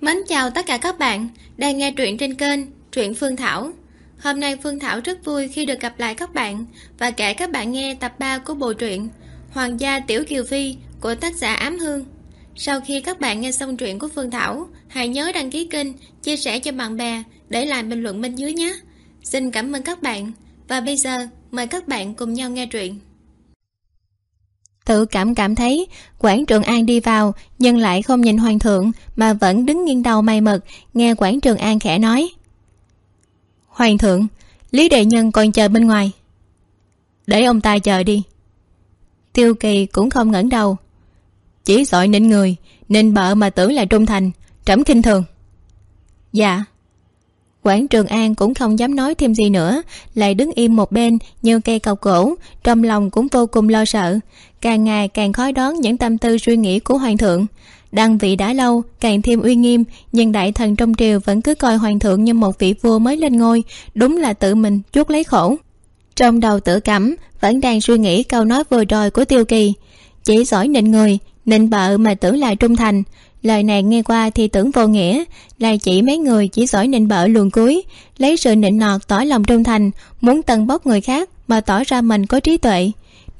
Mến chào tất cả các bạn đang nghe truyện trên kênh Truyện Phương Thảo. Hôm nay Phương Thảo rất vui khi được gặp lại các bạn và kể các bạn nghe tập 3 của bộ truyện Hoàng gia Tiểu Kiều Phi của tác giả Ám Hương. Sau khi các bạn nghe xong truyện của Phương Thảo, hãy nhớ đăng ký kênh, chia sẻ cho bạn bè, để lại bình luận bên dưới nhé. Xin cảm ơn các bạn. Và bây giờ, mời các bạn cùng nhau nghe truyện. Tự cảm cảm thấy Quảng Trường An đi vào, Nhưng lại không nhìn hoàng thượng, Mà vẫn đứng nghiêng đầu mày mực, Nghe Quảng Trường An khẽ nói. Hoàng thượng, Lý đệ nhân còn chờ bên ngoài. Để ông ta chờ đi. Tiêu kỳ cũng không ngẩng đầu. Chỉ giỏi nịnh người nên bợ mà tưởng là trung thành, Trẫm kinh thường. Dạ quảng trường an cũng không dám nói thêm gì nữa, lại đứng im một bên như cây cầu cổ, trong lòng cũng vô cùng lo sợ. Càng ngày càng khó đón những tâm tư suy nghĩ của hoàng thượng. Đăng vị đã lâu, càng thêm uy nghiêm, nhưng đại thần trong triều vẫn cứ coi hoàng thượng như một vị vua mới lên ngôi, đúng là tự mình chuốc lấy khổ. Trong đầu tự cảm, vẫn đang suy nghĩ câu nói vừa rồi của tiêu kỳ. Chỉ giỏi nịnh người, nịnh bợ mà tưởng là trung thành lời này nghe qua thì tưởng vô nghĩa là chỉ mấy người chỉ giỏi nịnh bợ luồn cuối lấy sự nịnh nọt tỏ lòng trung thành, muốn tần bốc người khác mà tỏ ra mình có trí tuệ.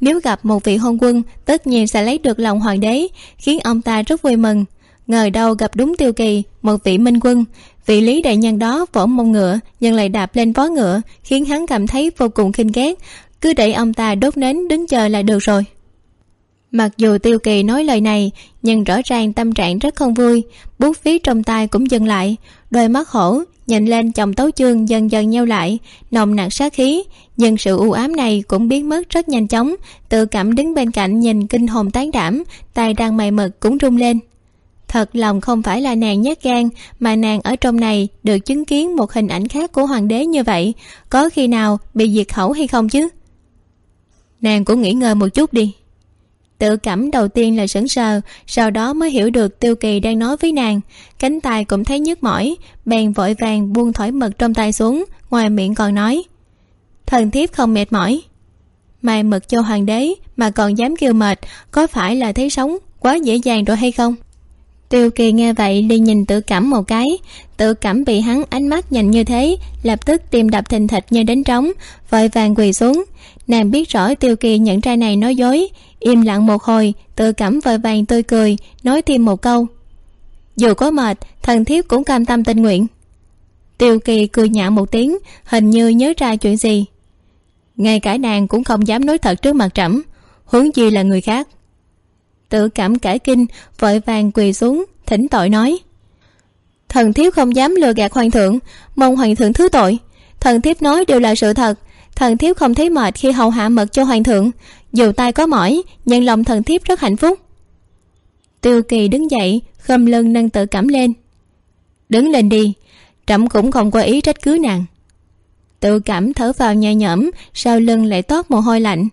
Nếu gặp một vị hôn quân, tất nhiên sẽ lấy được lòng hoàng đế, khiến ông ta rất vui mừng. Ngờ đâu gặp đúng tiêu kỳ, một vị minh quân, vị lý đại nhân đó vỗ mông ngựa, nhưng lại đạp lên vó ngựa, khiến hắn cảm thấy vô cùng khinh ghét. Cứ để ông ta đốt nến đứng chờ là được rồi mặc dù tiêu kỳ nói lời này, nhưng rõ ràng tâm trạng rất không vui, bút viết trong tay cũng dừng lại. Đôi mắt hổ nhìn lên chồng tấu chương dần dần nheo lại, nồng nặc sát khí, nhưng sự u ám này cũng biến mất rất nhanh chóng. Tự cảm đứng bên cạnh nhìn kinh hồn tán đảm, tay đang mày mực cũng rung lên. Thật lòng không phải là nàng nhát gan, mà nàng ở trong này được chứng kiến một hình ảnh khác của hoàng đế như vậy. Có khi nào bị diệt khẩu hay không chứ? Nàng cũng nghỉ ngơi một chút đi tự cảm đầu tiên là sững sờ, sau đó mới hiểu được tiêu kỳ đang nói với nàng. Cánh tay cũng thấy nhức mỏi, bèn vội vàng buông thỏi mực trong tay xuống, ngoài miệng còn nói, thần thiếp không mệt mỏi. Mài mực cho hoàng đế mà còn dám kêu mệt, có phải là thấy sống quá dễ dàng rồi hay không? Tiêu kỳ nghe vậy liền nhìn tự cảm một cái. Tự cảm bị hắn ánh mắt nhìn như thế, lập tức tim đập thình thịch như đánh trống, vội vàng quỳ xuống nàng biết rõ tiêu kỳ nhận ra này nói dối. Im lặng một hồi, tự cảm vội vàng tươi cười, nói thêm một câu. Dù có mệt, thần thiếp cũng cam tâm tình nguyện. Tiêu kỳ cười nhạo một tiếng, hình như nhớ ra chuyện gì. Ngay cả nàng cũng không dám nói thật trước mặt trẫm. Huống chi là người khác. Tự cảm cải kinh, vội vàng quỳ xuống, thỉnh tội nói. Thần thiếp không dám lừa gạt hoàng thượng, mong hoàng thượng thứ tội. Thần thiếp nói đều là sự thật thần thiếp không thấy mệt khi hầu hạ mật cho hoàng thượng. Dù tay có mỏi, nhưng lòng thần thiếp rất hạnh phúc. Tiêu kỳ đứng dậy, khom lưng nâng tự cảm lên. Đứng lên đi, trẫm cũng không có ý trách cứ nàng. Tự cảm thở vào nhẹ nhõm, sau lưng lại toát mồ hôi lạnh.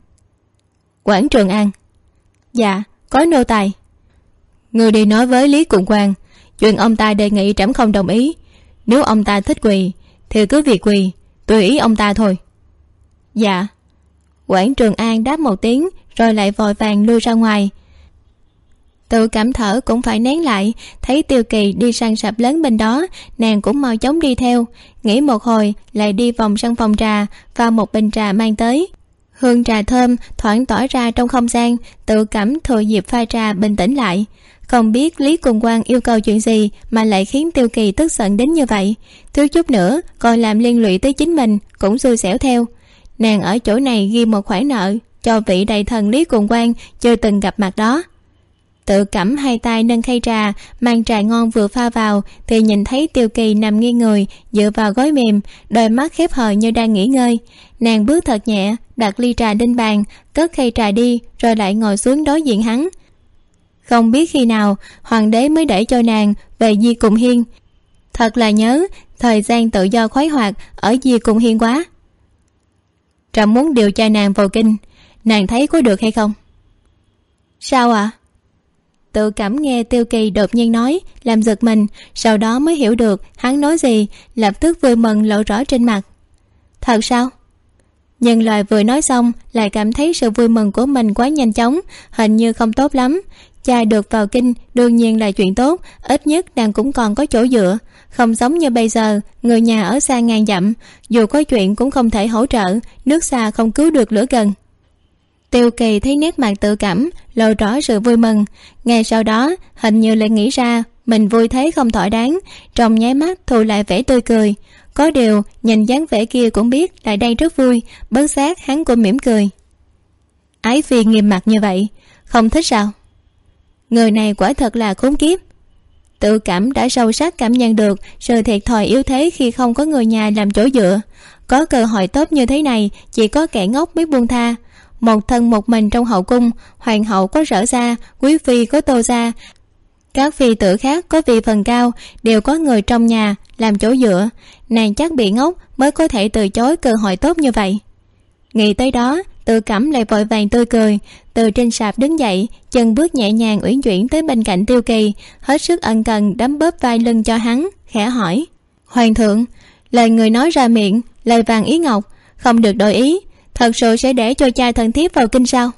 Quảng trường an. Dạ có nô tài. Người đi nói với lý cùng quan chuyện ông ta đề nghị trẫm không đồng ý. Nếu ông ta thích quỳ, thì cứ việc quỳ, tùy ý ông ta thôi dạ. Quảng trường an đáp một tiếng, rồi lại vội vàng lui ra ngoài. Tự cảm thở cũng phải nén lại, thấy tiêu kỳ đi sang sạp lớn bên đó, nàng cũng mau chóng đi theo. Nghĩ một hồi, lại đi vòng sang phòng trà và một bình trà mang tới. Hương trà thơm thoảng tỏa ra trong không gian, tự cảm thừa dịp pha trà bình tĩnh lại. Không biết lý cùng quan yêu cầu chuyện gì mà lại khiến tiêu kỳ tức giận đến như vậy. Thiếu chút nữa, còn làm liên lụy tới chính mình, cũng xui xẻo theo nàng ở chỗ này ghi một khoản nợ cho vị đại thần lý cùng quan chưa từng gặp mặt đó. Tự cẩm hai tay nâng khay trà, mang trà ngon vừa pha vào thì nhìn thấy tiêu kỳ nằm nghiêng người, dựa vào gối mềm, đôi mắt khép hờ như đang nghỉ ngơi. Nàng bước thật nhẹ, đặt ly trà lên bàn, cất khay trà đi, rồi lại ngồi xuống đối diện hắn. Không biết khi nào, hoàng đế mới để cho nàng về di cùng hiên. Thật là nhớ, thời gian tự do khoái hoạt ở di cùng hiên quá trầm muốn điều tra nàng vào kinh. Nàng thấy có được hay không? Sao ạ? À? tự cảm nghe tiêu kỳ đột nhiên nói, làm giật mình, sau đó mới hiểu được hắn nói gì, lập tức vui mừng lộ rõ trên mặt. Thật sao? Nhưng lời vừa nói xong, lại cảm thấy sự vui mừng của mình quá nhanh chóng, hình như không tốt lắm cha được vào kinh đương nhiên là chuyện tốt, ít nhất nàng cũng còn có chỗ dựa. Không giống như bây giờ, người nhà ở xa ngàn dặm, dù có chuyện cũng không thể hỗ trợ, nước xa không cứu được lửa gần. Tiêu kỳ thấy nét mặt tự cảm, lộ rõ sự vui mừng. Ngay sau đó, hình như lại nghĩ ra, mình vui thế không thỏa đáng, trong nháy mắt thu lại vẻ tươi cười. Có điều, nhìn dáng vẻ kia cũng biết lại đây rất vui, bớt xác hắn cũng mỉm cười. Ái phi nghiêm mặt như vậy, không thích sao? Người này quả thật là khốn kiếp. Tự cảm đã sâu sắc cảm nhận được sự thiệt thòi yếu thế khi không có người nhà làm chỗ dựa. Có cơ hội tốt như thế này, chỉ có kẻ ngốc mới buông tha. Một thân một mình trong hậu cung, hoàng hậu có rỡ ra quý phi có tô ra các phi tử khác có vị phần cao, đều có người trong nhà làm chỗ dựa. Nàng chắc bị ngốc mới có thể từ chối cơ hội tốt như vậy. Nghĩ tới đó tự cẩm lại vội vàng tươi cười. Từ trên sạp đứng dậy, chân bước nhẹ nhàng uyển chuyển tới bên cạnh tiêu kỳ. Hết sức ân cần đấm bóp vai lưng cho hắn, khẽ hỏi. Hoàng thượng, lời người nói ra miệng, lời vàng ý ngọc, không được đổi ý. Thật sự sẽ để cho cha thân thiếp vào kinh sao?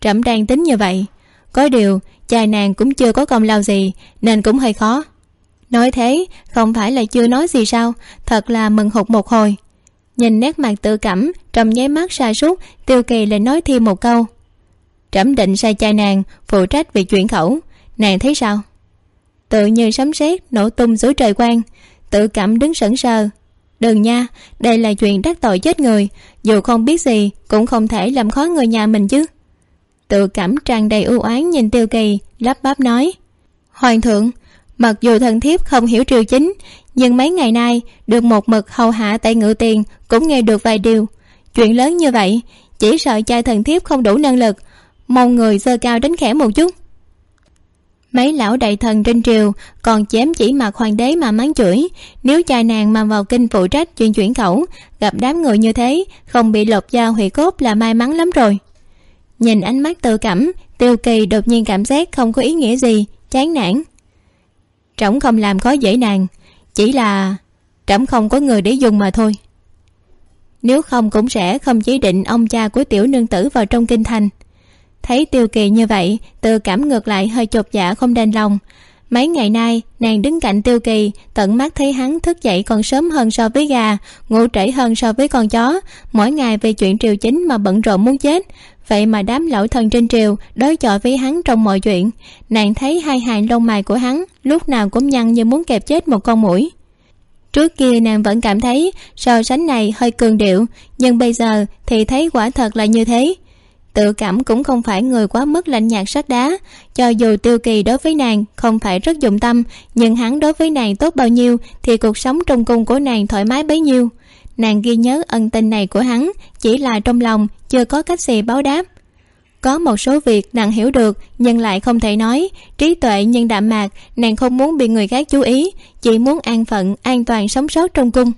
Trẫm đang tính như vậy. Có điều, cha nàng cũng chưa có công lao gì, nên cũng hơi khó. Nói thế, không phải là chưa nói gì sao? Thật là mừng hụt một hồi nhìn nét mặt tự cảm, trong nháy mắt sa sút, tiêu kỳ lại nói thêm một câu. Trẫm định sai cha nàng, phụ trách việc chuyển khẩu. Nàng thấy sao? Tự như sấm sét, nổ tung dưới trời quang. Tự cảm đứng sững sờ. Đừng nha, đây là chuyện đắc tội chết người. Dù không biết gì, cũng không thể làm khó người nhà mình chứ. Tự cảm tràn đầy ưu oán nhìn tiêu kỳ, lắp bắp nói. Hoàng thượng mặc dù thần thiếp không hiểu triều chính, nhưng mấy ngày nay được một mực hầu hạ tại ngự tiền cũng nghe được vài điều. Chuyện lớn như vậy, chỉ sợ cha thần thiếp không đủ năng lực, mong người dơ cao đến khẽ một chút. Mấy lão đại thần trên triều còn chém chỉ mặt hoàng đế mà mắng chửi, nếu cha nàng mà vào kinh phụ trách chuyện chuyển khẩu, gặp đám người như thế, không bị lột da hủy cốt là may mắn lắm rồi. Nhìn ánh mắt tự cảm, tiêu kỳ đột nhiên cảm giác không có ý nghĩa gì, chán nản trẫm không làm khó dễ nàng chỉ là trẫm không có người để dùng mà thôi. Nếu không cũng sẽ không chỉ định ông cha của tiểu nương tử vào trong kinh thành. Thấy tiêu kỳ như vậy tự cảm ngược lại hơi chột dạ không đành lòng. Mấy ngày nay, nàng đứng cạnh tiêu kỳ, tận mắt thấy hắn thức dậy còn sớm hơn so với gà, ngủ trễ hơn so với con chó. Mỗi ngày về chuyện triều chính mà bận rộn muốn chết vậy mà đám lão thần trên triều đối chọi với hắn trong mọi chuyện. Nàng thấy hai hàng lông mày của hắn lúc nào cũng nhăn như muốn kẹp chết một con mũi. Trước kia nàng vẫn cảm thấy so sánh này hơi cường điệu, nhưng bây giờ thì thấy quả thật là như thế. Tự cảm cũng không phải người quá mức lạnh nhạt sắt đá, cho dù tiêu kỳ đối với nàng không phải rất dụng tâm, nhưng hắn đối với nàng tốt bao nhiêu thì cuộc sống trong cung của nàng thoải mái bấy nhiêu nàng ghi nhớ ân tình này của hắn, chỉ là trong lòng chưa có cách gì báo đáp. Có một số việc nàng hiểu được, nhưng lại không thể nói. Trí tuệ nhưng đạm mạc, nàng không muốn bị người khác chú ý, chỉ muốn an phận, an toàn sống sót trong cung.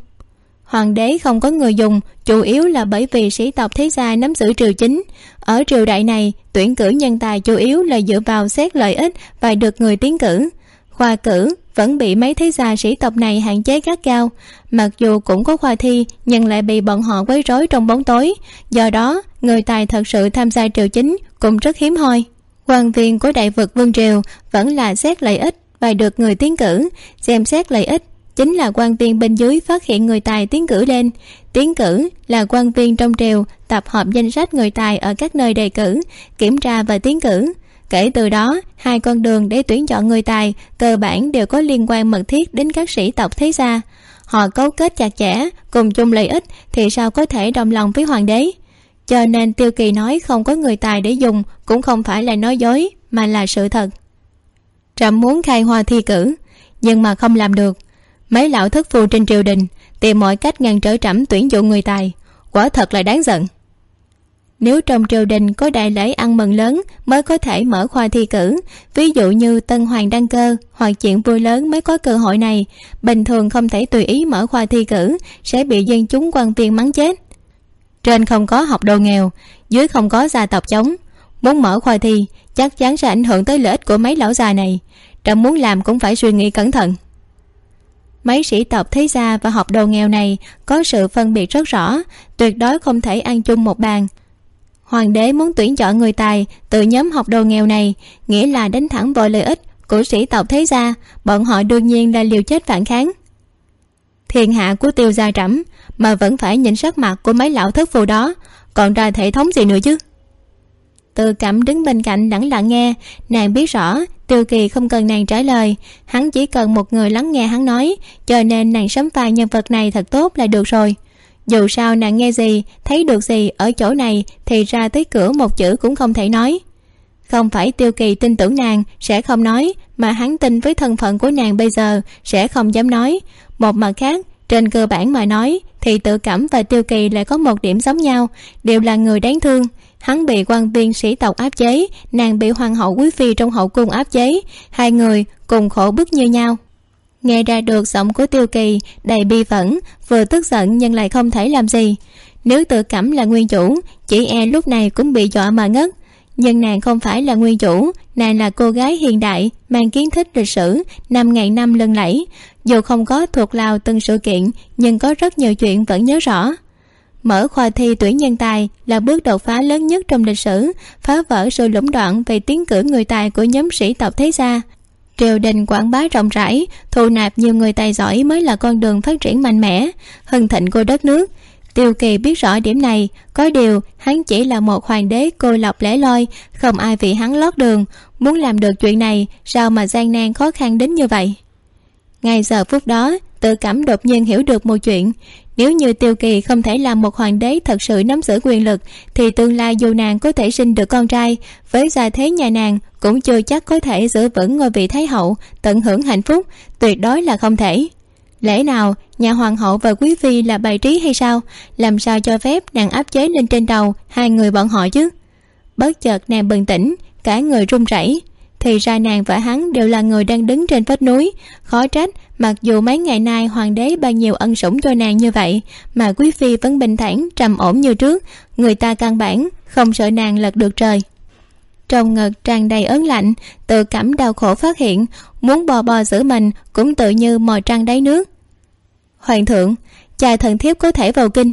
Hoàng đế không có người dùng, chủ yếu là bởi vì sĩ tộc thế gia nắm giữ triều chính. Ở triều đại này, tuyển cử nhân tài chủ yếu là dựa vào xét lợi ích và được người tiến cử. Khoa cử vẫn bị mấy thế gia sĩ tộc này hạn chế gắt cao mặc dù cũng có khoa thi, nhưng lại bị bọn họ quấy rối trong bóng tối. Do đó, người tài thật sự tham gia triều chính cũng rất hiếm hoi. Quan viên của đại vực vương triều vẫn là xét lợi ích và được người tiến cử. Xem xét lợi ích, chính là quan viên bên dưới phát hiện người tài tiến cử lên. Tiến cử là quan viên trong triều tập hợp danh sách người tài ở các nơi đề cử, kiểm tra và tiến cử kể từ đó, hai con đường để tuyển chọn người tài cơ bản đều có liên quan mật thiết đến các sĩ tộc thế gia. Họ cấu kết chặt chẽ, cùng chung lợi ích thì sao có thể đồng lòng với hoàng đế? Cho nên tiêu kỳ nói không có người tài để dùng cũng không phải là nói dối, mà là sự thật. Trẫm muốn khai hoa thi cử, nhưng mà không làm được. Mấy lão thất phu trên triều đình tìm mọi cách ngăn trở trẫm tuyển dụng người tài. Quả thật là đáng giận nếu trong triều đình có đại lễ ăn mừng lớn mới có thể mở khoa thi cử, ví dụ như tân hoàng đăng cơ hoặc chuyện vui lớn mới có cơ hội này, bình thường không thể tùy ý mở khoa thi cử, sẽ bị dân chúng quan viên mắng chết. Trên không có học đồ nghèo, dưới không có gia tộc chống. Muốn mở khoa thi, chắc chắn sẽ ảnh hưởng tới lợi ích của mấy lão già này. Trẫm muốn làm cũng phải suy nghĩ cẩn thận. Mấy sĩ tộc thế gia và học đồ nghèo này có sự phân biệt rất rõ, tuyệt đối không thể ăn chung một bàn hoàng đế muốn tuyển chọn người tài từ nhóm học đồ nghèo này, nghĩa là đánh thẳng vào lợi ích của sĩ tộc thế gia, bọn họ đương nhiên là liều chết phản kháng. Thiên hạ của tiêu gia trẫm mà vẫn phải nhìn sắc mặt của mấy lão thất phù đó, còn ra thể thống gì nữa chứ? Từ cảm đứng bên cạnh lẳng lặng nghe, nàng biết rõ tiêu kỳ không cần nàng trả lời, hắn chỉ cần một người lắng nghe hắn nói, cho nên nàng sắm vai nhân vật này thật tốt là được rồi dù sao nàng nghe gì, thấy được gì ở chỗ này thì ra tới cửa một chữ cũng không thể nói. Không phải tiêu kỳ tin tưởng nàng sẽ không nói, mà hắn tin với thân phận của nàng bây giờ sẽ không dám nói. Một mặt khác, trên cơ bản mà nói thì tự cảm và tiêu kỳ lại có một điểm giống nhau, đều là người đáng thương. Hắn bị quan viên sĩ tộc áp chế, nàng bị hoàng hậu quý phi trong hậu cung áp chế, hai người cùng khổ bức như nhau nghe ra được giọng của tiêu kỳ, đầy bi phẫn, vừa tức giận nhưng lại không thể làm gì. Nếu tự cảm là nguyên chủ, chỉ e lúc này cũng bị dọa mà ngất. Nhưng nàng không phải là nguyên chủ, nàng là cô gái hiện đại, mang kiến thức lịch sử, năm ngày năm lần lẫy. Dù không có thuộc lào từng sự kiện, nhưng có rất nhiều chuyện vẫn nhớ rõ. Mở khoa thi tuyển nhân tài là bước đột phá lớn nhất trong lịch sử, phá vỡ sự lũng đoạn về tiến cử người tài của nhóm sĩ tộc thế gia triều đình quảng bá rộng rãi, thu nạp nhiều người tài giỏi mới là con đường phát triển mạnh mẽ, hưng thịnh của đất nước. Tiêu kỳ biết rõ điểm này, có điều hắn chỉ là một hoàng đế cô lọc lẻ loi, không ai vì hắn lót đường. Muốn làm được chuyện này, sao mà gian nan khó khăn đến như vậy? Ngay giờ phút đó, tự cảm đột nhiên hiểu được một chuyện nếu như tiêu kỳ không thể làm một hoàng đế thật sự nắm giữ quyền lực, thì tương lai dù nàng có thể sinh được con trai, với gia thế nhà nàng cũng chưa chắc có thể giữ vững ngôi vị thái hậu, tận hưởng hạnh phúc, tuyệt đối là không thể. Lẽ nào, nhà hoàng hậu và quý phi là bài trí hay sao? Làm sao cho phép nàng áp chế lên trên đầu hai người bọn họ chứ? Bất chợt nàng bừng tỉnh, cả người run rẩy thì ra nàng và hắn đều là người đang đứng trên vách núi. Khó trách, mặc dù mấy ngày nay hoàng đế ban nhiều ân sủng cho nàng như vậy, mà quý phi vẫn bình thản, trầm ổn như trước. Người ta căn bản không sợ nàng lật được trời. Trong ngực tràn đầy ớn lạnh, tự cảm đau khổ phát hiện, muốn bò bò giữ mình cũng tự như mò trăng đáy nước. Hoàng thượng, cha thần thiếp có thể vào kinh.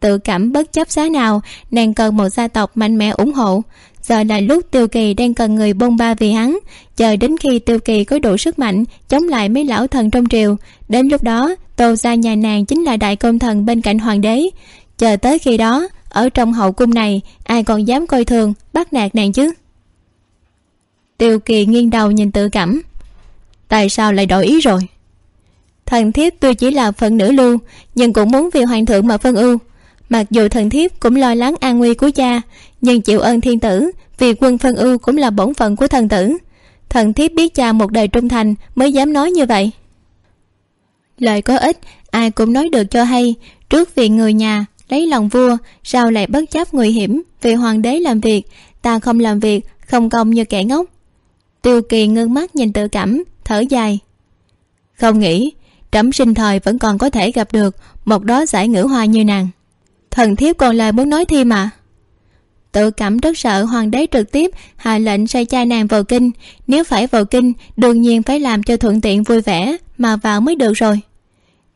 Tự cảm bất chấp giá nào, nàng cần một gia tộc mạnh mẽ ủng hộ giờ là lúc tiêu kỳ đang cần người bông ba vì hắn. Chờ đến khi tiêu kỳ có đủ sức mạnh, chống lại mấy lão thần trong triều. Đến lúc đó, tô ra nhà nàng chính là đại công thần bên cạnh hoàng đế. Chờ tới khi đó, ở trong hậu cung này, ai còn dám coi thường bắt nạt nàng chứ? Tiêu kỳ nghiêng đầu nhìn tự cảm. Tại sao lại đổi ý rồi? Thần thiếp tuy chỉ là phận nữ lưu, nhưng cũng muốn vì hoàng thượng mà phân ưu mặc dù thần thiếp cũng lo lắng an nguy của cha, nhưng chịu ơn thiên tử, vì quân phân ưu cũng là bổn phận của thần tử. Thần thiếp biết cha một đời trung thành mới dám nói như vậy. Lời có ích, ai cũng nói được cho hay, trước vì người nhà, lấy lòng vua sao lại bất chấp nguy hiểm, vì hoàng đế làm việc, ta không làm việc, không công như kẻ ngốc. Tiêu kỳ ngưng mắt nhìn tự cảm, thở dài. Không nghĩ, trẫm sinh thời vẫn còn có thể gặp được một đó giải ngữ hoa như nàng thần thiếp còn lời muốn nói thêm mà tự cảm rất sợ hoàng đế trực tiếp hạ lệnh sai trai nàng vào kinh. Nếu phải vào kinh, đương nhiên phải làm cho thuận tiện vui vẻ mà vào mới được rồi.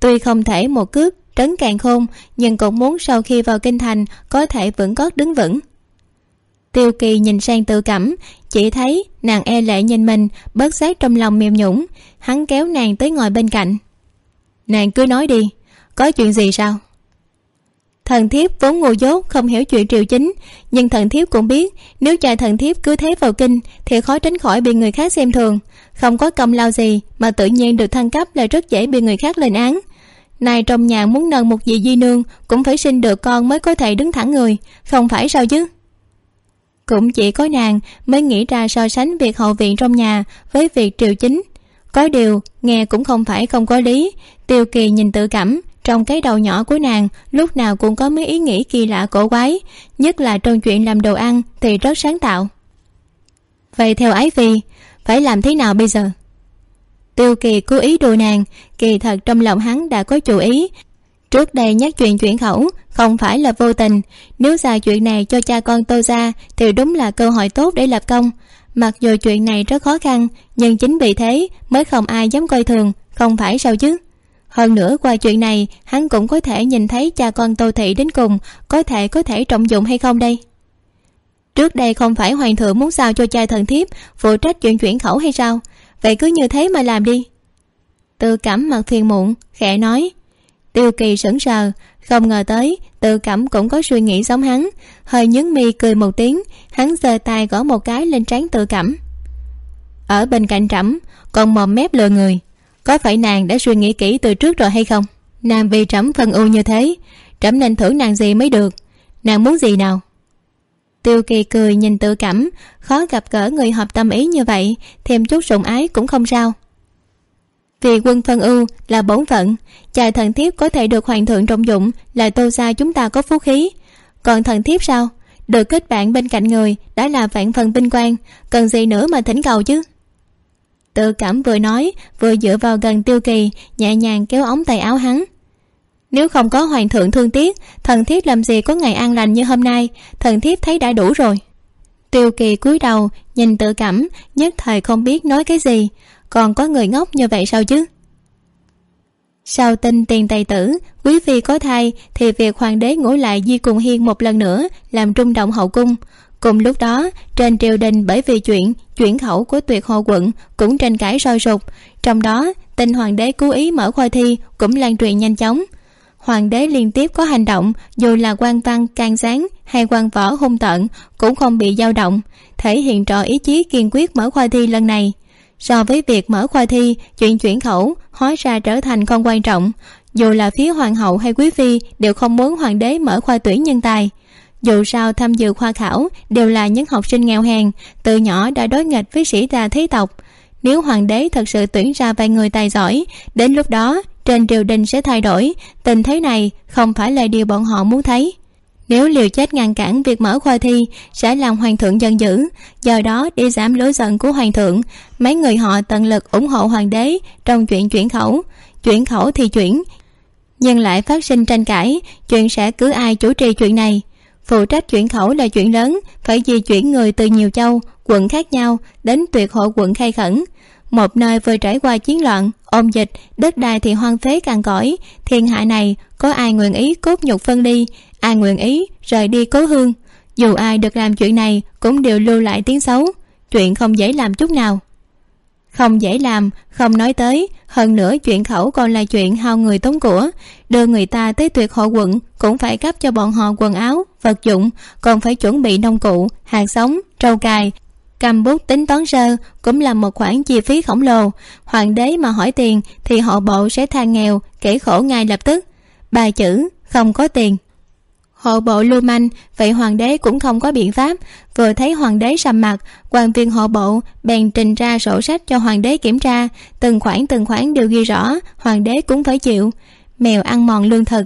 Tuy không thể một cước, trấn càng khôn, nhưng cũng muốn sau khi vào kinh thành, có thể vững cót đứng vững. Tiêu kỳ nhìn sang tự cảm, chỉ thấy nàng e lệ nhìn mình, bớt giác trong lòng mềm nhũng hắn kéo nàng tới ngồi bên cạnh. Nàng cứ nói đi, có chuyện gì sao? Thần thiếp vốn ngu dốt, không hiểu chuyện triều chính. Nhưng thần thiếp cũng biết, nếu cha thần thiếp cứ thế vào kinh, thì khó tránh khỏi bị người khác xem thường. Không có công lao gì, mà tự nhiên được thăng cấp là rất dễ bị người khác lên án. Nay trong nhà muốn nâng một vị di nương, cũng phải sinh được con mới có thể đứng thẳng người. Không phải sao chứ? Cũng chỉ có nàng mới nghĩ ra so sánh việc hậu viện trong nhà với việc triều chính. Có điều, nghe cũng không phải không có lý. Tiêu kỳ nhìn tự cảm trong cái đầu nhỏ của nàng, lúc nào cũng có mấy ý nghĩ kỳ lạ cổ quái, nhất là trong chuyện làm đồ ăn thì rất sáng tạo. Vậy theo ái phi, phải làm thế nào bây giờ? Tiêu kỳ cố ý đùa nàng, kỳ thật trong lòng hắn đã có chủ ý. Trước đây nhắc chuyện chuyển khẩu không phải là vô tình, nếu ra chuyện này cho cha con tô ra thì đúng là cơ hội tốt để lập công. Mặc dù chuyện này rất khó khăn, nhưng chính vì thế mới không ai dám coi thường, không phải sao chứ? Hơn nữa, qua chuyện này, hắn cũng có thể nhìn thấy cha con tô thị đến cùng có thể có thể trọng dụng hay không đây? Trước đây không phải hoàng thượng muốn sao cho cha thần thiếp phụ trách chuyện chuyển khẩu hay sao? Vậy cứ như thế mà làm đi. Tự cảm mặt phiền muộn, khẽ nói. Tiêu kỳ sững sờ, không ngờ tới tự cảm cũng có suy nghĩ giống hắn. Hơi nhướng mi cười một tiếng, hắn giơ tay gõ một cái lên trán tự cảm ở bên cạnh trẫm còn mồm mép lừa người có phải nàng đã suy nghĩ kỹ từ trước rồi hay không? Nàng vì trẫm phân ưu như thế, trẫm nên thưởng nàng gì mới được? Nàng muốn gì nào? Tiêu kỳ cười nhìn tự cảm khó gặp gỡ người hợp tâm ý như vậy, thêm chút sủng ái cũng không sao. Vì quân phân ưu là bổn phận, chài thần thiếp có thể được hoàng thượng trọng dụng là tô xa chúng ta có phú khí. Còn thần thiếp sao? Được kết bạn bên cạnh người, đã là vạn phần vinh quang, cần gì nữa mà thỉnh cầu chứ? Tự cảm vừa nói, vừa dựa vào gần tiêu kỳ, nhẹ nhàng kéo ống tay áo hắn. Nếu không có hoàng thượng thương tiếc, thần thiếp làm gì có ngày an lành như hôm nay, thần thiếp thấy đã đủ rồi. Tiêu kỳ cúi đầu, nhìn tự cảm, nhất thời không biết nói cái gì. Còn có người ngốc như vậy sao chứ? Sau tin tiền tài tử, quý phi có thai, thì việc hoàng đế ngủ lại di cùng hiên một lần nữa, làm trung động hậu cung cùng lúc đó, trên triều đình bởi vì chuyện, chuyển khẩu của tuyệt hồ quận cũng tranh cãi sôi sục. Trong đó, tin hoàng đế cố ý mở khoa thi cũng lan truyền nhanh chóng. Hoàng đế liên tiếp có hành động, dù là quan văn can sáng hay quan võ hung tợn, cũng không bị dao động, thể hiện rõ ý chí kiên quyết mở khoa thi lần này. So với việc mở khoa thi, chuyện chuyển khẩu hóa ra trở thành không quan trọng, dù là phía hoàng hậu hay quý phi đều không muốn hoàng đế mở khoa tuyển nhân tài dù sao tham dự khoa khảo đều là những học sinh nghèo hèn, từ nhỏ đã đối nghịch với sĩ gia thế tộc. Nếu hoàng đế thật sự tuyển ra vài người tài giỏi, đến lúc đó trên triều đình sẽ thay đổi, tình thế này không phải là điều bọn họ muốn thấy. Nếu liều chết ngăn cản việc mở khoa thi sẽ làm hoàng thượng giận dữ, do đó để giảm lối giận của hoàng thượng, mấy người họ tận lực ủng hộ hoàng đế trong chuyện chuyển khẩu. Chuyển khẩu thì chuyển, nhưng lại phát sinh tranh cãi, chuyện sẽ cứ ai chủ trì chuyện này? Phụ trách chuyển khẩu là chuyện lớn, phải di chuyển người từ nhiều châu, quận khác nhau, đến tuyệt hộ quận khai khẩn. Một nơi vừa trải qua chiến loạn ôn dịch, đất đai thì hoang phế càng cõi. Thiên hạ này, có ai nguyện ý cốt nhục phân đi ai nguyện ý rời đi cố hương? Dù ai được làm chuyện này cũng đều lưu lại tiếng xấu, chuyện không dễ làm chút nào. Không dễ làm, không nói tới hơn nữa chuyện khẩu còn là chuyện hao người tốn của. Đưa người ta tới tuyệt hộ quận cũng phải cấp cho bọn họ quần áo vật dụng còn phải chuẩn bị nông cụ hạt sống, trâu cài cầm bút tính toán sơ cũng là một khoản chi phí khổng lồ. Hoàng đế mà hỏi tiền thì họ bộ sẽ than nghèo kể khổ ngay lập tức. Ba chữ không có tiền hộ bộ lưu manh, vậy hoàng đế cũng không có biện pháp. Vừa thấy hoàng đế sầm mặt quan viên hộ bộ bèn trình ra sổ sách cho hoàng đế kiểm tra. Từng khoản từng khoản đều ghi rõ, hoàng đế cũng phải chịu. Mèo ăn mòn lương thực.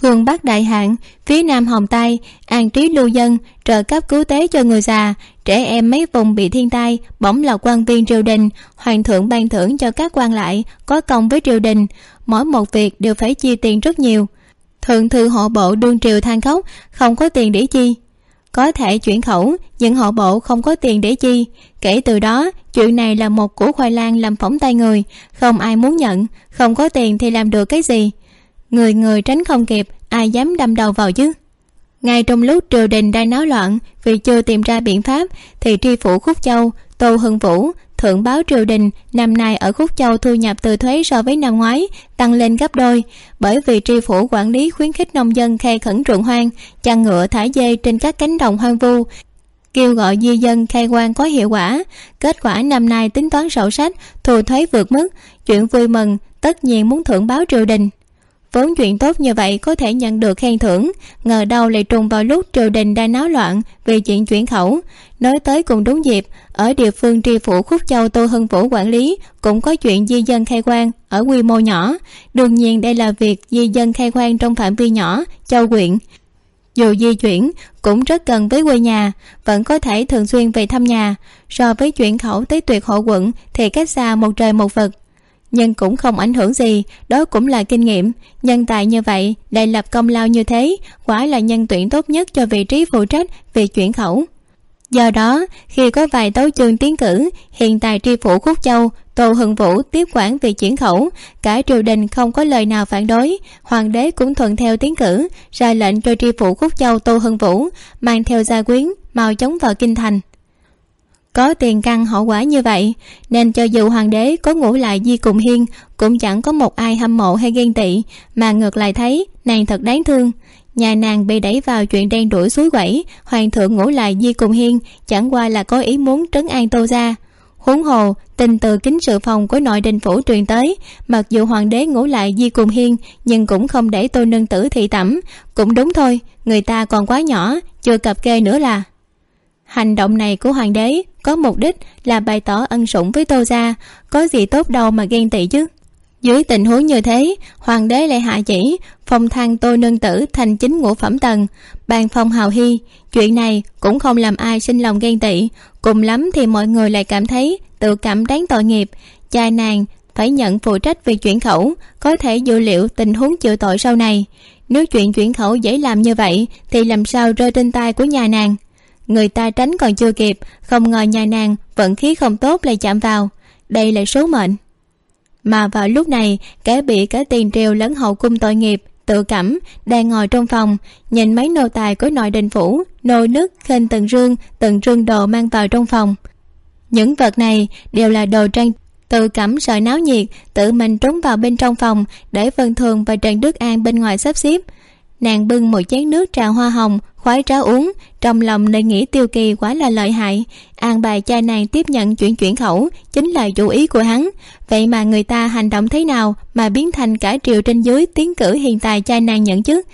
Phương bắc đại hạn phía nam hồng tây, an trí lưu dân, trợ cấp cứu tế cho người già. Trẻ em mấy vùng bị thiên tai, bỗng là quan viên triều đình. Hoàng thượng ban thưởng cho các quan lại, có công với triều đình. Mỗi một việc đều phải chi tiền rất nhiều thượng thư hộ bộ đương triều than khóc, không có tiền để chi. Có thể chuyển khẩu, nhưng hộ bộ không có tiền để chi. Kể từ đó, chuyện này là một củ khoai lang làm phỏng tay người. Không ai muốn nhận, không có tiền thì làm được cái gì. Người người tránh không kịp, ai dám đâm đầu vào chứ? Ngay trong lúc triều đình đang náo loạn, vì chưa tìm ra biện pháp, thì tri phủ khúc châu, tô hưng vũ thượng báo triều đình, năm nay ở khúc châu thu nhập từ thuế so với năm ngoái, tăng lên gấp đôi. Bởi vì tri phủ quản lý khuyến khích nông dân khai khẩn ruộng hoang, chăn ngựa, thả dê trên các cánh đồng hoang vu. Kêu gọi di dân khai quan có hiệu quả. Kết quả năm nay tính toán sổ sách, thu thuế vượt mức. Chuyện vui mừng, tất nhiên muốn thưởng báo triều đình. Vốn chuyện tốt như vậy có thể nhận được khen thưởng. Ngờ đâu lại trùng vào lúc triều đình đang náo loạn vì chuyện chuyển khẩu nói tới cùng đúng dịp, ở địa phương tri phủ khúc châu tô hưng vũ quản lý cũng có chuyện di dân khai quang ở quy mô nhỏ. Đương nhiên đây là việc di dân khai quang trong phạm vi nhỏ, châu quyện dù di chuyển, cũng rất gần với quê nhà, vẫn có thể thường xuyên về thăm nhà. So với chuyển khẩu tới tuyệt hộ quận thì cách xa một trời một vực. Nhưng cũng không ảnh hưởng gì, đó cũng là kinh nghiệm. Nhân tài như vậy, lại lập công lao như thế, quả là nhân tuyển tốt nhất cho vị trí phụ trách về chuyển khẩu do đó, khi có vài tấu chương tiến cử, hiện tại tri phủ khúc châu, tô hưng vũ tiếp quản việc chuyển khẩu. Cả triều đình không có lời nào phản đối. Hoàng đế cũng thuận theo tiến cử, ra lệnh cho tri phủ khúc châu tô hưng vũ, mang theo gia quyến, mau chóng vào kinh thành. Có tiền căn hậu quả như vậy, nên cho dù hoàng đế có ngủ lại di cùng hiên, cũng chẳng có một ai hâm mộ hay ghen tị, mà ngược lại thấy, nàng thật đáng thương nhà nàng bị đẩy vào chuyện đen đuổi suối quẩy, hoàng thượng ngủ lại di cùng hiên, chẳng qua là có ý muốn trấn an tô gia. Huống hồ, tình từ kính sự phòng của nội đình phủ truyền tới, mặc dù hoàng đế ngủ lại di cùng hiên, nhưng cũng không để tôi nâng tử thị tẩm. Cũng đúng thôi, người ta còn quá nhỏ, chưa cập kê nữa là. Hành động này của hoàng đế có mục đích là bày tỏ ân sủng với tô gia, có gì tốt đâu mà ghen tị chứ dưới tình huống như thế hoàng đế lại hạ chỉ phong thăng tôi nương tử thành chính ngũ phẩm tần, bàn phong hào hy. Chuyện này cũng không làm ai sinh lòng ghen tị. Cùng lắm thì mọi người lại cảm thấy tự cảm đáng tội nghiệp. Cha nàng phải nhận phụ trách việc chuyển khẩu có thể dự liệu tình huống chịu tội sau này. Nếu chuyện chuyển khẩu dễ làm như vậy thì làm sao rơi trên tay của nhà nàng? Người ta tránh còn chưa kịp không ngờ nhà nàng vận khí không tốt lại chạm vào. Đây là số mệnh mà vào lúc này kẻ bị cả tiền triều lẫn hậu cung tội nghiệp, tự cảm, đang ngồi trong phòng, nhìn mấy nô tài của nội đình phủ nồi nước khênh từng rương từng rương đồ mang vào trong phòng. Những vật này đều là đồ trang, tự cảm sợ náo nhiệt, tự mình trốn vào bên trong phòng, để vân thường và trần đức an bên ngoài sắp xếp. Nàng bưng một chén nước trà hoa hồng khoái trá uống, trong lòng lại nghĩ tiêu kỳ quá là lợi hại. An bài cha nàng tiếp nhận chuyện chuyển khẩu chính là chủ ý của hắn. Vậy mà người ta hành động thế nào mà biến thành cả triều trên dưới tiến cử hiện tại cha nàng nhận chức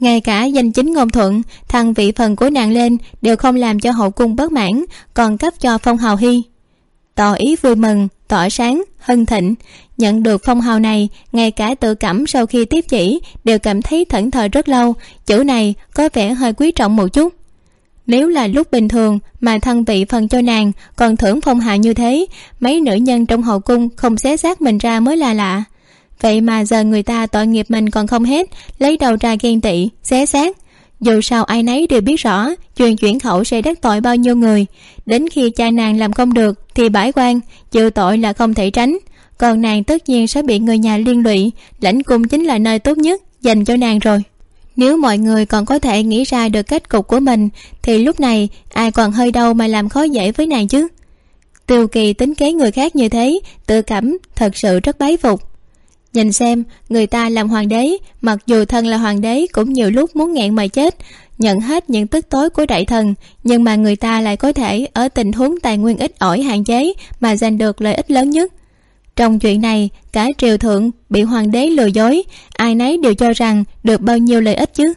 ngay cả danh chính ngôn thuận thằng vị phần của nàng lên đều không làm cho hậu cung bất mãn, còn cấp cho phong hào hy. Tỏ ý vui mừng tỏa sáng, hân thịnh. Nhận được phong hào này, ngay cả tự cảm sau khi tiếp chỉ đều cảm thấy thẫn thờ rất lâu. Chữ này có vẻ hơi quý trọng một chút. Nếu là lúc bình thường mà thân vị phần cho nàng còn thưởng phong hào như thế, mấy nữ nhân trong hậu cung không xé xác mình ra mới là lạ. Vậy mà giờ người ta tội nghiệp mình còn không hết, lấy đầu ra ghen tị, xé xác dù sao ai nấy đều biết rõ, chuyện chuyển khẩu sẽ đắc tội bao nhiêu người. Đến khi cha nàng làm không được, thì bãi quan, chịu tội là không thể tránh. Còn nàng tất nhiên sẽ bị người nhà liên lụy. Lãnh cung chính là nơi tốt nhất, dành cho nàng rồi. Nếu mọi người còn có thể nghĩ ra được kết cục của mình, thì lúc này, ai còn hơi đâu mà làm khó dễ với nàng chứ? Tiêu kỳ tính kế người khác như thế, tự cảm, thật sự rất bái phục nhìn xem, người ta làm hoàng đế, mặc dù thân là hoàng đế cũng nhiều lúc muốn nghẹn mà chết. Nhận hết những tức tối của đại thần, nhưng mà người ta lại có thể ở tình huống tài nguyên ít ỏi hạn chế mà giành được lợi ích lớn nhất. Trong chuyện này, cả triều thượng bị hoàng đế lừa dối, ai nấy đều cho rằng được bao nhiêu lợi ích chứ.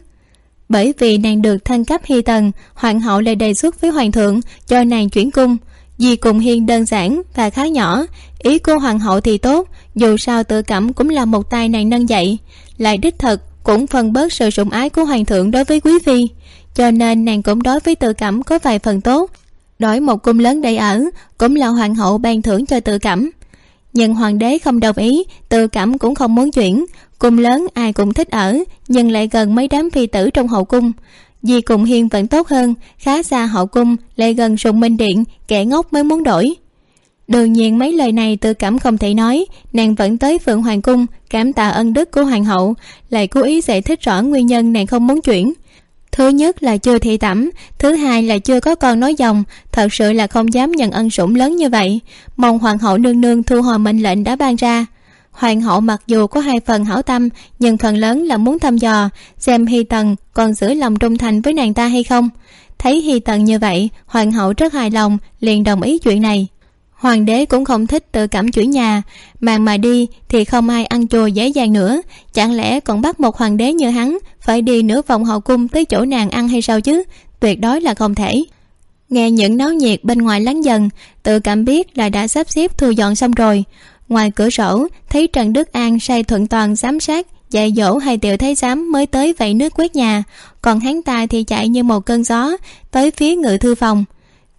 Bởi vì nàng được thăng cấp hy tần, hoàng hậu lại đề xuất với hoàng thượng cho nàng chuyển cung vì cùng hiên đơn giản và khá nhỏ. Ý cô hoàng hậu thì tốt, dù sao tự cảm cũng là một tay nàng nâng dậy. Lại đích thực cũng phần bớt sự sủng ái của hoàng thượng đối với quý phi, cho nên nàng cũng đối với tự cảm có vài phần tốt. Đổi một cung lớn đầy ở, cũng là hoàng hậu ban thưởng cho tự cảm. Nhưng hoàng đế không đồng ý, tự cảm cũng không muốn chuyển. Cung lớn ai cũng thích ở, nhưng lại gần mấy đám phi tử trong hậu cung vì cùng hiên vẫn tốt hơn, khá xa hậu cung, lại gần sùng minh điện, kẻ ngốc mới muốn đổi. Đương nhiên mấy lời này tự cảm không thể nói, nàng vẫn tới phượng hoàng cung, cảm tạ ân đức của hoàng hậu, lại cố ý giải thích rõ nguyên nhân nàng không muốn chuyển. Thứ nhất là chưa thị tẩm thứ hai là chưa có con nói dòng, thật sự là không dám nhận ân sủng lớn như vậy. Mong hoàng hậu nương nương thu hồi mệnh lệnh đã ban ra hoàng hậu mặc dù có hai phần hảo tâm, nhưng phần lớn là muốn thăm dò, xem hy tần còn giữ lòng trung thành với nàng ta hay không. Thấy hy tần như vậy, hoàng hậu rất hài lòng, liền đồng ý chuyện này. Hoàng đế cũng không thích tự cảm chuyển nhà màn mà đi thì không ai ăn chùa dễ dàng nữa. Chẳng lẽ còn bắt một hoàng đế như hắn phải đi nửa vòng hậu cung tới chỗ nàng ăn hay sao chứ? Tuyệt đối là không thể. Nghe những náo nhiệt bên ngoài lắng dần tự cảm biết là đã sắp xếp thu dọn xong rồi ngoài cửa sổ, thấy trần đức an say thuận toàn giám sát, dạy dỗ hai tiểu thái giám mới tới vẫy nước quét nhà. Còn hắn ta thì chạy như một cơn gió, tới phía ngự thư phòng.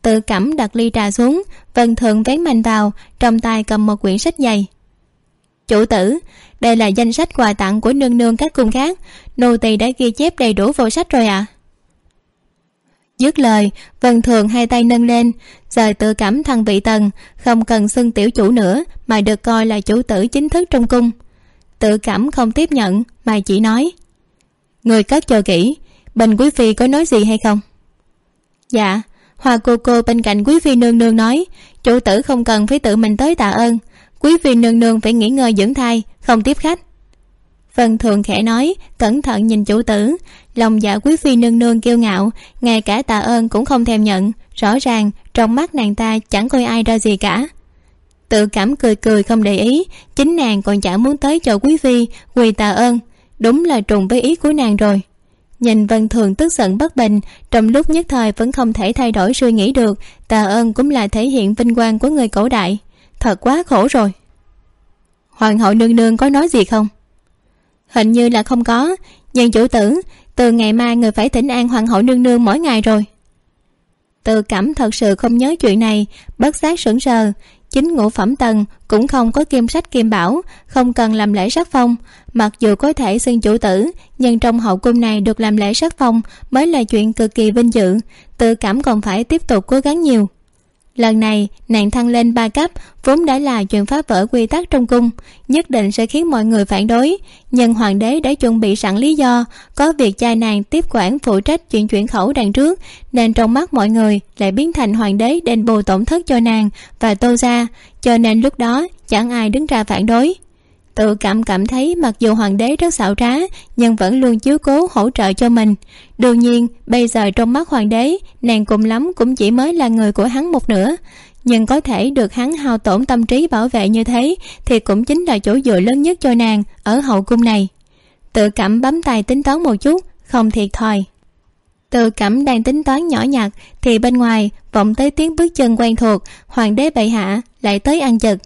Tự cẩm đặt ly trà xuống, vân thượng vén mạnh vào, trong tay cầm một quyển sách dày. Chủ tử, đây là danh sách quà tặng của nương nương các cung khác, nô tỳ đã ghi chép đầy đủ vào sách rồi ạ. à? Dứt lời, vân thường hai tay nâng lên rời tự cảm thằng vị tần, không cần xưng tiểu chủ nữa, mà được coi là chủ tử chính thức trong cung. Tự cảm không tiếp nhận, mà chỉ nói, người cất chờ kỹ bình quý phi có nói gì hay không? Dạ hoa cô cô bên cạnh quý phi nương nương nói, chủ tử không cần phải tự mình tới tạ ơn, quý phi nương nương phải nghỉ ngơi dưỡng thai, không tiếp khách vân thường khẽ nói, cẩn thận nhìn chủ tử. Lòng dạ quý phi nương nương kiêu ngạo, ngay cả tạ ơn cũng không thèm nhận. Rõ ràng, trong mắt nàng ta chẳng coi ai ra gì cả. Tự cảm cười cười không để ý, chính nàng còn chẳng muốn tới chỗ quý phi, quỳ tạ ơn. Đúng là trùng với ý của nàng rồi. Nhìn vân thường tức giận bất bình, trong lúc nhất thời vẫn không thể thay đổi suy nghĩ được, tạ ơn cũng là thể hiện vinh quang của người cổ đại. Thật quá khổ rồi. Hoàng hậu nương nương có nói gì không? Hình như là không có. Nhưng chủ tử, từ ngày mai người phải thỉnh an hoàng hậu nương nương mỗi ngày rồi. Tự cảm thật sự không nhớ chuyện này, bất giác sững sờ. Chính ngũ phẩm tần cũng không có kim sách kim bảo, không cần làm lễ sắc phong. Mặc dù có thể xưng chủ tử, nhưng trong hậu cung này được làm lễ sắc phong mới là chuyện cực kỳ vinh dự. Tự cảm còn phải tiếp tục cố gắng nhiều lần này, nàng thăng lên ba cấp, vốn đã là chuyện phá vỡ quy tắc trong cung, nhất định sẽ khiến mọi người phản đối. Nhưng hoàng đế đã chuẩn bị sẵn lý do, có việc cha nàng tiếp quản phụ trách chuyện chuyển khẩu đằng trước, nên trong mắt mọi người lại biến thành hoàng đế đền bù tổn thất cho nàng và tô ra cho nên lúc đó chẳng ai đứng ra phản đối tự cảm cảm thấy mặc dù hoàng đế rất xảo trá, nhưng vẫn luôn chiếu cố, hỗ trợ cho mình. Đương nhiên, bây giờ trong mắt hoàng đế, nàng cùng lắm cũng chỉ mới là người của hắn một nửa. Nhưng có thể được hắn hao tổn tâm trí bảo vệ như thế, thì cũng chính là chỗ dựa lớn nhất cho nàng ở hậu cung này. Tự cảm bấm tay tính toán một chút, không thiệt thòi. Tự cảm đang tính toán nhỏ nhặt, thì bên ngoài vọng tới tiếng bước chân quen thuộc, hoàng đế bệ hạ lại tới ăn chực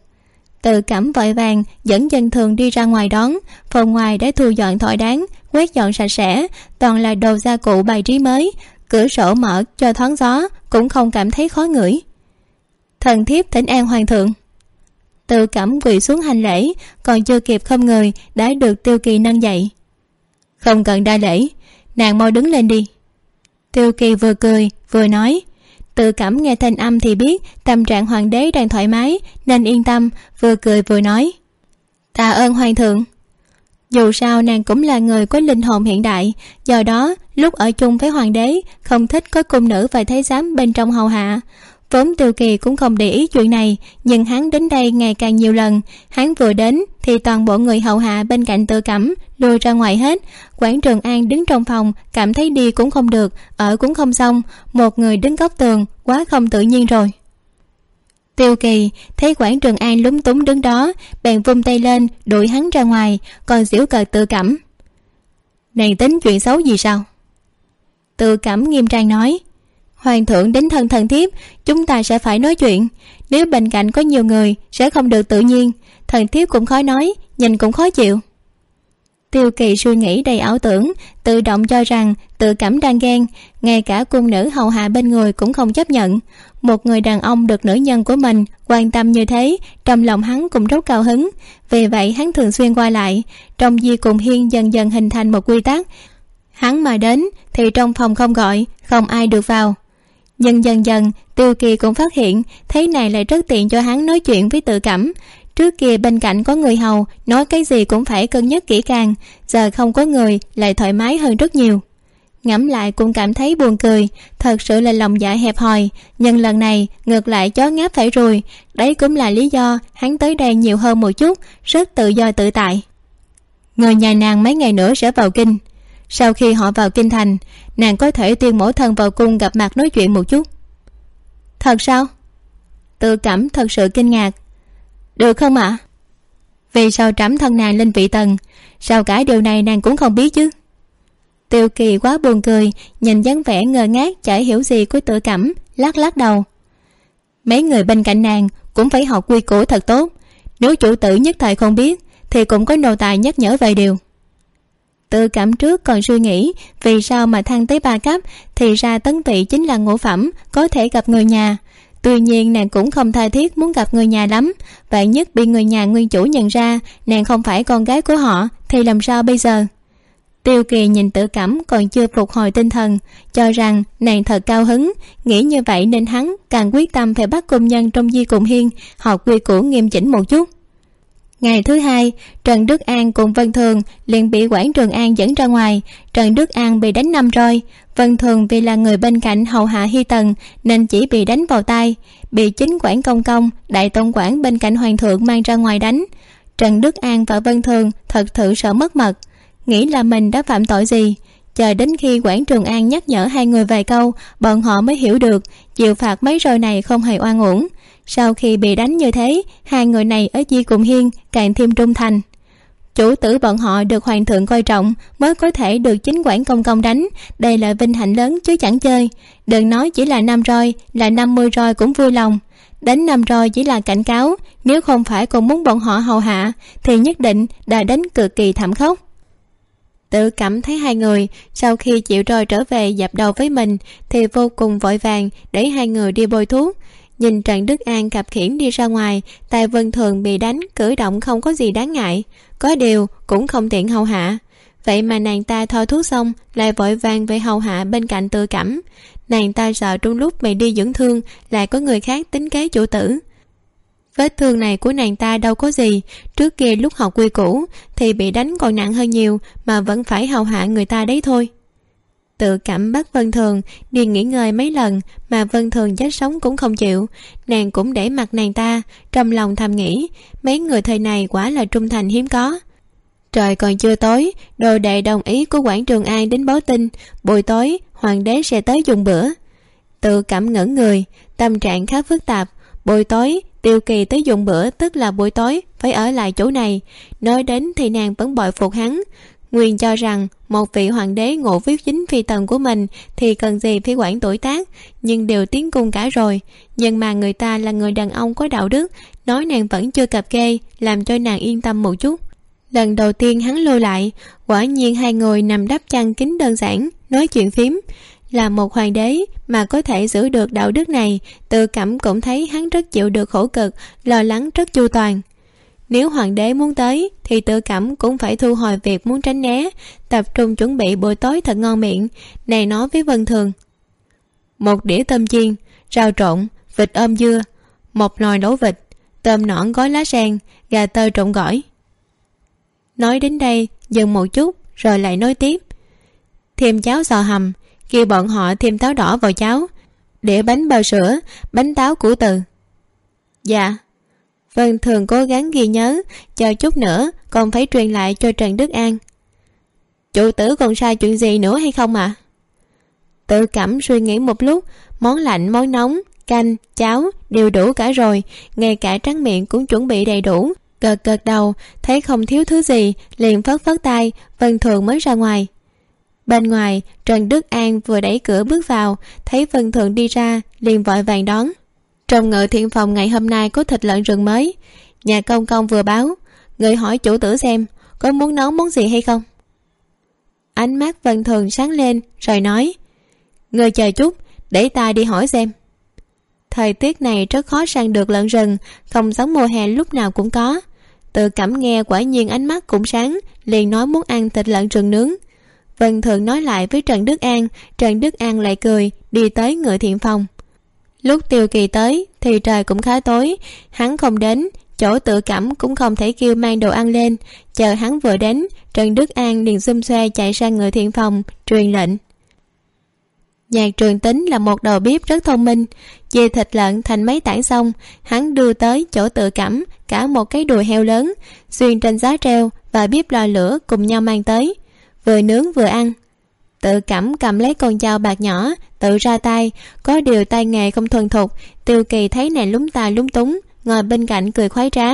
tự cảm vội vàng, dẫn dân thường đi ra ngoài đón. Phòng ngoài đã thu dọn thỏa đáng quét dọn sạch sẽ, toàn là đồ gia cụ bài trí mới. Cửa sổ mở cho thoáng gió, cũng không cảm thấy khó ngửi. Thần thiếp thỉnh an hoàng thượng. Tự cảm quỳ xuống hành lễ, còn chưa kịp không người, đã được tiêu kỳ nâng dậy. Không cần đa lễ, nàng mau đứng lên đi. Tiêu kỳ vừa cười, vừa nói tự cảm nghe thanh âm thì biết, tâm trạng hoàng đế đang thoải mái, nên yên tâm, vừa cười vừa nói. Tạ ơn hoàng thượng. Dù sao nàng cũng là người có linh hồn hiện đại, do đó lúc ở chung với hoàng đế, không thích có cung nữ và thái giám bên trong hầu hạ vốn tiêu kỳ cũng không để ý chuyện này, nhưng hắn đến đây ngày càng nhiều lần. Hắn vừa đến thì toàn bộ người hầu hạ bên cạnh tự cẩm lùi ra ngoài hết. Quảng trường an đứng trong phòng, cảm thấy đi cũng không được, ở cũng không xong. Một người đứng góc tường, quá không tự nhiên rồi. Tiêu kỳ thấy quảng trường an lúng túng đứng đó, bèn vung tay lên, đuổi hắn ra ngoài. Còn xỉu cợt tự cẩm, nàng tính chuyện xấu gì sao? Tự cẩm nghiêm trang nói hoàng thượng đến thân thần thiếp, chúng ta sẽ phải nói chuyện. Nếu bên cạnh có nhiều người, sẽ không được tự nhiên. Thần thiếp cũng khó nói, nhìn cũng khó chịu. Tiêu kỳ suy nghĩ đầy ảo tưởng, tự động cho rằng tự cảm đang ghen, ngay cả cung nữ hầu hạ bên người cũng không chấp nhận. Một người đàn ông được nữ nhân của mình quan tâm như thế, trong lòng hắn cũng rất cao hứng. Vì vậy hắn thường xuyên qua lại, trong di cùng hiên dần dần hình thành một quy tắc. Hắn mà đến thì trong phòng không gọi, không ai được vào nhưng dần dần, tiêu kỳ cũng phát hiện thế này lại rất tiện cho hắn nói chuyện với tự cảm. Trước kia bên cạnh có người hầu, nói cái gì cũng phải cân nhắc kỹ càng, giờ không có người lại thoải mái hơn rất nhiều. Ngẫm lại cũng cảm thấy buồn cười, thật sự là lòng dạ hẹp hòi, nhưng lần này ngược lại chó ngáp phải rồi. Đấy cũng là lý do hắn tới đây nhiều hơn một chút, rất tự do tự tại. Người nhà nàng mấy ngày nữa sẽ vào kinh sau khi họ vào kinh thành, nàng có thể tuyên mỗi thân vào cung gặp mặt nói chuyện một chút. Thật sao? Tự cảm thật sự kinh ngạc. Được không ạ? Vì sao trẫm thân nàng lên vị tần, sao cả điều này nàng cũng không biết chứ? Tiêu kỳ quá buồn cười, nhìn dáng vẻ ngơ ngác, chả hiểu gì của tự cảm, lắc lắc đầu. Mấy người bên cạnh nàng cũng phải học quy củ thật tốt. Nếu chủ tử nhất thời không biết, thì cũng có nô tài nhắc nhở về điều tự cảm trước còn suy nghĩ, vì sao mà thăng tới ba cấp, thì ra tấn vị chính là ngũ phẩm, có thể gặp người nhà. Tuy nhiên nàng cũng không tha thiết muốn gặp người nhà lắm, vậy nhất bị người nhà nguyên chủ nhận ra, nàng không phải con gái của họ, thì làm sao bây giờ? Tiêu kỳ nhìn tự cảm còn chưa phục hồi tinh thần, cho rằng nàng thật cao hứng, nghĩ như vậy nên hắn càng quyết tâm phải bắt công nhân trong di cùng hiên, học quy củ nghiêm chỉnh một chút ngày thứ hai, trần đức an cùng vân thường liền bị quản trường an dẫn ra ngoài. Trần đức an bị đánh năm roi. Vân thường vì là người bên cạnh hầu hạ hy tần nên chỉ bị đánh vào tay bị chính quản công công, đại tôn quản bên cạnh hoàng thượng mang ra ngoài đánh. Trần đức an và vân thường thật sự sợ mất mật. Nghĩ là mình đã phạm tội gì? Chờ đến khi quản trường an nhắc nhở hai người vài câu, bọn họ mới hiểu được, chịu phạt mấy roi này không hề oan uổng sau khi bị đánh như thế, hai người này ở di cùng hiên càng thêm trung thành. Chủ tử bọn họ được hoàng thượng coi trọng mới có thể được chính quản công công đánh. Đây là vinh hạnh lớn chứ chẳng chơi. Đừng nói chỉ là năm roi, là năm mươi roi cũng vui lòng. Đánh năm roi chỉ là cảnh cáo, nếu không phải còn muốn bọn họ hầu hạ, thì nhất định đã đánh cực kỳ thảm khốc. Tự cảm thấy hai người, sau khi chịu roi trở về dập đầu với mình, thì vô cùng vội vàng để hai người đi bôi thuốc nhìn trần đức an cặp khiển đi ra ngoài, tài vân thường bị đánh, cử động không có gì đáng ngại. Có điều, cũng không tiện hầu hạ. Vậy mà nàng ta thôi thuốc xong, lại vội vàng về hầu hạ bên cạnh tự cảm nàng ta sợ trong lúc mày đi dưỡng thương, lại có người khác tính kế chủ tử. Vết thương này của nàng ta đâu có gì. Trước kia lúc học quy củ, thì bị đánh còn nặng hơn nhiều, mà vẫn phải hầu hạ người ta đấy thôi tự cảm bắt vân thường đi nghỉ ngơi mấy lần mà vân thường chết sống cũng không chịu. Nàng cũng để mặt nàng ta, trong lòng thầm nghĩ, mấy người thời này quả là trung thành hiếm có. Trời còn chưa tối, đồ đệ đồng ý của quản trường an đến báo tin, buổi tối, hoàng đế sẽ tới dùng bữa. Tự cảm ngẩn người, tâm trạng khá phức tạp, buổi tối, tiêu kỳ tới dùng bữa tức là buổi tối, phải ở lại chỗ này. Nói đến thì nàng vẫn bội phục hắn nguyên cho rằng một vị hoàng đế ngộ viết chính phi tần của mình thì cần gì phải quản tuổi tác, nhưng đều tiến cung cả rồi. Nhưng mà người ta là người đàn ông có đạo đức, nói nàng vẫn chưa cập kê, làm cho nàng yên tâm một chút. Lần đầu tiên hắn lôi lại, quả nhiên hai người nằm đắp chăn kính đơn giản, nói chuyện phím. Là một hoàng đế mà có thể giữ được đạo đức này tự cảm cũng thấy hắn rất chịu được khổ cực, lo lắng rất chu toàn nếu hoàng đế muốn tới, thì tự cảm cũng phải thu hồi việc muốn tránh né. Tập trung chuẩn bị bữa tối thật ngon miệng. Này nói với vân thường. Một đĩa tôm chiên, rau trộn, vịt ôm dưa, một nồi nấu vịt, tôm nõn gói lá sen, gà tơ trộn gỏi. Nói đến đây, dừng một chút, rồi lại nói tiếp. Thêm cháo sò hầm kêu bọn họ thêm táo đỏ vào cháo, để bánh bao sữa, bánh táo củ từ. Dạ vân thường cố gắng ghi nhớ, chờ chút nữa, còn phải truyền lại cho trần đức an. Chủ tử còn sai chuyện gì nữa hay không ạ? À? tự cảm suy nghĩ một lúc, món lạnh, món nóng, canh, cháo đều đủ cả rồi, ngay cả trắng miệng cũng chuẩn bị đầy đủ. Gật gật đầu, thấy không thiếu thứ gì, liền phất phất tay, vân thường mới ra ngoài. Bên ngoài, trần đức an vừa đẩy cửa bước vào, thấy vân thường đi ra, liền vội vàng đón trong ngự thiện phòng ngày hôm nay có thịt lợn rừng mới. Nhà công công vừa báo, người hỏi chủ tử xem, có muốn nấu món gì hay không? Ánh mắt vân thường sáng lên, rồi nói, người chờ chút, để ta đi hỏi xem. Thời tiết này rất khó săn được lợn rừng, không giống mùa hè lúc nào cũng có. Tự cảm nghe quả nhiên ánh mắt cũng sáng, liền nói muốn ăn thịt lợn rừng nướng. Vân thường nói lại với trần đức an, trần đức an lại cười, đi tới ngựa thiện phòng lúc tiêu kỳ tới, thì trời cũng khá tối. Hắn không đến, chỗ tự cảm cũng không thể kêu mang đồ ăn lên. Chờ hắn vừa đến, trần đức an liền xum xoe chạy sang người thiện phòng, truyền lệnh. Nhạc trường tính là một đầu bếp rất thông minh. Chia thịt lợn thành mấy tảng xong, hắn đưa tới chỗ tự cảm, cả một cái đùi heo lớn, xuyên trên giá treo và bếp lò lửa cùng nhau mang tới. Vừa nướng vừa ăn tự cảm cầm lấy con dao bạc nhỏ, tự ra tay. Có điều tay nghề không thuần thục. Tiêu kỳ thấy nàng lúng ta lúng túng, ngồi bên cạnh cười khoái trá.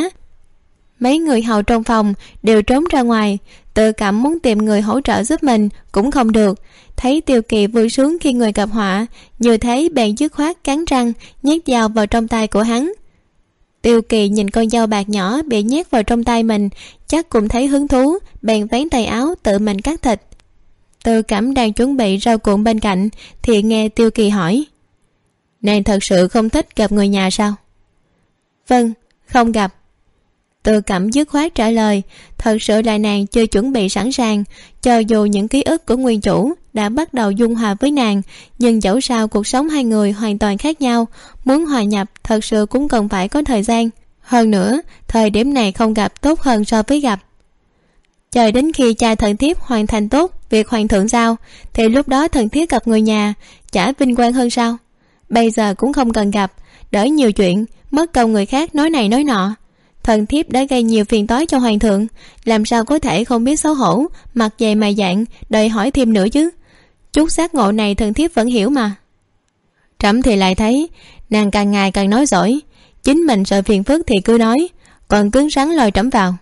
Mấy người hầu trong phòng đều trốn ra ngoài. Tự cảm muốn tìm người hỗ trợ giúp mình cũng không được. Thấy tiêu kỳ vui sướng khi người gặp họa như thế bèn dứt khoát cắn răng, nhét dao vào trong tay của hắn. Tiêu kỳ nhìn con dao bạc nhỏ bị nhét vào trong tay mình, chắc cũng thấy hứng thú, bèn vén tay áo tự mình cắt thịt. Từ cảm đang chuẩn bị rau cuộn bên cạnh, thì nghe tiêu kỳ hỏi nàng thật sự không thích gặp người nhà sao? Vâng không gặp. Tự cảm dứt khoát trả lời, thật sự là nàng chưa chuẩn bị sẵn sàng, cho dù những ký ức của nguyên chủ đã bắt đầu dung hòa với nàng, nhưng dẫu sao cuộc sống hai người hoàn toàn khác nhau, muốn hòa nhập thật sự cũng cần phải có thời gian. Hơn nữa, thời điểm này không gặp tốt hơn so với gặp chờ đến khi cha thần thiếp hoàn thành tốt việc hoàng thượng giao, thì lúc đó thần thiếp gặp người nhà, chả vinh quang hơn sao. Bây giờ cũng không cần gặp, đỡ nhiều chuyện, mất công người khác nói này nói nọ. Thần thiếp đã gây nhiều phiền toái cho hoàng thượng, làm sao có thể không biết xấu hổ, mặt dày mà dạng đòi hỏi thêm nữa chứ. Chút giác ngộ này thần thiếp vẫn hiểu mà. Trẫm thì lại thấy, nàng càng ngày càng nói giỏi, chính mình sợ phiền phức thì cứ nói, còn cứng rắn lòi trẫm vào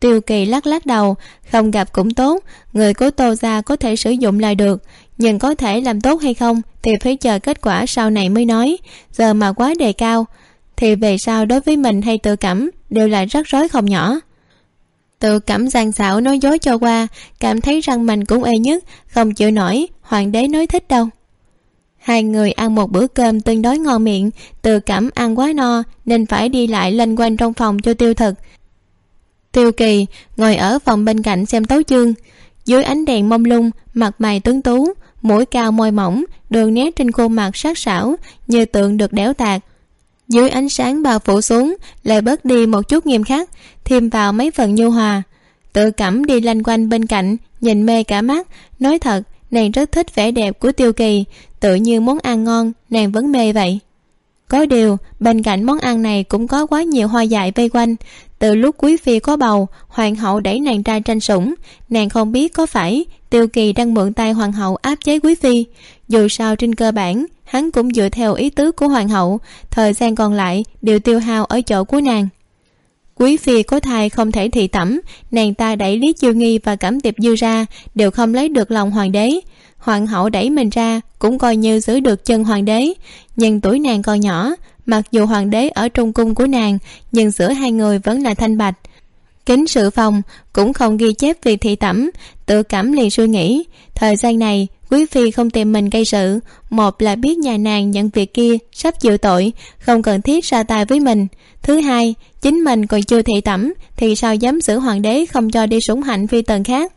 tiêu kỳ lắc lắc đầu, không gặp cũng tốt, người của tô gia có thể sử dụng lại được, nhưng có thể làm tốt hay không thì phải chờ kết quả sau này mới nói. Giờ mà quá đề cao, thì về sau đối với mình hay tự cảm đều là rắc rối không nhỏ. Tự cảm gian xảo nói dối cho qua, cảm thấy rằng mình cũng ê nhất, không chịu nổi, hoàng đế nói thích đâu. Hai người ăn một bữa cơm tương đối ngon miệng, tự cảm ăn quá no, nên phải đi lại lanh quanh trong phòng cho tiêu thực tiêu kỳ ngồi ở phòng bên cạnh xem tấu chương. Dưới ánh đèn mông lung, mặt mày tuấn tú, mũi cao môi mỏng đường nét trên khuôn mặt sắc sảo như tượng được đẽo tạc. Dưới ánh sáng bao phủ xuống, lại bớt đi một chút nghiêm khắc, thêm vào mấy phần nhu hòa. Tự cảm đi lanh quanh bên cạnh, nhìn mê cả mắt. Nói thật, nàng rất thích vẻ đẹp của tiêu kỳ, tự như món ăn ngon, nàng vẫn mê vậy có điều, bên cạnh món ăn này cũng có quá nhiều hoa dại vây quanh. Từ lúc quý phi có bầu, hoàng hậu đẩy nàng ra tranh sủng. Nàng không biết có phải tiêu kỳ đang mượn tay hoàng hậu áp chế quý phi. Dù sao trên cơ bản, hắn cũng dựa theo ý tứ của hoàng hậu. Thời gian còn lại, đều tiêu hao ở chỗ của nàng. Quý phi có thai không thể thị tẩm. Nàng ta đẩy lý chiêu nghi và cẩm tiệp dư ra, đều không lấy được lòng hoàng đế hoàng hậu đẩy mình ra, cũng coi như giữ được chân hoàng đế. Nhưng tuổi nàng còn nhỏ, mặc dù hoàng đế ở trong cung của nàng, nhưng giữa hai người vẫn là thanh bạch. Kính sự phòng cũng không ghi chép việc thị tẩm, tự cảm liền suy nghĩ. Thời gian này, quý phi không tìm mình gây sự. Một là biết nhà nàng nhận việc kia sắp chịu tội, không cần thiết ra tay với mình. Thứ hai, chính mình còn chưa thị tẩm, thì sao dám xử hoàng đế không cho đi sủng hạnh phi tần khác?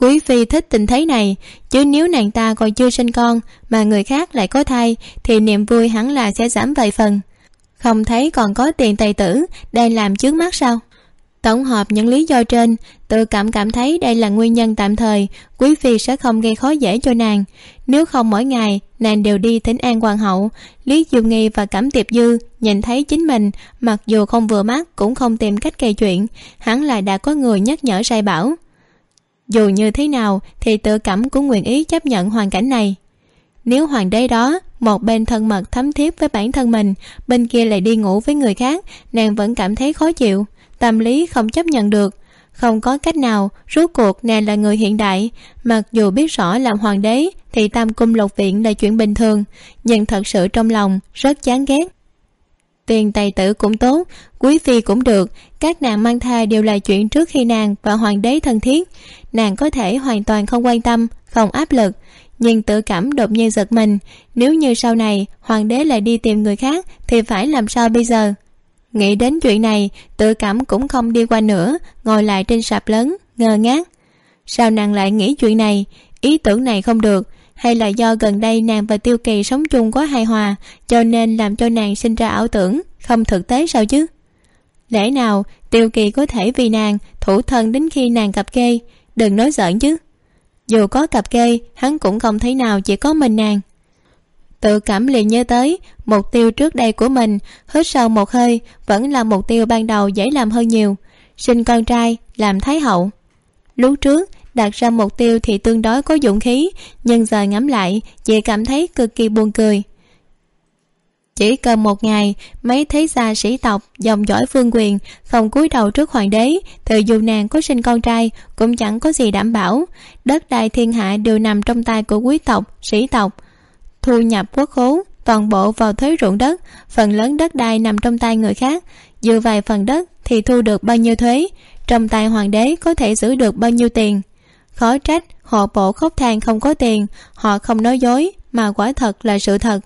Quý phi thích tình thế này, chứ nếu nàng ta còn chưa sinh con mà người khác lại có thai, thì niềm vui hẳn là sẽ giảm vài phần. Không thấy còn có tiền tài tử đang làm trước mắt sao? Tổng hợp những lý do trên, tự cảm cảm thấy đây là nguyên nhân tạm thời, quý phi sẽ không gây khó dễ cho nàng. Nếu không mỗi ngày, nàng đều đi thỉnh an hoàng hậu, lý diệu nghi và cảm tiệp dư nhìn thấy chính mình, mặc dù không vừa mắt cũng không tìm cách gây chuyện, hẳn là đã có người nhắc nhở sai bảo dù như thế nào, thì tự cảm cũng nguyện ý chấp nhận hoàn cảnh này. Nếu hoàng đế đó, một bên thân mật thấm thiếp với bản thân mình, bên kia lại đi ngủ với người khác, nàng vẫn cảm thấy khó chịu, tâm lý không chấp nhận được. Không có cách nào, rốt cuộc nàng là người hiện đại. Mặc dù biết rõ làm hoàng đế, thì tam cung lục viện là chuyện bình thường, nhưng thật sự trong lòng rất chán ghét tiền tài tử cũng tốt, quý phi cũng được. Các nàng mang thai đều là chuyện trước khi nàng và hoàng đế thân thiết. Nàng có thể hoàn toàn không quan tâm, không áp lực. Nhưng tự cảm đột nhiên giật mình, nếu như sau này hoàng đế lại đi tìm người khác thì phải làm sao bây giờ? Nghĩ đến chuyện này, tự cảm cũng không đi qua nữa, ngồi lại trên sạp lớn, ngơ ngác. Sao nàng lại nghĩ chuyện này? Ý tưởng này không được hay là do gần đây nàng và tiêu kỳ sống chung quá hài hòa, cho nên làm cho nàng sinh ra ảo tưởng, không thực tế sao chứ? Lẽ nào tiêu kỳ có thể vì nàng thủ thân đến khi nàng cặp kê? Đừng nói giỡn chứ. Dù có cặp kê, hắn cũng không thấy nào chỉ có mình nàng. Tự cảm liền nhớ tới, mục tiêu trước đây của mình, hít sâu một hơi, vẫn là mục tiêu ban đầu dễ làm hơn nhiều. Sinh con trai, làm thái hậu. Lúc trước đặt ra mục tiêu thì tương đối có dũng khí, nhưng giờ ngắm lại, chị cảm thấy cực kỳ buồn cười. Chỉ cần một ngày, mấy thế gia sĩ tộc dòng dõi phương quyền không cúi đầu trước hoàng đế thì dù nàng có sinh con trai, cũng chẳng có gì đảm bảo. Đất đai thiên hạ đều nằm trong tay của quý tộc, sĩ tộc. Thu nhập quốc khố, toàn bộ vào thuế ruộng đất, phần lớn đất đai nằm trong tay người khác. Dựa vài phần đất thì thu được bao nhiêu thuế, trong tay hoàng đế có thể giữ được bao nhiêu tiền khó trách, họ bộ khóc than không có tiền, họ không nói dối, mà quả thật là sự thật.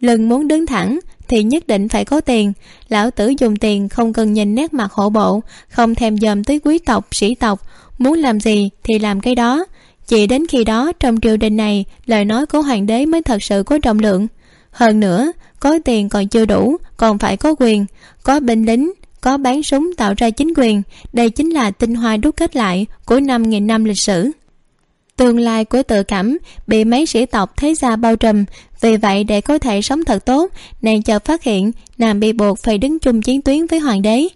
Lưng muốn đứng thẳng thì thì nhất định phải có tiền, lão tử dùng tiền không cần nhìn nét mặt hộ bộ, không thèm dòm tới quý tộc, sĩ tộc, muốn làm gì thì làm cái đó. Chỉ đến khi đó trong triều đình này, lời nói của hoàng đế mới thật sự có trọng lượng. Hơn nữa, có tiền còn chưa đủ, còn phải có quyền, có binh lính có bán súng tạo ra chính quyền. Đây chính là tinh hoa đúc kết lại của năm nghìn năm lịch sử. Tương lai của tự cảm bị mấy sĩ tộc thế gia bao trùm. Vì vậy, để có thể sống thật tốt, nàng chợt phát hiện nàng bị buộc phải đứng chung chiến tuyến với hoàng đế.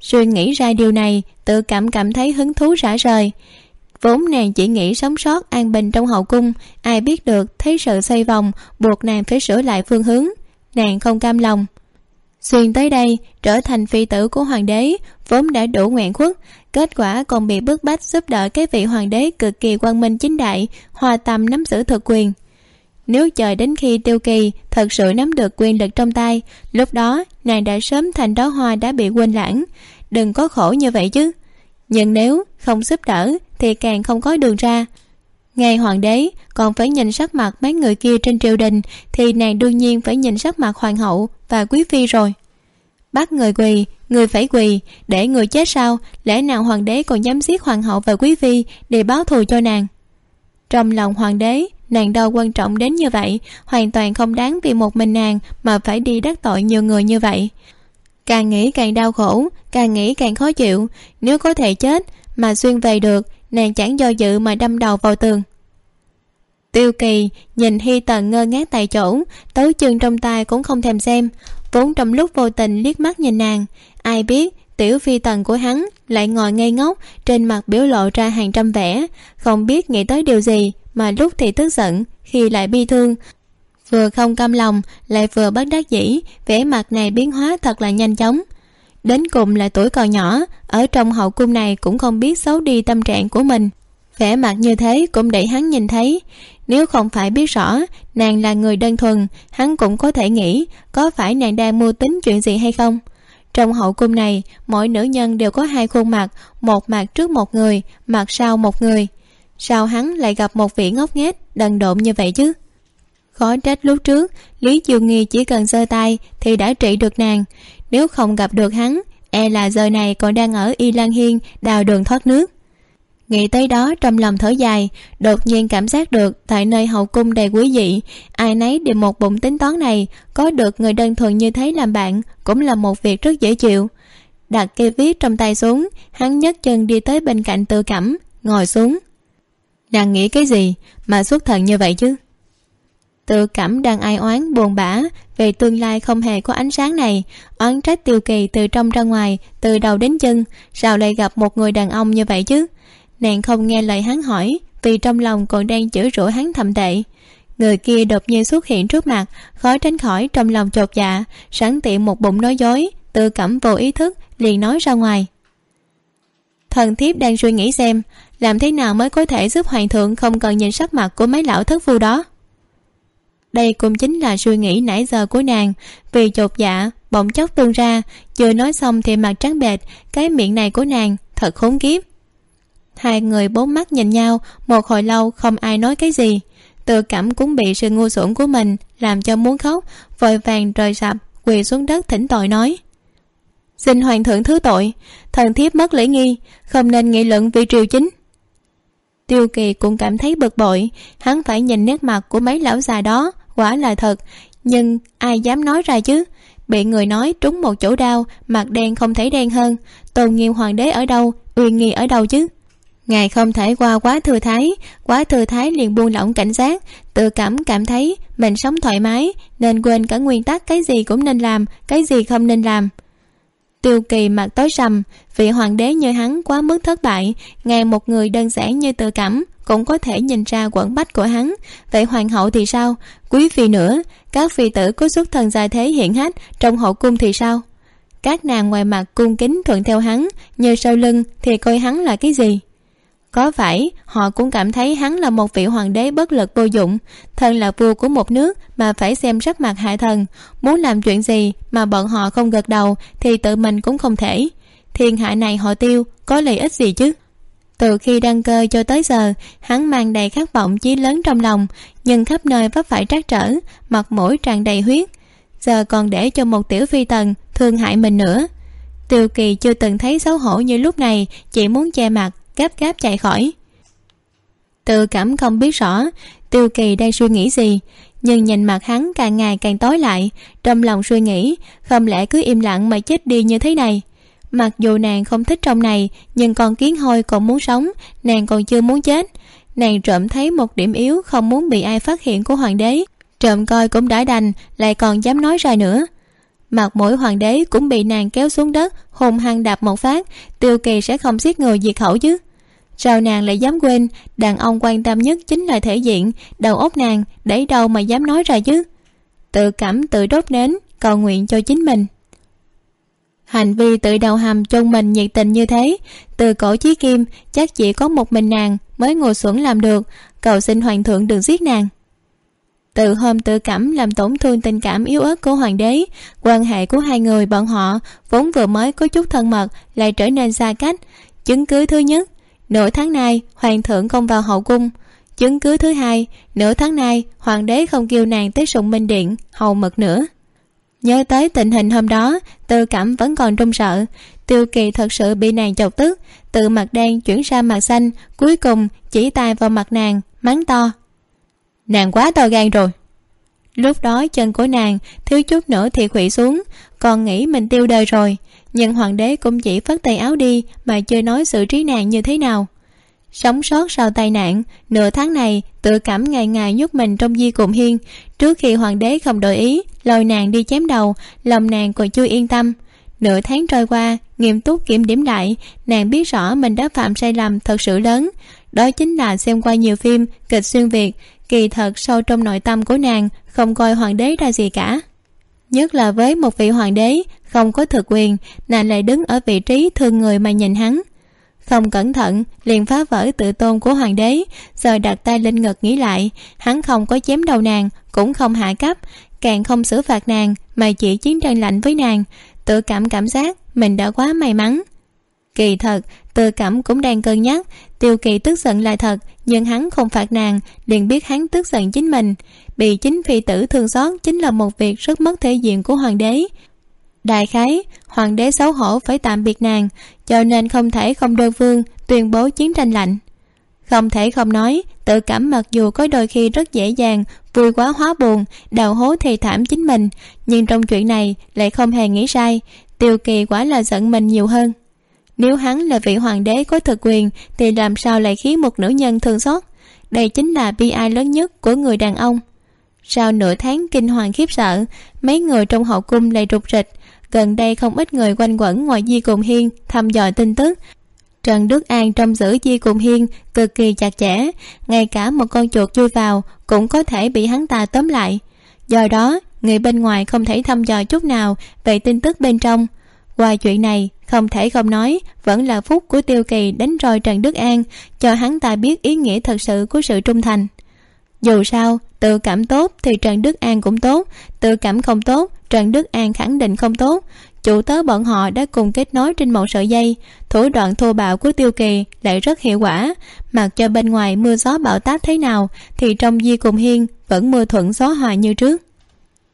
Suy nghĩ ra điều này, tự cảm cảm thấy hứng thú rã rời. Vốn nàng chỉ nghĩ sống sót an bình trong hậu cung, ai biết được thấy sự xoay vòng, buộc nàng phải sửa lại phương hướng. Nàng không cam lòng xuyên tới đây, trở thành phi tử của hoàng đế, vốn đã đủ nguyện khuất. Kết quả còn bị bức bách giúp đỡ cái vị hoàng đế cực kỳ quang minh chính đại, hòa tâm nắm giữ thực quyền. Nếu chờ đến khi tiêu kỳ thật sự nắm được quyền lực trong tay, lúc đó nàng đã sớm thành đó hoa đã bị quên lãng. Đừng có khổ như vậy chứ. Nhưng nếu không giúp đỡ thì càng không có đường ra ngài hoàng đế, còn phải nhìn sắc mặt mấy người kia trên triều đình, thì nàng đương nhiên phải nhìn sắc mặt hoàng hậu và quý phi rồi. Bắt người quỳ, người phải quỳ, để người chết sao lẽ nào hoàng đế còn dám giết hoàng hậu và quý phi để báo thù cho nàng? Trong lòng hoàng đế, nàng đâu quan trọng đến như vậy, hoàn toàn không đáng vì một mình nàng mà phải đi đắc tội nhiều người như vậy. Càng nghĩ càng đau khổ, càng nghĩ càng khó chịu, nếu có thể chết mà xuyên về được nàng chẳng do dự mà đâm đầu vào tường. Tiêu kỳ nhìn hy tần ngơ ngác tại chỗ, tấu chương trong tay cũng không thèm xem. Vốn trong lúc vô tình liếc mắt nhìn nàng, ai biết tiểu phi tần của hắn lại ngồi ngây ngốc trên mặt biểu lộ ra hàng trăm vẻ, không biết nghĩ tới điều gì mà lúc thì tức giận, khi lại bi thương. Vừa không cam lòng, lại vừa bất đắc dĩ, vẻ mặt này biến hóa thật là nhanh chóng đến cùng là tuổi còn nhỏ, ở trong hậu cung này cũng không biết xấu đi tâm trạng của mình. Vẻ mặt như thế cũng để hắn nhìn thấy. Nếu không phải biết rõ, nàng là người đơn thuần, hắn cũng có thể nghĩ có phải nàng đang mưu tính chuyện gì hay không. Trong hậu cung này, mỗi nữ nhân đều có hai khuôn mặt, một mặt trước một người, mặt sau một người. Sao hắn lại gặp một vị ngốc nghếch, đần độn như vậy chứ? Khó trách lúc trước, lý diều nghi chỉ cần giơ tay thì đã trị được nàng nếu không gặp được hắn e là giờ này còn đang ở y lan hiên, đào đường thoát nước. Nghĩ tới đó, trong lòng thở dài, đột nhiên cảm giác được tại nơi hậu cung đầy quý dị, ai nấy đều một bụng tính toán này, có được người đơn thuần như thế làm bạn cũng là một việc rất dễ chịu. Đặt cây viết trong tay xuống, hắn nhấc chân đi tới bên cạnh tự cẩm, ngồi xuống. Nàng nghĩ cái gì mà xuất thần như vậy chứ? Tự cảm đang ai oán, buồn bã về tương lai không hề có ánh sáng này. Oán trách tiêu kỳ từ trong ra ngoài, từ đầu đến chân. Sao lại gặp một người đàn ông như vậy chứ? Nàng không nghe lời hắn hỏi, vì trong lòng còn đang chửi rủa hắn thầm tệ. Người kia đột nhiên xuất hiện trước mặt, khó tránh khỏi trong lòng chột dạ sẵn tiện một bụng nói dối, tự cảm vô ý thức, liền nói ra ngoài. Thần thiếp đang suy nghĩ xem, làm thế nào mới có thể giúp hoàng thượng không cần nhìn sắc mặt của mấy lão thất phu đó? Đây cũng chính là suy nghĩ nãy giờ của nàng. Vì chột dạ bỗng chốc tuôn ra. Chưa nói xong thì mặt trắng bệch, cái miệng này của nàng thật khốn kiếp. Hai người bốn mắt nhìn nhau, một hồi lâu không ai nói cái gì. Tự cảm cũng bị sự ngu xuẩn của mình làm cho muốn khóc, vội vàng rời sập quỳ xuống đất thỉnh tội nói. Xin hoàng thượng thứ tội, thần thiếp mất lễ nghi, không nên nghị luận vì triều chính. Tiêu kỳ cũng cảm thấy bực bội, hắn phải nhìn nét mặt của mấy lão già đó quả là thật. Nhưng ai dám nói ra chứ? Bị người nói trúng một chỗ đau, mặt đen không thấy đen hơn. Tôn nghiêm hoàng đế ở đâu? Uy nghi ở đâu chứ? Ngài không thể qua quá thừa thái. Quá thừa thái liền buông lỏng cảnh giác. Tự cảm cảm thấy mình sống thoải mái, nên quên cả nguyên tắc cái gì cũng nên làm, cái gì không nên làm. Tiêu kỳ mặt tối sầm, vị hoàng đế như hắn quá mức thất bại. Ngài một người đơn giản như tự cảm cũng có thể nhìn ra quẩn bách của hắn. Vậy hoàng hậu thì sao? Quý phi nữa, các phi tử có xuất thần gia thế hiện hách, trong hậu cung thì sao? Các nàng ngoài mặt cung kính thuận theo hắn như sau lưng thì coi hắn là cái gì? Có phải họ cũng cảm thấy hắn là một vị hoàng đế bất lực vô dụng? Thần là vua của một nước mà phải xem sắc mặt hạ thần. Muốn làm chuyện gì mà bọn họ không gật đầu thì tự mình cũng không thể. Thiên hạ này họ tiêu, có lợi ích gì chứ? Từ khi đăng cơ cho tới giờ, hắn mang đầy khát vọng chí lớn trong lòng, nhưng khắp nơi vấp phải trắc trở, mặt mũi tràn đầy huyết. Giờ còn để cho một tiểu phi tần thương hại mình nữa. Tiêu kỳ chưa từng thấy xấu hổ như lúc này, chỉ muốn che mặt, gấp gáp chạy khỏi. Tự cảm không biết rõ, tiêu kỳ đang suy nghĩ gì, nhưng nhìn mặt hắn càng ngày càng tối lại, trong lòng suy nghĩ, không lẽ cứ im lặng mà chết đi như thế này? Mặc dù nàng không thích trong này, nhưng con kiến hôi còn muốn sống, nàng còn chưa muốn chết. Nàng trộm thấy một điểm yếu, không muốn bị ai phát hiện của hoàng đế. Trộm coi cũng đã đành, lại còn dám nói ra nữa. Mặt mũi hoàng đế cũng bị nàng kéo xuống đất hùng hăng đạp một phát, tiêu kỳ sẽ không giết người diệt khẩu chứ. Sao nàng lại dám quên? Đàn ông quan tâm nhất chính là thể diện, đầu óc nàng để đâu mà dám nói ra chứ. Tự cảm tự đốt nến, cầu nguyện cho chính mình hành vi tự đầu hầm chôn mình nhiệt tình như thế. Từ cổ chí kim, chắc chỉ có một mình nàng mới ngồi xuẩn làm được. Cầu xin hoàng thượng đừng giết nàng. Từ hôm tự cảm làm tổn thương tình cảm yếu ớt của hoàng đế, quan hệ của hai người bọn họ vốn vừa mới có chút thân mật lại trở nên xa cách. Chứng cứ thứ nhất, nửa tháng nay hoàng thượng không vào hậu cung. Chứng cứ thứ hai, nửa tháng nay hoàng đế không kêu nàng tới sùng minh điện, hầu mật nữa nhớ tới tình hình hôm đó, tư cảm vẫn còn run sợ. Tiêu kỳ thật sự bị nàng chọc tức. Từ mặt đen chuyển sang mặt xanh, cuối cùng chỉ tay vào mặt nàng, mắng to. Nàng quá to gan rồi. Lúc đó chân của nàng thiếu chút nữa thì khuỵu xuống, còn nghĩ mình tiêu đời rồi. Nhưng hoàng đế cũng chỉ phất tay áo đi mà chưa nói xử trí nàng như thế nào sống sót sau tai nạn, nửa tháng này, tự cảm ngày ngày nhốt mình trong di cụm hiên. Trước khi hoàng đế không đổi ý, lôi nàng đi chém đầu, lòng nàng còn chưa yên tâm. Nửa tháng trôi qua, nghiêm túc kiểm điểm lại, nàng biết rõ mình đã phạm sai lầm thật sự lớn. Đó chính là xem qua nhiều phim, kịch xuyên việt, kỳ thật sâu trong nội tâm của nàng không coi hoàng đế ra gì cả. Nhất là với một vị hoàng đế không có thực quyền, nàng lại đứng ở vị trí thương người mà nhìn hắn không cẩn thận, liền phá vỡ tự tôn của hoàng đế. Rồi đặt tay lên ngực nghĩ lại, hắn không có chém đầu nàng, cũng không hạ cấp, càng không xử phạt nàng, mà chỉ chiến tranh lạnh với nàng. Tự cảm cảm giác mình đã quá may mắn. Kỳ thật, tự cảm cũng đang cân nhắc, tiêu kỳ tức giận là thật, nhưng hắn không phạt nàng, liền biết hắn tức giận chính mình. Bị chính phi tử thương xót chính là một việc rất mất thể diện của hoàng đế đại khái, hoàng đế xấu hổ phải tạm biệt nàng, cho nên không thể không đơn phương tuyên bố chiến tranh lạnh. Không thể không nói, tự cảm mặc dù có đôi khi rất dễ dàng, vui quá hóa buồn, đào hố thì thảm chính mình, nhưng trong chuyện này lại không hề nghĩ sai, tiêu kỳ quả là giận mình nhiều hơn. Nếu hắn là vị hoàng đế có thực quyền, thì làm sao lại khiến một nữ nhân thương xót? Đây chính là bi ai lớn nhất của người đàn ông. Sau nửa tháng kinh hoàng khiếp sợ, mấy người trong hậu cung lại rụt rịch gần đây không ít người quanh quẩn ngoài di cùng hiên thăm dò tin tức. Trần đức an trong giữ di cùng hiên cực kỳ chặt chẽ, ngay cả một con chuột chui vào cũng có thể bị hắn ta tóm lại. Do đó, người bên ngoài không thể thăm dò chút nào về tin tức bên trong. Qua chuyện này, không thể không nói, vẫn là phúc của tiêu kỳ đánh roi trần đức an, cho hắn ta biết ý nghĩa thật sự của sự trung thành. Dù sao, tự cảm tốt thì trần đức an cũng tốt, tự cảm không tốt trần đức an khẳng định không tốt. Chủ tớ bọn họ đã cùng kết nối trên một sợi dây. Thủ đoạn thô bạo của tiêu kỳ lại rất hiệu quả. Mặc cho bên ngoài mưa gió bão táp thế nào, thì trong di cùng hiên vẫn mưa thuận gió hòa như trước.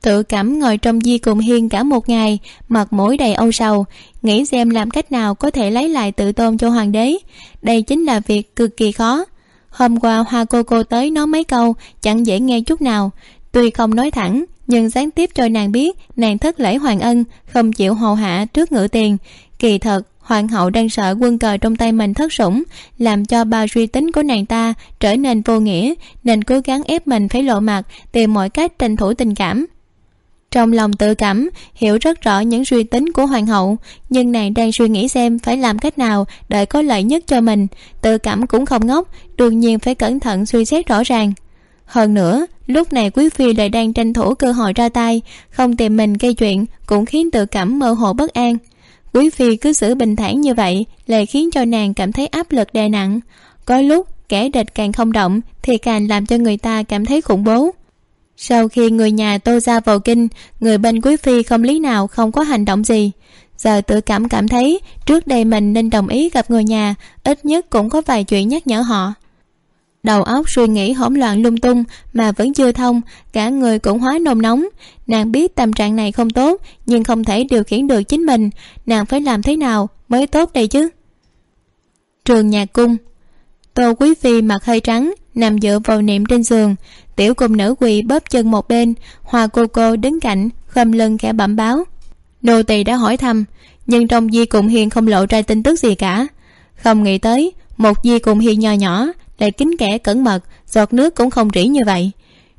Tự cảm ngồi trong di cùng hiên cả một ngày, mặt mũi đầy âu sầu, nghĩ xem làm cách nào có thể lấy lại tự tôn cho hoàng đế. Đây chính là việc cực kỳ khó. Hôm qua hoa cô cô tới nói mấy câu, chẳng dễ nghe chút nào. Tuy không nói thẳng nhưng gián tiếp cho nàng biết, nàng thất lễ hoàng ân, không chịu hầu hạ trước ngự tiền. Kỳ thật, hoàng hậu đang sợ quân cờ trong tay mình thất sủng, làm cho bao suy tính của nàng ta trở nên vô nghĩa, nên cố gắng ép mình phải lộ mặt, tìm mọi cách tranh thủ tình cảm. Trong lòng tự cảm, hiểu rất rõ những suy tính của hoàng hậu, nhưng nàng đang suy nghĩ xem phải làm cách nào để có lợi nhất cho mình. Tự cảm cũng không ngốc, đương nhiên phải cẩn thận suy xét rõ ràng. Hơn nữa lúc này quý phi lại đang tranh thủ cơ hội ra tay. Không tìm mình gây chuyện cũng khiến tự cảm mơ hồ bất an. Quý phi cứ xử bình thản như vậy lại khiến cho nàng cảm thấy áp lực đè nặng. Có lúc kẻ địch càng không động thì càng làm cho người ta cảm thấy khủng bố. Sau khi người nhà tô ra vào kinh, người bên quý phi không lý nào không có hành động gì. Giờ tự cảm cảm thấy trước đây mình nên đồng ý gặp người nhà, ít nhất cũng có vài chuyện nhắc nhở họ đầu óc suy nghĩ hỗn loạn lung tung mà vẫn chưa thông, cả người cũng hóa nôn nóng. Nàng biết tâm trạng này không tốt, nhưng không thể điều khiển được chính mình. Nàng phải làm thế nào mới tốt đây chứ? Trường nhà cung. Tô quý phi mặt hơi trắng, nằm dựa vào niệm trên giường. Tiểu cung nữ quỳ bóp chân một bên, hoa cô cô đứng cạnh, khom lưng khẽ bẩm báo. Nô tỳ đã hỏi thăm, nhưng trong di cùng hiền không lộ ra tin tức gì cả. Không nghĩ tới, một di cùng hiền nho nhỏ lại kín kẽ cẩn mật, giọt nước cũng không rỉ như vậy.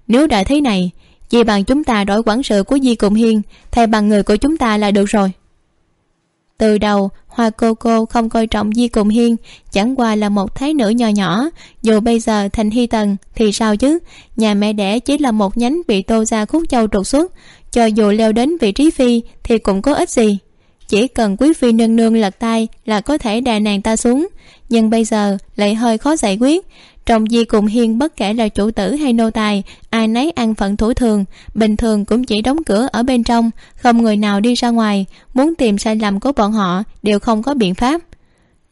Nếu đã thế này chỉ bằng chúng ta đổi quản sự của di cùng hiên, thay bằng người của chúng ta là được rồi. Từ đầu, hoa cô cô không coi trọng di cùng hiên, chẳng qua là một thái nữ nho nhỏ. Dù bây giờ thành hy tần thì sao chứ? Nhà mẹ đẻ chỉ là một nhánh bị tô ra khúc châu trục xuất, cho dù leo đến vị trí phi thì cũng có ích gì chỉ cần quý phi nương nương lật tay là có thể đè nàng ta xuống. Nhưng bây giờ lại hơi khó giải quyết. Trong di cùng hiên bất kể là chủ tử hay nô tài, ai nấy ăn phận thủ thường, bình thường cũng chỉ đóng cửa ở bên trong, không người nào đi ra ngoài, muốn tìm sai lầm của bọn họ đều không có biện pháp.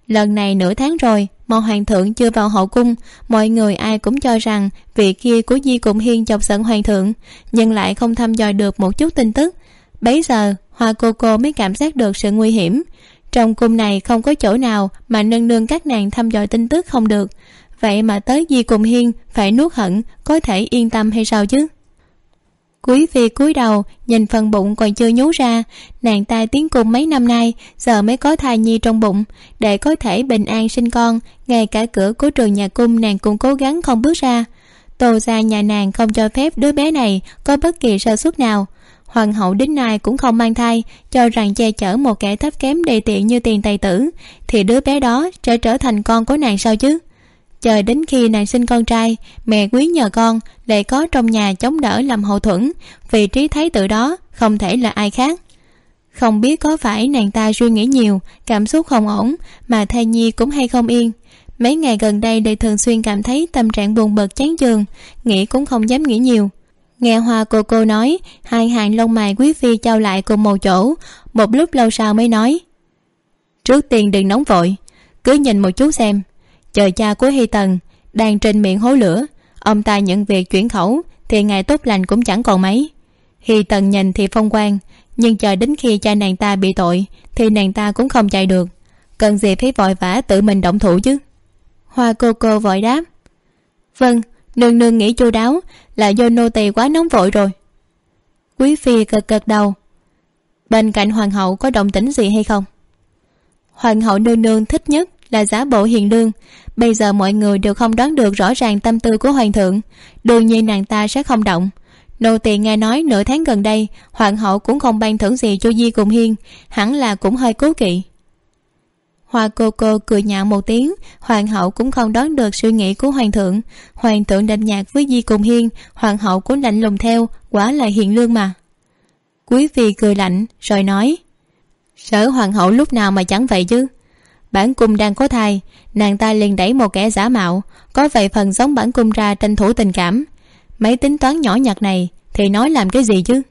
Lần này nửa tháng rồi mà hoàng thượng chưa vào hậu cung, mọi người ai cũng cho rằng vị kia của di cùng hiên chọc giận hoàng thượng, nhưng lại không thăm dò được một chút tin tức. Bấy giờ hoa cô cô mới cảm giác được sự nguy hiểm. Trong cung này không có chỗ nào mà nương nương các nàng thăm dò tin tức không được. Vậy mà tới di cùng hiên, phải nuốt hận, có thể yên tâm hay sao chứ? Quý phi cúi đầu, nhìn phần bụng còn chưa nhú ra. Nàng ta tiến cung mấy năm nay, giờ mới có thai nhi trong bụng. Để có thể bình an sinh con, ngay cả cửa của trường nhà cung nàng cũng cố gắng không bước ra. Tô ra nhà nàng không cho phép đứa bé này có bất kỳ sơ suất nào hoàng hậu đến nay cũng không mang thai, cho rằng che chở một kẻ thấp kém đầy tiện như tiền tài tử, thì đứa bé đó sẽ trở thành con của nàng sao chứ? Chờ đến khi nàng sinh con trai, mẹ quý nhờ con để có trong nhà chống đỡ làm hậu thuẫn, vị trí thái tử đó không thể là ai khác. Không biết có phải nàng ta suy nghĩ nhiều, cảm xúc không ổn, mà thai nhi cũng hay không yên. Mấy ngày gần đây đều thường xuyên cảm thấy tâm trạng buồn bực chán chường, nghĩ cũng không dám nghĩ nhiều nghe hoa cô cô nói, hai hàng lông mày quý phi trao lại cùng một chỗ, một lúc lâu sau mới nói, trước tiên đừng nóng vội, cứ nhìn một chút xem. Chờ cha của hy tần đang trên miệng hố lửa, ông ta nhận việc chuyển khẩu thì ngày tốt lành cũng chẳng còn mấy. Hy tần nhìn thì phong quang, nhưng chờ đến khi cha nàng ta bị tội thì nàng ta cũng không chạy được. Cần gì phải vội vã tự mình động thủ chứ? Hoa cô cô vội đáp vâng nương nương nghĩ chu đáo, là do nô tỳ quá nóng vội rồi. Quý phi cật cật đầu. Bên cạnh hoàng hậu có động tĩnh gì hay không? Hoàng hậu nương nương thích nhất là giả bộ hiền lương. Bây giờ mọi người đều không đoán được rõ ràng tâm tư của hoàng thượng. Đương nhiên nàng ta sẽ không động. Nô tỳ nghe nói nửa tháng gần đây, hoàng hậu cũng không ban thưởng gì cho di cùng hiên. Hẳn là cũng hơi cố kỵ hoa cô cô cười nhạo một tiếng, hoàng hậu cũng không đoán được suy nghĩ của hoàng thượng. Hoàng thượng đạnh nhạc với di cùng hiên, hoàng hậu cũng lạnh lùng theo, quả là hiền lương mà. Quý phi cười lạnh, rồi nói, sở hoàng hậu lúc nào mà chẳng vậy chứ? Bản cung đang có thai, nàng ta liền đẩy một kẻ giả mạo, có vậy phần giống bản cung ra tranh thủ tình cảm. Mấy tính toán nhỏ nhặt này thì nói làm cái gì chứ?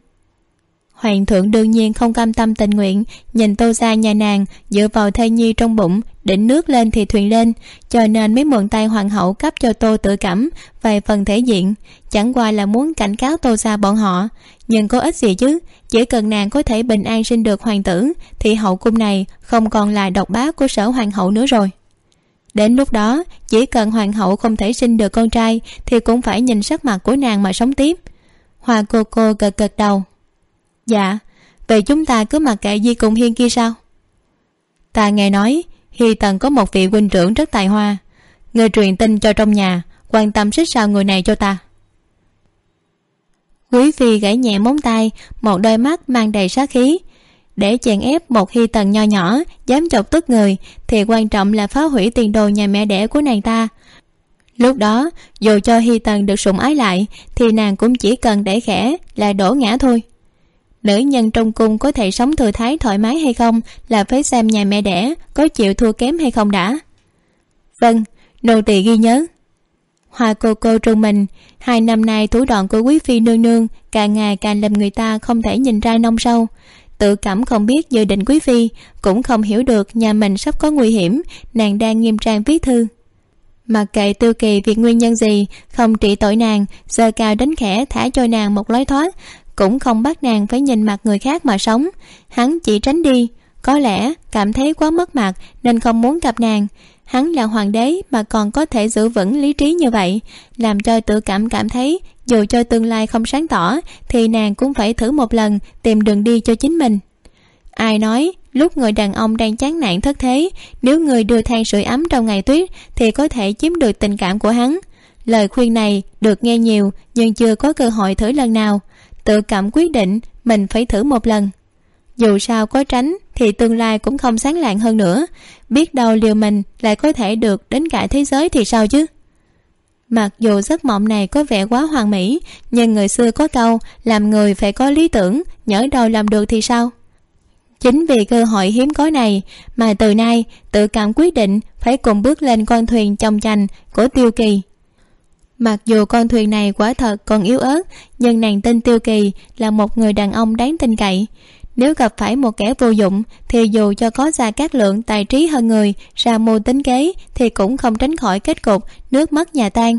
Hoàng thượng đương nhiên không cam tâm tình nguyện, nhìn tô ra nhà nàng, dựa vào thai nhi trong bụng, đỉnh nước lên thì thuyền lên, cho nên mới mượn tay hoàng hậu cấp cho tô tự cảm, vài phần thể diện. Chẳng qua là muốn cảnh cáo tô ra bọn họ. Nhưng có ích gì chứ? Chỉ cần nàng có thể bình an sinh được hoàng tử, thì hậu cung này không còn là độc bá của sở hoàng hậu nữa rồi. Đến lúc đó, chỉ cần hoàng hậu không thể sinh được con trai, thì cũng phải nhìn sắc mặt của nàng mà sống tiếp. Hoa cô cô gật gật đầu dạ vậy chúng ta cứ mặc kệ di cùng hiên kia sao? Ta nghe nói hi tần có một vị huynh trưởng rất tài hoa. Người truyền tin cho trong nhà, quan tâm xích sao người này cho ta. Quý phi gãy nhẹ móng tay, một đôi mắt mang đầy sát khí. Để chèn ép một hi tần nho nhỏ, dám chọc tức người, thì quan trọng là phá hủy tiền đồ nhà mẹ đẻ của nàng ta. Lúc đó, dù cho hi tần được sủng ái lại, thì nàng cũng chỉ cần để khẽ là đổ ngã thôi nữ nhân trong cung có thể sống thừa thái thoải mái hay không là phải xem nhà mẹ đẻ có chịu thua kém hay không đã. Vâng nô tỳ ghi nhớ. Hoa cô cô trung mình, hai năm nay thủ đoạn của quý phi nương nương càng ngày càng làm người ta không thể nhìn ra nông sâu. Tự cảm không biết dự định quý phi, cũng không hiểu được nhà mình sắp có nguy hiểm, nàng đang nghiêm trang viết thư. Mặc kệ tiêu kỳ vì nguyên nhân gì, không trị tội nàng giờ cao đánh khẽ thả cho nàng một lối thoát cũng không bắt nàng phải nhìn mặt người khác mà sống. Hắn chỉ tránh đi. Có lẽ cảm thấy quá mất mặt nên không muốn gặp nàng. Hắn là hoàng đế mà còn có thể giữ vững lý trí như vậy, làm cho tự cảm cảm thấy dù cho tương lai không sáng tỏ thì nàng cũng phải thử một lần tìm đường đi cho chính mình. Ai nói lúc người đàn ông đang chán nản thất thế, nếu người đưa than sưởi ấm trong ngày tuyết thì có thể chiếm được tình cảm của hắn. Lời khuyên này được nghe nhiều nhưng chưa có cơ hội thử lần nào tự cảm quyết định, mình phải thử một lần. Dù sao có tránh thì tương lai cũng không sáng lạng hơn nữa. Biết đâu liều mình lại có thể được đến cả thế giới thì sao chứ? Mặc dù giấc mộng này có vẻ quá hoàn mỹ, nhưng người xưa có câu, làm người phải có lý tưởng, nhỡ đâu làm được thì sao? Chính vì cơ hội hiếm có này mà từ nay tự cảm quyết định phải cùng bước lên con thuyền trong chành của tiêu kỳ mặc dù con thuyền này quả thật còn yếu ớt, nhưng nàng tin tiêu kỳ là một người đàn ông đáng tin cậy. Nếu gặp phải một kẻ vô dụng, thì dù cho có ra các lượng tài trí hơn người, ra mưu tính kế, thì cũng không tránh khỏi kết cục nước mất nhà tan.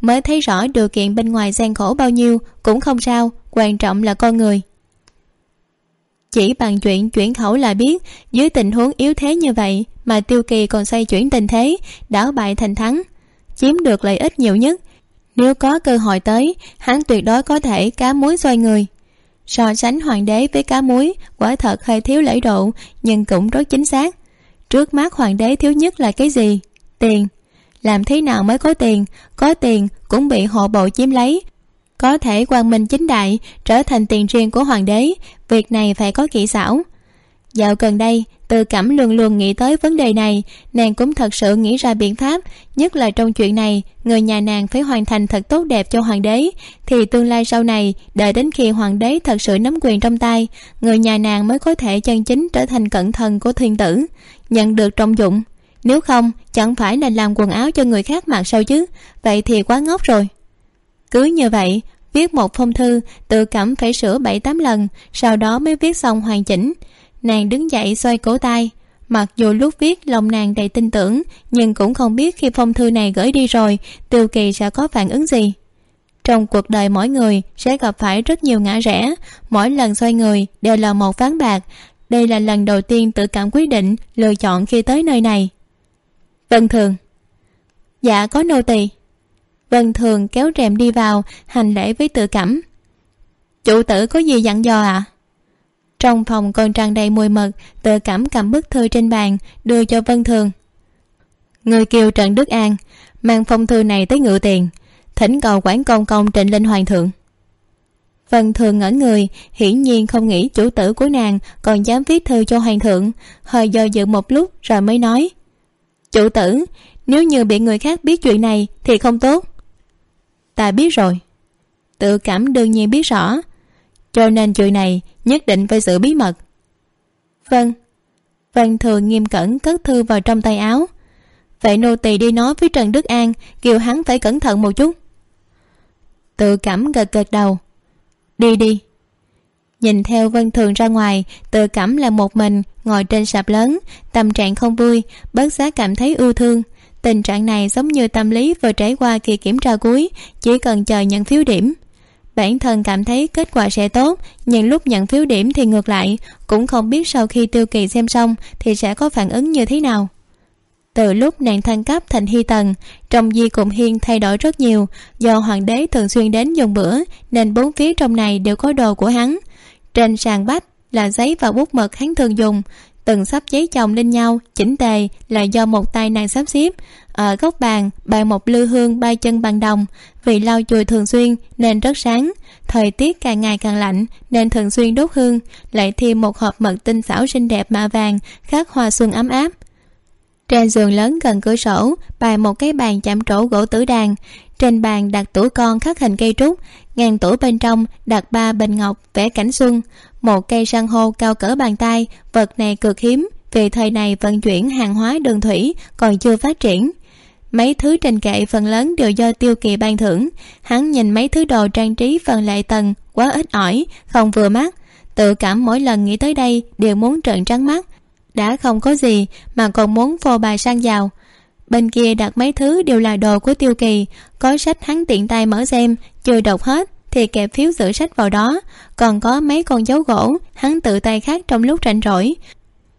Mới thấy rõ điều kiện bên ngoài gian khổ bao nhiêu, cũng không sao, quan trọng là con người. Chỉ bằng chuyện chuyển khẩu là biết, dưới tình huống yếu thế như vậy mà tiêu kỳ còn xoay chuyển tình thế, đảo bại thành thắng. Chiếm được lợi ích nhiều nhất nếu có cơ hội tới, hắn tuyệt đối có thể cá muối xoay người. So sánh hoàng đế với cá muối, quả thật hơi thiếu lễ độ, nhưng cũng rất chính xác. Trước mắt hoàng đế thiếu nhất là cái gì? Tiền. Làm thế nào mới có tiền? Có tiền cũng bị hộ bộ chiếm lấy. Có thể quang minh chính đại, trở thành tiền riêng của hoàng đế, việc này phải có kỹ xảo dạo gần đây, từ cẩm luôn luôn nghĩ tới vấn đề này, nàng cũng thật sự nghĩ ra biện pháp, nhất là trong chuyện này, người nhà nàng phải hoàn thành thật tốt đẹp cho hoàng đế. Thì tương lai sau này, đợi đến khi hoàng đế thật sự nắm quyền trong tay, người nhà nàng mới có thể chân chính trở thành cận thần của thiên tử, nhận được trọng dụng. Nếu không, chẳng phải là làm quần áo cho người khác mặc sao chứ? Vậy thì quá ngốc rồi. Cứ như vậy, viết một phong thư tự cảm phải sửa bảy tám lần, sau đó mới viết xong hoàn chỉnh nàng đứng dậy xoay cổ tay. Mặc dù lúc viết lòng nàng đầy tin tưởng, nhưng cũng không biết khi phong thư này gửi đi rồi, tiêu kỳ sẽ có phản ứng gì. Trong cuộc đời mỗi người sẽ gặp phải rất nhiều ngã rẽ, mỗi lần xoay người đều là một ván bạc. Đây là lần đầu tiên tự cảm quyết định lựa chọn khi tới nơi này. Vân thường. Dạ có nô tỳ. Vân thường kéo rèm đi vào, hành lễ với tự cảm. Chủ tử có gì dặn dò ạ? à? Trong phòng còn tràn đầy mùi mật tự cảm cầm bức thư trên bàn, đưa cho vân thường. Người kiều trần đức an, mang phong thư này tới ngự tiền, thỉnh cầu quản công công trịnh lên hoàng thượng. Vân thường ngẩn người, hiển nhiên không nghĩ chủ tử của nàng còn dám viết thư cho hoàng thượng, hơi do dự một lúc rồi mới nói, chủ tử, nếu như bị người khác biết chuyện này thì không tốt. Ta biết rồi. Tự cảm đương nhiên biết rõ cho nên chuyện này nhất định phải giữ bí mật. Vâng. Văn thường nghiêm cẩn cất thư vào trong tay áo. Vậy nô tỳ đi nói với trần đức an, kêu hắn phải cẩn thận một chút. Tự cảm gật gật đầu. Đi đi. Nhìn theo vân thường ra ngoài, tự cảm là một mình ngồi trên sạp lớn, tâm trạng không vui, bớt giác cảm thấy ưu thương. Tình trạng này giống như tâm lý vừa trải qua kỳ kiểm tra cuối, chỉ cần chờ nhận phiếu điểm bản thân cảm thấy kết quả sẽ tốt, nhưng lúc nhận phiếu điểm thì ngược lại, cũng không biết sau khi tiêu kỳ xem xong thì sẽ có phản ứng như thế nào. Từ lúc nàng thăng cấp thành hy tần, trong di cụm hiên thay đổi rất nhiều, do hoàng đế thường xuyên đến dùng bữa, nên bốn phía trong này đều có đồ của hắn. Trên sàn bách là giấy và bút mực hắn thường dùng, từng sắp giấy chồng lên nhau, chỉnh tề là do một tay nàng sắp xếp ở góc bàn bàn một lư hương ba chân bằng đồng. Vì lau chùi thường xuyên nên rất sáng. Thời tiết càng ngày càng lạnh nên thường xuyên đốt hương. Lại thêm một hộp mật tinh xảo xinh đẹp mạ vàng, khắc hoa xuân ấm áp. Trên giường lớn gần cửa sổ, bày một cái bàn chạm trổ gỗ tử đàn. Trên bàn đặt tủ con khắc hình cây trúc. Ngàn tủ bên trong đặt ba bình ngọc vẽ cảnh xuân. Một cây san hô cao cỡ bàn tay, vật này cực hiếm, vì thời này vận chuyển hàng hóa đường thủy còn chưa phát triển mấy thứ trên kệ phần lớn đều do tiêu kỳ ban thưởng. Hắn nhìn mấy thứ đồ trang trí phần lệ tầng, quá ít ỏi, không vừa mắt. Tự cảm mỗi lần nghĩ tới đây đều muốn trợn trắng mắt. Đã không có gì mà còn muốn phô bài sang giàu. Bên kia đặt mấy thứ đều là đồ của tiêu kỳ. Có sách hắn tiện tay mở xem, chưa đọc hết thì kẹp phiếu giữ sách vào đó. Còn có mấy con dấu gỗ, hắn tự tay khác trong lúc rảnh rỗi.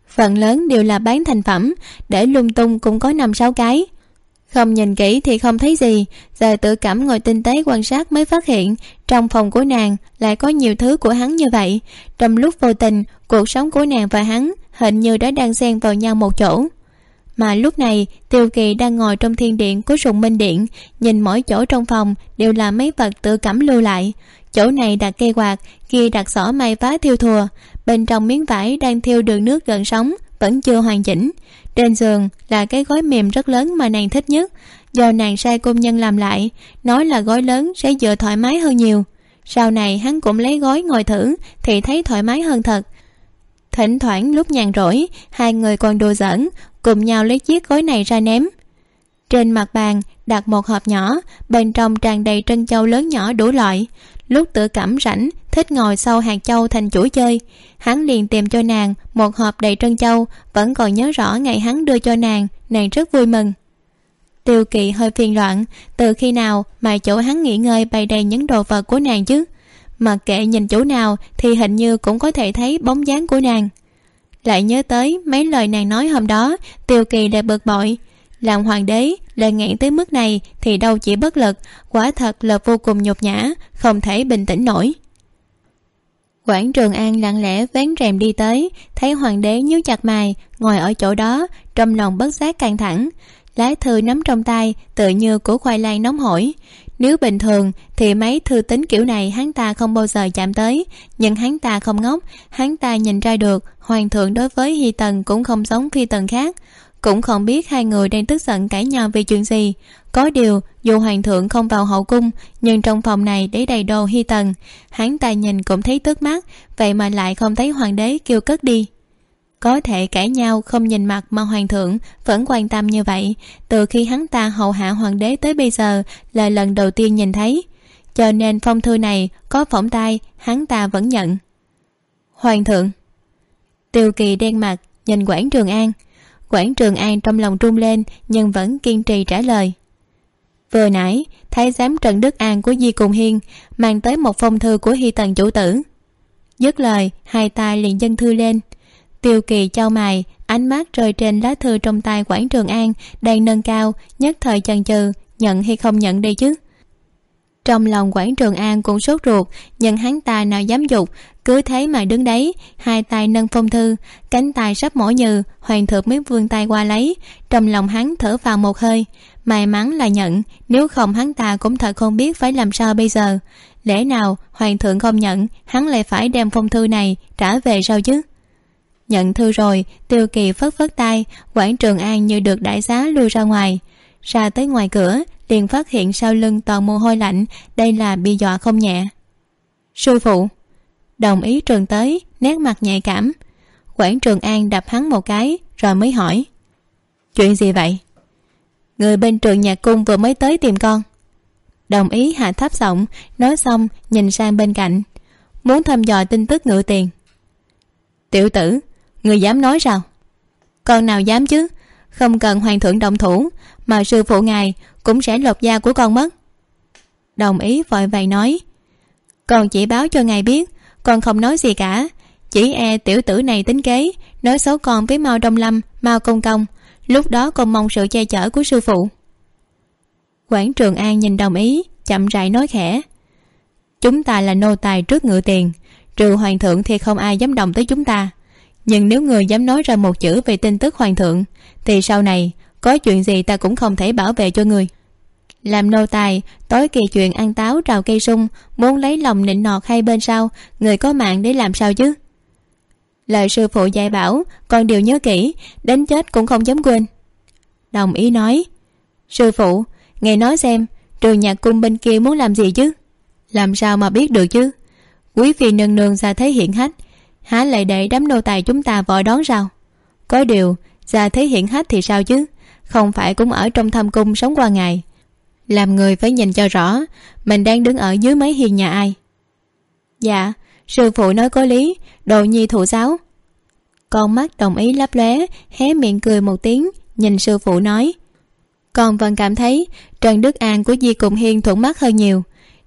Phần lớn đều là bán thành phẩm, để lung tung cũng có năm sáu cái không nhìn kỹ thì không thấy gì. Giờ tự cảm ngồi tinh tế quan sát mới phát hiện, trong phòng của nàng lại có nhiều thứ của hắn như vậy. Trong lúc vô tình, cuộc sống của nàng và hắn hình như đã đang xen vào nhau một chỗ. Mà lúc này, tiêu kỳ đang ngồi trong thiên điện của sùng minh điện, nhìn mỗi chỗ trong phòng đều là mấy vật tự cảm lưu lại. Chỗ này đặt cây quạt, kia đặt xỏ may vá thiêu thùa. Bên trong miếng vải đang thiêu đường nước gần sống vẫn chưa hoàn chỉnh trên giường là cái gói mềm rất lớn mà nàng thích nhất. Do nàng sai công nhân làm lại, nói là gói lớn sẽ vừa thoải mái hơn nhiều. Sau này hắn cũng lấy gói ngồi thử, thì thấy thoải mái hơn thật. Thỉnh thoảng lúc nhàn rỗi, hai người còn đùa giỡn, cùng nhau lấy chiếc gói này ra ném. Trên mặt bàn đặt một hộp nhỏ, bên trong tràn đầy trân châu lớn nhỏ đủ loại. Lúc tự cảm rảnh thích ngồi sau hạt châu thành chuỗi chơi. Hắn liền tìm cho nàng một hộp đầy trân châu, vẫn còn nhớ rõ ngày hắn đưa cho nàng nàng rất vui mừng. Tiêu kỳ hơi phiền loạn, từ khi nào mà chỗ hắn nghỉ ngơi bày đầy những đồ vật của nàng chứ? Mà kệ nhìn chỗ nào thì hình như cũng có thể thấy bóng dáng của nàng. Lại nhớ tới mấy lời nàng nói hôm đó, tiêu kỳ lại bực bội. Làm hoàng đế lời ngạn tới mức này thì đâu chỉ bất lực, quả thật là vô cùng nhục nhã, không thể bình tĩnh nổi quảng trường an lặng lẽ vén rèm đi tới, thấy hoàng đế nhíu chặt mày, ngồi ở chỗ đó trong lòng bất giác căng thẳng. Lá thư nắm trong tay tự như của khoai lang nóng hổi. Nếu bình thường, thì mấy thư tính kiểu này hắn ta không bao giờ chạm tới. Nhưng hắn ta không ngốc, hắn ta nhìn ra được, hoàng thượng đối với hy tần cũng không giống phi tần khác cũng không biết hai người đang tức giận cãi nhau vì chuyện gì. Có điều, dù hoàng thượng không vào hậu cung, nhưng trong phòng này để đầy đồ hy tần, hắn ta nhìn cũng thấy tức mắt, vậy mà lại không thấy hoàng đế kêu cất đi. Có thể cãi nhau không nhìn mặt mà hoàng thượng vẫn quan tâm như vậy, từ khi hắn ta hầu hạ hoàng đế tới bây giờ là lần đầu tiên nhìn thấy. Cho nên phong thư này có phỏng tay hắn ta vẫn nhận. Hoàng thượng, tiêu kỳ đen mặt, nhìn quảng trường an quảng trường an trong lòng trung lên, nhưng vẫn kiên trì trả lời. Vừa nãy, thái giám trần đức an của di cùng hiên mang tới một phong thư của hy tần chủ tử. Dứt lời, hai tay liền dâng thư lên. Tiêu kỳ trao mày ánh mắt rơi trên lá thư trong tay quảng trường an đang nâng cao, nhất thời chần chừ, nhận hay không nhận đây chứ? Trong lòng quảng trường an cũng sốt ruột, nhưng hắn ta nào dám dục, cứ thế mà đứng đấy, hai tay nâng phong thư, cánh tay sắp mỏi nhừ, hoàng thượng mới vươn tay qua lấy. Trong lòng hắn thở vào một hơi, may mắn là nhận, nếu không hắn ta cũng thật không biết phải làm sao bây giờ. Lẽ nào hoàng thượng không nhận, hắn lại phải đem phong thư này trả về sao chứ? Nhận thư rồi, tiêu kỳ phất phất tay, quảng trường an như được đại giá lui ra ngoài. Ra tới ngoài cửa liền phát hiện sau lưng toàn mồ hôi lạnh, đây là bị dọa không nhẹ. Sư phụ. Đồng ý trường tới, nét mặt nhạy cảm. Quảng trường an đập hắn một cái, rồi mới hỏi. Chuyện gì vậy? Người bên trường nhạc cung vừa mới tới tìm con. Đồng ý hạ thấp giọng, nói xong, nhìn sang bên cạnh. Muốn thăm dò tin tức ngựa tiền. Tiểu tử, người dám nói sao? Con nào dám chứ? Không cần hoàng thượng động thủ mà sư phụ ngài cũng sẽ lột da của con mất. Đồng ý vội vàng nói, con chỉ báo cho ngài biết, con không nói gì cả. Chỉ e tiểu tử này tính kế, nói xấu con với mao đông lâm, mao công công. Lúc đó con mong sự che chở của sư phụ. Quảng trường an nhìn đồng ý, chậm rãi nói khẽ, chúng ta là nô tài trước ngựa tiền, trừ hoàng thượng thì không ai dám động tới chúng ta. Nhưng nếu người dám nói ra một chữ về tin tức hoàng thượng, thì sau này có chuyện gì ta cũng không thể bảo vệ cho người. Làm nô tài, tối kỳ chuyện ăn táo trào cây sung, muốn lấy lòng nịnh nọt hai bên sau người có mạng để làm sao chứ? Lời sư phụ dạy bảo con đều nhớ kỹ, đến chết cũng không dám quên. Đồng ý nói, sư phụ nghe nói xem, trường nhạc cung bên kia muốn làm gì chứ? Làm sao mà biết được chứ? Quý phi nương nương ra thế hiện hách, há lại để đám nô tài chúng ta vội đón sao có điều, ra thế hiện hách thì sao chứ? Không phải cũng ở trong thâm cung sống qua ngày. Làm người phải nhìn cho rõ, mình đang đứng ở dưới mấy hiền nhà ai. Dạ sư phụ nói có lý, đồ nhi thụ giáo. Con mắt đồng ý lấp lóe, hé miệng cười một tiếng, nhìn sư phụ nói. Con vẫn cảm thấy, trần đức an của di cùng hiên thuận mắt hơn nhiều.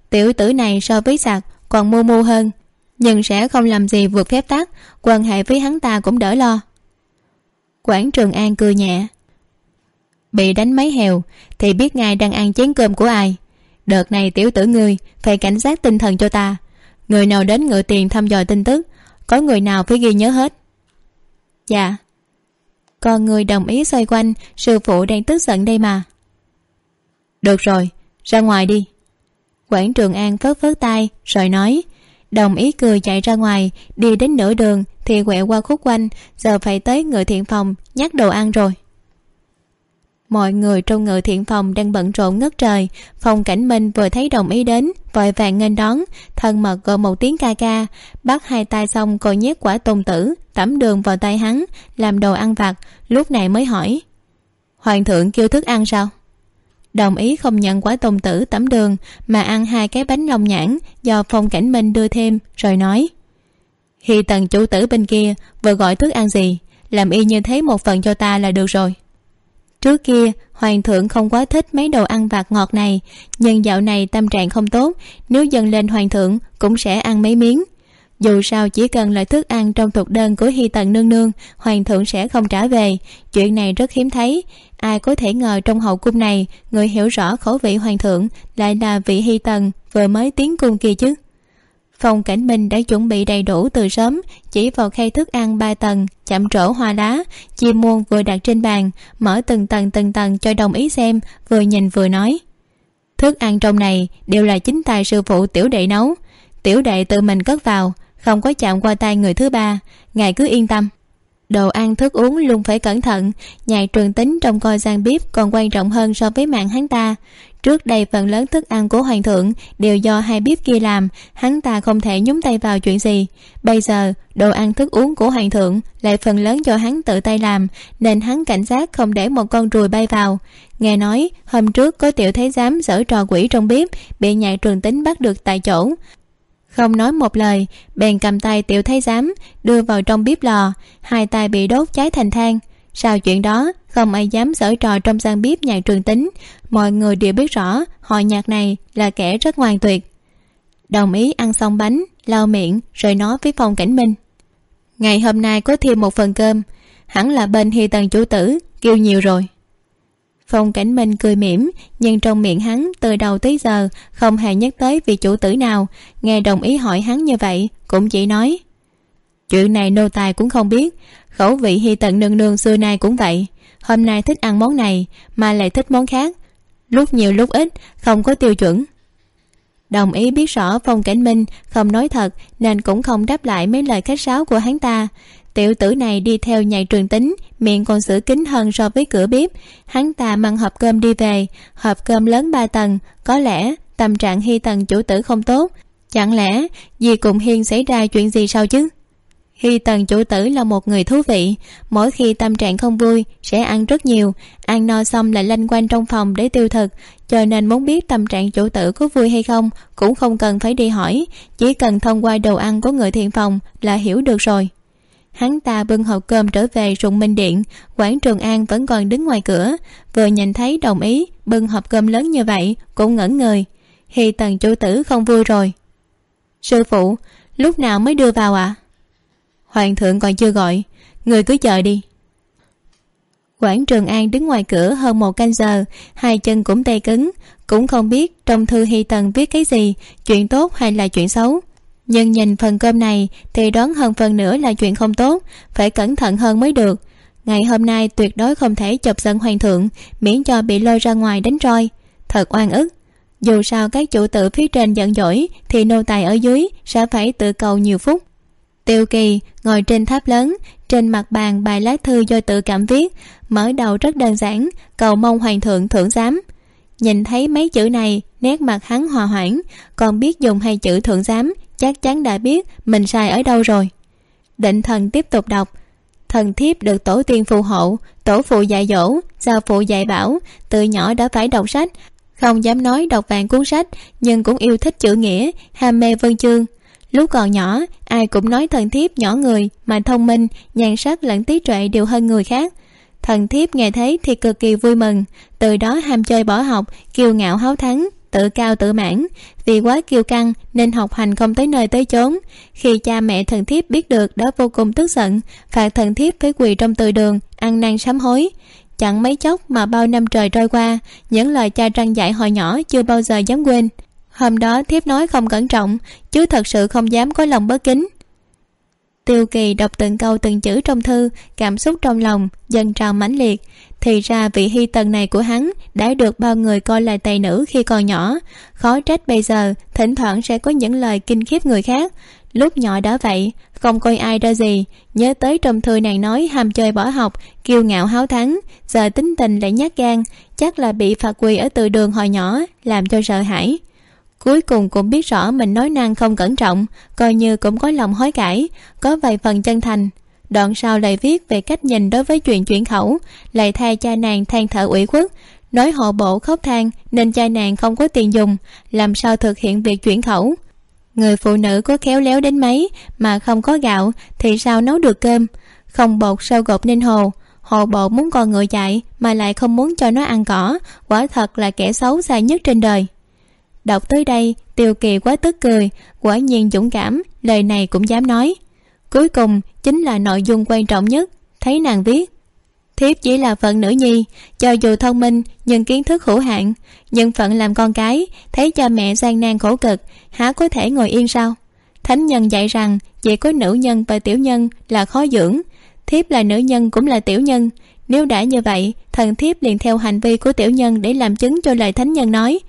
Tiểu tử này so với sạc còn mưu mưu hơn, nhưng sẽ không làm gì vượt phép tắc, quan hệ với hắn ta cũng đỡ lo. Quảng trường an cười nhẹ bị đánh mấy hèo thì biết ngài đang ăn chén cơm của ai. Đợt này tiểu tử ngươi phải cảnh giác tinh thần cho ta. Người nào đến ngựa tiền thăm dò tin tức, có người nào phải ghi nhớ hết? Dạ. Còn người đồng ý xoay quanh, sư phụ đang tức giận đây mà. Được rồi, ra ngoài đi. Quảng trường an phớt phớt tay, rồi nói, đồng ý cười chạy ra ngoài, đi đến nửa đường thì quẹo qua khúc quanh, giờ phải tới ngựa thiện phòng nhắc đồ ăn rồi mọi người trong ngự thiện phòng đang bận rộn ngất trời. Phòng cảnh minh vừa thấy đồng ý đến, vội vàng nghênh đón. Thân mật gọi một tiếng ca ca. Bắt hai tay xong cô nhét quả tôn tử, tẩm đường vào tay hắn, làm đồ ăn vặt. Lúc này mới hỏi, hoàng thượng kêu thức ăn sao? Đồng ý không nhận quả tôn tử, tẩm đường, mà ăn hai cái bánh long nhãn do phong cảnh minh đưa thêm, rồi nói khi tần chủ tử bên kia, vừa gọi thức ăn gì? Làm y như thế một phần cho ta là được rồi trước kia, hoàng thượng không quá thích mấy đồ ăn vặt ngọt này, nhưng dạo này tâm trạng không tốt, nếu dâng lên hoàng thượng cũng sẽ ăn mấy miếng. Dù sao chỉ cần là thức ăn trong thuộc đơn của hy tần nương nương, hoàng thượng sẽ không trả về. Chuyện này rất hiếm thấy. Ai có thể ngờ trong hậu cung này, người hiểu rõ khẩu vị hoàng thượng lại là vị hy tần vừa mới tiến cung kia chứ phòng cảnh minh đã chuẩn bị đầy đủ từ sớm, chỉ vào khay thức ăn ba tầng, chạm trổ hoa đá chim muôn vừa đặt trên bàn, mở từng tầng từng tầng cho đồng ý xem, vừa nhìn vừa nói. Thức ăn trong này đều là chính tài sư phụ tiểu đệ nấu. Tiểu đệ tự mình cất vào, không có chạm qua tay người thứ ba. Ngài cứ yên tâm. Đồ ăn thức uống luôn phải cẩn thận nhạc trường tính trong coi gian bếp còn quan trọng hơn so với mạng hắn ta trước đây phần lớn thức ăn của hoàng thượng đều do hai bếp kia làm, hắn ta không thể nhúng tay vào chuyện gì. Bây giờ, đồ ăn thức uống của hoàng thượng lại phần lớn do hắn tự tay làm, nên hắn cảnh giác không để một con ruồi bay vào. Nghe nói, hôm trước có tiểu thái giám giở trò quỷ trong bếp, bị nhạc trường tính bắt được tại chỗ. Không nói một lời, bèn cầm tay tiểu thái giám, đưa vào trong bếp lò, hai tay bị đốt cháy thành than. Sau chuyện đó, không ai dám giở trò trong gian bếp nhà trường tính mọi người đều biết rõ hội nhạc này là kẻ rất ngoan tuyệt. Đồng ý ăn xong bánh, lau miệng, rồi nói với phong cảnh minh. Ngày hôm nay có thêm một phần cơm. Hẳn là bên hi tần chủ tử kêu nhiều rồi. Phong cảnh minh cười mỉm, nhưng trong miệng hắn từ đầu tới giờ không hề nhắc tới vị chủ tử nào. Nghe đồng ý hỏi hắn như vậy, cũng chỉ nói, chuyện này nô tài cũng không biết. Khẩu vị hi tận nương nương xưa nay cũng vậy. Hôm nay thích ăn món này, mà lại thích món khác lúc nhiều lúc ít, không có tiêu chuẩn. Đồng ý biết rõ phong cảnh minh không nói thật, nên cũng không đáp lại mấy lời khách sáo của hắn ta. Tiểu tử này đi theo nhạy trường tính, miệng còn xử kín hơn so với cửa bếp. Hắn ta mang hộp cơm đi về, hộp cơm lớn ba tầng, có lẽ tâm trạng hy tần chủ tử không tốt. Chẳng lẽ gì cùng hiên xảy ra chuyện gì sao chứ? Hy tần chủ tử là một người thú vị, mỗi khi tâm trạng không vui, sẽ ăn rất nhiều. Ăn no xong lại lanh quanh trong phòng để tiêu thực, cho nên muốn biết tâm trạng chủ tử có vui hay không, cũng không cần phải đi hỏi. Chỉ cần thông qua đồ ăn của người thiện phòng là hiểu được rồi. Hắn ta bưng hộp cơm trở về rụng minh điện. Quảng trường an vẫn còn đứng ngoài cửa. Vừa nhìn thấy đồng ý bưng hộp cơm lớn như vậy, cũng ngẩn người hy tần chủ tử không vui rồi. Sư phụ, lúc nào mới đưa vào ạ? à? Hoàng thượng còn chưa gọi. Người cứ chờ đi. Quảng trường an đứng ngoài cửa hơn một canh giờ, hai chân cũng tê cứng. Cũng không biết trong thư hy tần viết cái gì, chuyện tốt hay là chuyện xấu. Nhưng nhìn phần cơm này thì đoán hơn phần nữa là chuyện không tốt, phải cẩn thận hơn mới được. Ngày hôm nay tuyệt đối không thể chọc giận hoàng thượng, miễn cho bị lôi ra ngoài đánh roi. Thật oan ức. Dù sao các chủ tử phía trên giận dỗi thì nô tài ở dưới sẽ phải tự cầu nhiều phút tiêu kỳ ngồi trên tháp lớn, trên mặt bàn bài lá thư do tự cảm viết, mở đầu rất đơn giản, cầu mong hoàng thượng thưởng giám. Nhìn thấy mấy chữ này, nét mặt hắn hòa hoãn, còn biết dùng hai chữ thượng giám, chắc chắn đã biết mình sai ở đâu rồi. Định thần tiếp tục đọc, thần thiếp được tổ tiên phù hộ, tổ phụ dạy dỗ giao phụ dạy bảo, từ nhỏ đã phải đọc sách, không dám nói đọc vàng cuốn sách, nhưng cũng yêu thích chữ nghĩa, ham mê vân chương lúc còn nhỏ, ai cũng nói thần thiếp nhỏ người mà thông minh, nhan sắc lẫn trí tuệ đều hơn người khác. Thần thiếp nghe thấy thì cực kỳ vui mừng, từ đó ham chơi bỏ học, kiêu ngạo háo thắng, tự cao tự mãn. Vì quá kiêu căng nên học hành không tới nơi tới chốn. Khi cha mẹ thần thiếp biết được đã vô cùng tức giận, phạt thần thiếp phải quỳ trong từ đường, ăn năn sám hối. Chẳng mấy chốc mà bao năm trời trôi qua, những lời cha trăng dạy hồi nhỏ chưa bao giờ dám quên hôm đó thiếp nói không cẩn trọng, chứ thật sự không dám có lòng bất kính. Tiêu kỳ đọc từng câu từng chữ trong thư, cảm xúc trong lòng dần trào mãnh liệt. Thì ra vị hy tần này của hắn đã được bao người coi là tài nữ khi còn nhỏ. Khó trách bây giờ, thỉnh thoảng sẽ có những lời kinh khiếp người khác. Lúc nhỏ đã vậy, không coi ai ra gì. Nhớ tới trong thư nàng nói ham chơi bỏ học, kiêu ngạo háo thắng, giờ tính tình lại nhát gan, chắc là bị phạt quỳ ở từ đường hồi nhỏ, làm cho sợ hãi cuối cùng cũng biết rõ mình nói năng không cẩn trọng, coi như cũng có lòng hối cải, có vài phần chân thành. Đoạn sau lại viết về cách nhìn đối với chuyện chuyển khẩu, lại thay cha nàng than thở ủy khuất, nói hộ bộ khóc than nên cha nàng không có tiền dùng, làm sao thực hiện việc chuyển khẩu. Người phụ nữ có khéo léo đến mấy mà không có gạo thì sao nấu được cơm? Không bột sao gột nên hồ? Hồ bộ muốn con ngựa chạy mà lại không muốn cho nó ăn cỏ, quả thật là kẻ xấu xa nhất trên đời đọc tới đây, tiêu kỳ quá tức cười, quả nhiên dũng cảm, lời này cũng dám nói. Cuối cùng, chính là nội dung quan trọng nhất, thấy nàng viết. Thiếp chỉ là phận nữ nhi, cho dù thông minh, nhưng kiến thức hữu hạn, nhưng phận làm con cái, thấy cha mẹ gian nan khổ cực, há có thể ngồi yên sao? Thánh nhân dạy rằng, chỉ có nữ nhân và tiểu nhân là khó dưỡng, thiếp là nữ nhân cũng là tiểu nhân. Nếu đã như vậy, thần thiếp liền theo hành vi của tiểu nhân để làm chứng cho lời thánh nhân nói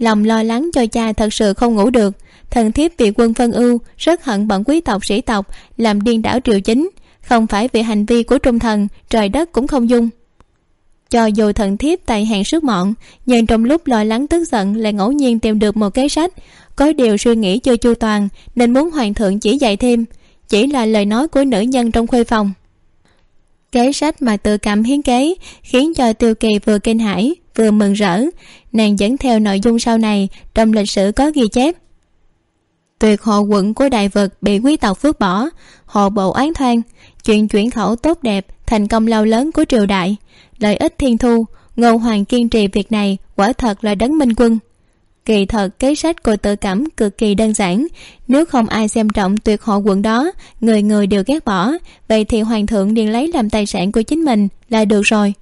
lòng lo lắng cho cha thật sự không ngủ được. Thần thiếp vì quân phân ưu, rất hận bọn quý tộc sĩ tộc, làm điên đảo triều chính. Không phải vì hành vi của trung thần, trời đất cũng không dung. Cho dù thần thiếp tài hạng sức mọn, nhưng trong lúc lo lắng tức giận lại ngẫu nhiên tìm được một cái sách. Có điều suy nghĩ chưa chu toàn, nên muốn hoàng thượng chỉ dạy thêm. Chỉ là lời nói của nữ nhân trong khuê phòng kế sách mà tự cảm hiến kế khiến cho tiêu kỳ vừa kinh hãi, vừa mừng rỡ. Nàng dẫn theo nội dung sau này, trong lịch sử có ghi chép. Tuyệt hộ quận của đại vật bị quý tộc phước bỏ hộ bộ oán thoan chuyện chuyển khẩu tốt đẹp, thành công lao lớn của triều đại. Lợi ích thiên thu, ngô hoàng kiên trì việc này quả thật là đấng minh quân kỳ thật, kế sách của tự cảm cực kỳ đơn giản. Nếu không ai xem trọng tuyệt hộ quận đó, người người đều ghét bỏ, vậy thì hoàng thượng liền lấy làm tài sản của chính mình là được rồi.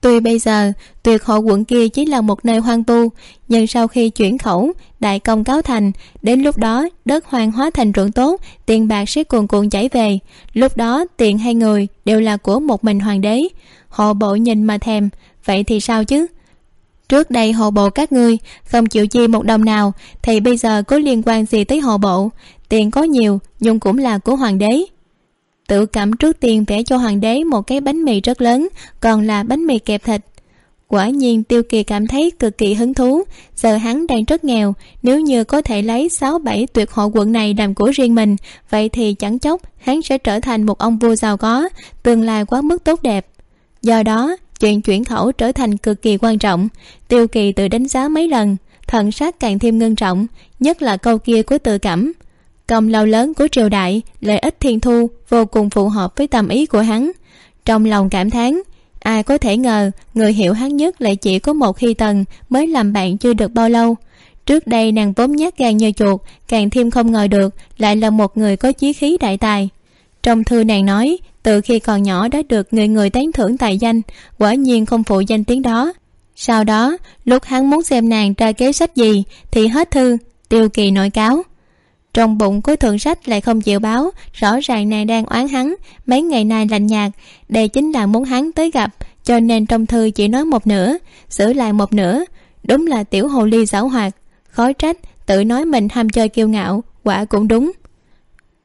Tuy bây giờ, tuyệt hộ quận kia chỉ là một nơi hoang tu, nhưng sau khi chuyển khẩu, đại công cáo thành, đến lúc đó đất hoang hóa thành ruộng tốt, tiền bạc sẽ cuồn cuộn chảy về. Lúc đó, tiền hay người đều là của một mình hoàng đế. Hộ bộ nhìn mà thèm, vậy thì sao chứ? Trước đây hộ bộ các ngươi không chịu chi một đồng nào, thì bây giờ có liên quan gì tới hộ bộ? Tiền có nhiều, nhưng cũng là của hoàng đế. Tự cảm trước tiên vẽ cho hoàng đế một cái bánh mì rất lớn, còn là bánh mì kẹp thịt. Quả nhiên tiêu kỳ cảm thấy cực kỳ hứng thú, giờ hắn đang rất nghèo, nếu như có thể lấy sáu bảy tuyệt hộ quận này làm của riêng mình, vậy thì chẳng chốc hắn sẽ trở thành một ông vua giàu có, tương lai quá mức tốt đẹp. Do đó chuyện chuyển khẩu trở thành cực kỳ quan trọng, tiêu kỳ tự đánh giá mấy lần, thần sát càng thêm ngưng trọng, nhất là câu kia của tự cảm. Công lao lớn của triều đại, lợi ích thiên thu vô cùng phù hợp với tâm ý của hắn. Trong lòng cảm thán, ai có thể ngờ người hiểu hắn nhất lại chỉ có một khi tần mới làm bạn chưa được bao lâu. Trước đây nàng vốn nhát gan như chuột, càng thêm không ngờ được lại là một người có chí khí đại tài. Trong thư nàng nói từ khi còn nhỏ đã được người người tán thưởng tài danh, quả nhiên không phụ danh tiếng đó. Sau đó, lúc hắn muốn xem nàng tra kế sách gì, thì hết thư, tiêu kỳ nội cáo. Trong bụng của thượng sách lại không chịu báo, rõ ràng nàng đang oán hắn, mấy ngày nay lạnh nhạt, đây chính là muốn hắn tới gặp, cho nên trong thư chỉ nói một nửa xử lại một nửa, đúng là tiểu hồ ly giảo hoạt, khó trách tự nói mình ham chơi kiêu ngạo, quả cũng đúng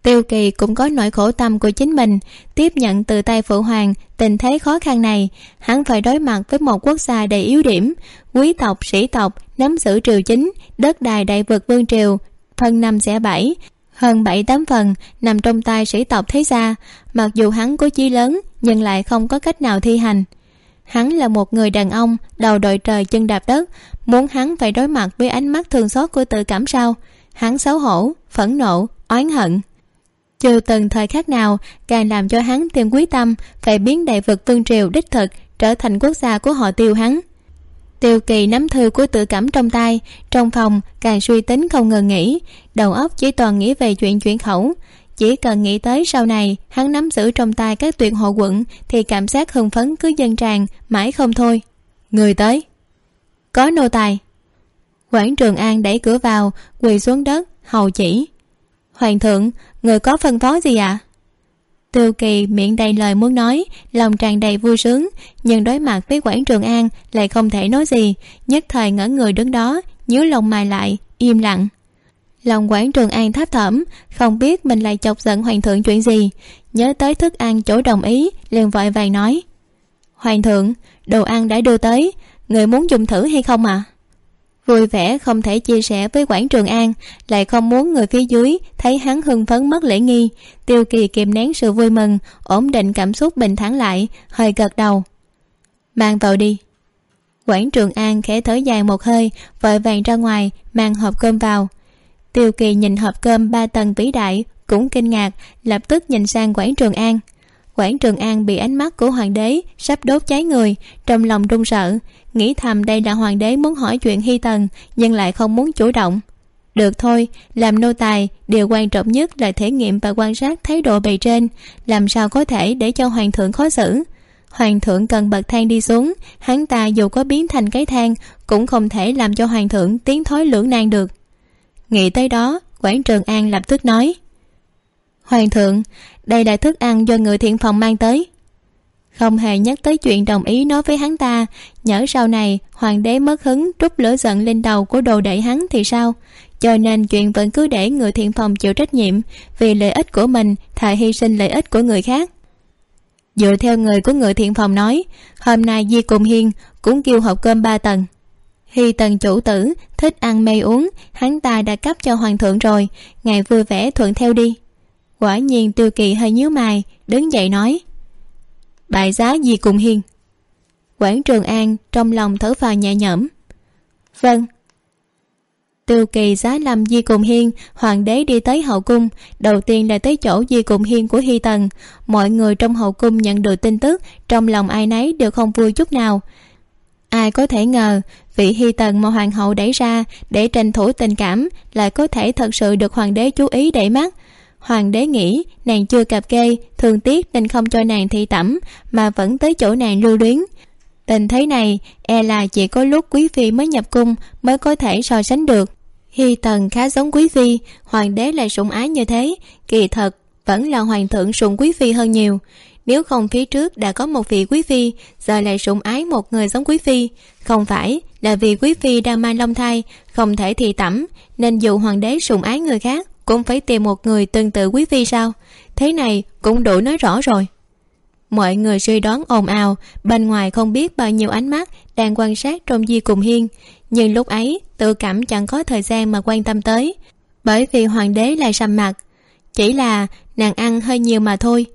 tiêu kỳ cũng có nỗi khổ tâm của chính mình, tiếp nhận từ tay phụ hoàng tình thế khó khăn này. Hắn phải đối mặt với một quốc gia đầy yếu điểm, quý tộc, sĩ tộc, nắm giữ triều chính, đất đài đại vực vương triều, phân năm xẻ bảy, hơn bảy tám phần nằm trong tay sĩ tộc thế gia. Mặc dù hắn có chí lớn, nhưng lại không có cách nào thi hành. Hắn là một người đàn ông, đầu đội trời chân đạp đất. Muốn hắn phải đối mặt với ánh mắt thương xót của tự cảm sao? Hắn xấu hổ, phẫn nộ, oán hận chưa từng thời khắc nào, càng làm cho hắn thêm quý tâm, phải biến đại vực vương triều đích thực trở thành quốc gia của họ tiêu hắn. Tiêu kỳ nắm thư của tự cảm trong tay, trong phòng càng suy tính không ngừng nghĩ đầu óc chỉ toàn nghĩ về chuyện chuyển khẩu. Chỉ cần nghĩ tới sau này, hắn nắm giữ trong tay các tuyệt hộ quận, thì cảm giác hưng phấn cứ dâng tràn, mãi không thôi. Người tới. Có nô tài. Quảng trường an đẩy cửa vào, quỳ xuống đất, hầu chỉ. Hoàng thượng người có phân phó gì ạ à? tiêu kỳ miệng đầy lời muốn nói, lòng tràn đầy vui sướng, nhưng đối mặt với quảng trường an lại không thể nói gì nhất thời ngỡ người đứng đó, nhíu lòng mài lại, im lặng lòng quảng trường an thấp thỏm, không biết mình lại chọc giận hoàng thượng chuyện gì nhớ tới thức ăn chỗ đồng ý, liền vội vàng nói hoàng thượng, đồ ăn đã đưa tới, người muốn dùng thử hay không ạ à? Vui vẻ không thể chia sẻ với quảng trường an, lại không muốn người phía dưới thấy hắn hưng phấn mất lễ nghi. Tiêu kỳ kìm nén sự vui mừng, ổn định cảm xúc bình thản lại, hơi gật đầu. Mang vào đi. Quảng trường an khẽ thở dài một hơi, vội vàng ra ngoài, mang hộp cơm vào. Tiêu kỳ nhìn hộp cơm ba tầng vĩ đại, cũng kinh ngạc, lập tức nhìn sang quảng trường an quảng trường an bị ánh mắt của hoàng đế sắp đốt cháy người, trong lòng run sợ, nghĩ thầm đây là hoàng đế muốn hỏi chuyện hy tần, nhưng lại không muốn chủ động. Được thôi, làm nô tài, điều quan trọng nhất là thể nghiệm và quan sát thái độ bề trên, làm sao có thể để cho hoàng thượng khó xử. Hoàng thượng cần bậc thang đi xuống, hắn ta dù có biến thành cái thang, cũng không thể làm cho hoàng thượng tiến thối lưỡng nan được. Nghĩ tới đó, quảng trường an lập tức nói hoàng thượng, đây là thức ăn do người thiện phòng mang tới. Không hề nhắc tới chuyện đồng ý nói với hắn ta, nhỡ sau này hoàng đế mất hứng trút lửa giận lên đầu của đồ đệ hắn thì sao? Cho nên chuyện vẫn cứ để người thiện phòng chịu trách nhiệm vì lợi ích của mình thà hy sinh lợi ích của người khác. Dựa theo người của người thiện phòng nói, hôm nay di cùng hiên cũng kêu hộp cơm ba tầng. Hy tần chủ tử thích ăn mây uống, hắn ta đã cấp cho hoàng thượng rồi, ngài vui vẻ thuận theo đi quả nhiên tiêu kỳ hơi nhíu mày, đứng dậy nói, bài giá gì cùng hiên? Quảng trường an trong lòng thở phào nhẹ nhõm. Vâng. Tiêu kỳ giá lâm di cùng hiên, hoàng đế đi tới hậu cung, đầu tiên là tới chỗ di cùng hiên của hy tần. Mọi người trong hậu cung nhận được tin tức, trong lòng ai nấy đều không vui chút nào. Ai có thể ngờ, vị hy tần mà hoàng hậu đẩy ra để tranh thủ tình cảm lại có thể thật sự được hoàng đế chú ý để mắt hoàng đế nghĩ nàng chưa cặp kê, thường tiếc nên không cho nàng thị tẩm, mà vẫn tới chỗ nàng lưu luyến. Tình thế này e là chỉ có lúc quý phi mới nhập cung mới có thể so sánh được. Hi tần khá giống quý phi, hoàng đế lại sủng ái như thế, kỳ thật vẫn là hoàng thượng sủng quý phi hơn nhiều. Nếu không phía trước đã có một vị quý phi, giờ lại sủng ái một người giống quý phi. Không phải là vì quý phi đang mang long thai không thể thị tẩm, nên dù hoàng đế sủng ái người khác cũng phải tìm một người tương tự quý phi sao? Thế này cũng đủ nói rõ rồi. Mọi người suy đoán ồn ào, bên ngoài không biết bao nhiêu ánh mắt đang quan sát trong di cùng hiên. Nhưng lúc ấy, tự cảm chẳng có thời gian mà quan tâm tới, bởi vì hoàng đế lại sầm mặt. Chỉ là nàng ăn hơi nhiều mà thôi.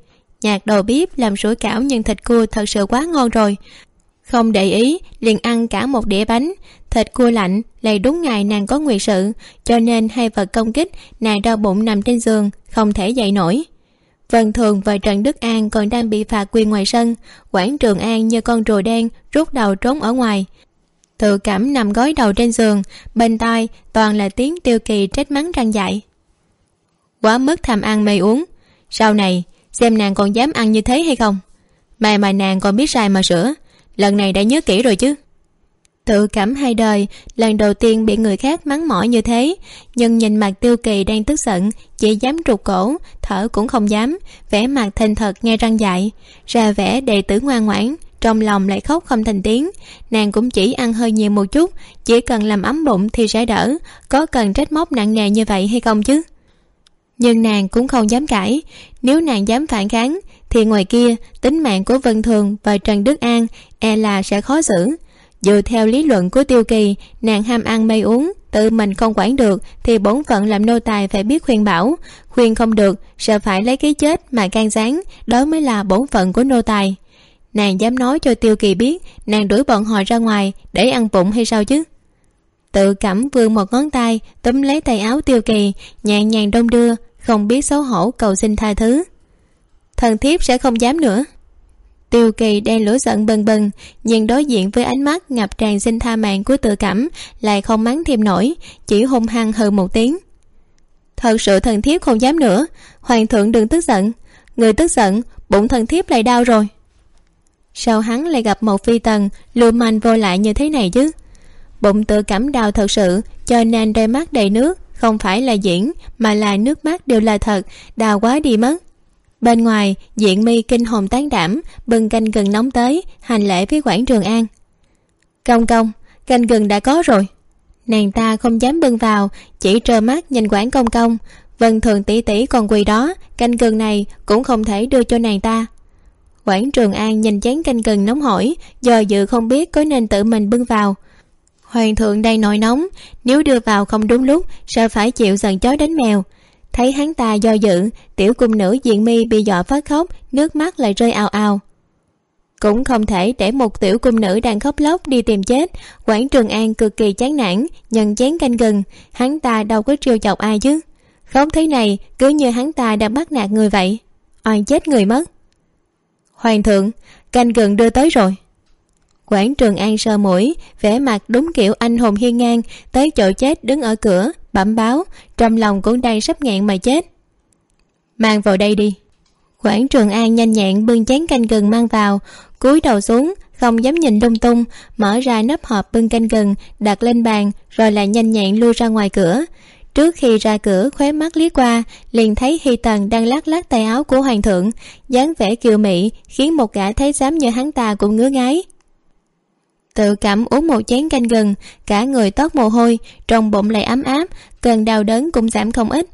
Nhạc đầu bếp làm sủi cảo nhưng thịt cua thật sự quá ngon rồi không để ý, liền ăn cả một đĩa bánh. Thịt cua lạnh lại đúng ngày nàng có nguyệt sự, cho nên hai vật công kích, nàng đau bụng nằm trên giường, không thể dậy nổi. Vân thường và trần đức an còn đang bị phạt quyền ngoài sân. Quảng trường an như con rùa đen rút đầu trốn ở ngoài. Tự cảm nằm gối đầu trên giường, bên tai toàn là tiếng tiêu kỳ trách mắng răng dại. Quá mức tham ăn mê uống. Sau này, xem nàng còn dám ăn như thế hay không? Mày mà nàng còn biết sai mà sửa lần này đã nhớ kỹ rồi chứ? Tự cảm hai đời, lần đầu tiên bị người khác mắng mỏi như thế. Nhưng nhìn mặt tiêu kỳ đang tức giận, chỉ dám trục cổ, thở cũng không dám. Vẻ mặt thành thật nghe răng dại, ra vẻ đệ tử ngoan ngoãn, trong lòng lại khóc không thành tiếng. Nàng cũng chỉ ăn hơi nhiều một chút, chỉ cần làm ấm bụng thì sẽ đỡ. Có cần trách móc nặng nề như vậy hay không chứ? Nhưng nàng cũng không dám cãi. Nếu nàng dám phản kháng, thì ngoài kia, tính mạng của vân thường và trần đức an e là sẽ khó xử. Dù theo lý luận của tiêu kỳ, nàng ham ăn mây uống, tự mình không quản được, thì bổn phận làm nô tài phải biết khuyên bảo. Khuyên không được, sợ phải lấy cái chết mà can gián, đó mới là bổn phận của nô tài. Nàng dám nói cho tiêu kỳ biết, nàng đuổi bọn họ ra ngoài, để ăn bụng hay sao chứ? Tự cảm vươn một ngón tay, túm lấy tay áo tiêu kỳ nhẹ nhàng đông đưa, không biết xấu hổ cầu xin tha thứ. Thần thiếp sẽ không dám nữa tiêu kỳ đang lửa giận bần bần, nhưng đối diện với ánh mắt ngập tràn xin tha mạng của tự cảm, lại không mắng thêm nổi, chỉ hung hăng hừ một tiếng. Thật sự thần thiếp không dám nữa, hoàng thượng đừng tức giận, người tức giận bụng thần thiếp lại đau rồi. Sao hắn lại gặp một phi tần, lưu manh vô lại như thế này chứ? Bụng tự cảm đau thật sự, cho nên đôi mắt đầy nước, không phải là diễn, mà là nước mắt đều là thật, đau quá đi mất bên ngoài, diện mi kinh hồn tán đảm bưng canh gừng nóng tới, hành lễ với quản trường an. Công công canh gừng đã có rồi. Nàng ta không dám bưng vào, chỉ trơ mắt nhìn quản công công. Vân thường tỷ tỷ còn quỳ đó canh gừng này cũng không thể đưa cho nàng ta. Quản trường an nhìn chén canh gừng nóng hổi, do dự không biết có nên tự mình bưng vào. Hoàng thượng đang nổi nóng, nếu đưa vào không đúng lúc, sẽ phải chịu dần chó đánh mèo thấy hắn ta do dự, tiểu cung nữ diện mi bị dọa phát khóc, nước mắt lại rơi ào ào cũng không thể để một tiểu cung nữ đang khóc lóc đi tìm chết. Quản trường an cực kỳ chán nản nhận chén canh gừng. Hắn ta đâu có trêu chọc ai chứ? Khóc thế này, cứ như hắn ta đang bắt nạt người vậy. Oan chết người mất. Hoàng thượng, canh gừng đưa tới rồi. Quản trường an sơ mũi, vẻ mặt đúng kiểu anh hùng hiên ngang, tới chỗ chết đứng ở cửa bẩm báo, trong lòng cũng đang sắp nghẹn mà chết. Mang vào đây đi. Quảng trường an nhanh nhẹn bưng chén canh gừng mang vào, cúi đầu xuống, không dám nhìn lung tung, mở ra nắp hộp bưng canh gừng, đặt lên bàn, rồi lại nhanh nhẹn lui ra ngoài cửa. Trước khi ra cửa, khóe mắt liếc qua, liền thấy hy tần đang lắc lắc tay áo của hoàng thượng, dáng vẻ kiều mị, khiến một gã thấy dám như hắn ta cũng ngứa ngáy tự cảm uống một chén canh gừng, cả người toát mồ hôi, trong bụng lại ấm áp, cơn đau đớn cũng giảm không ít.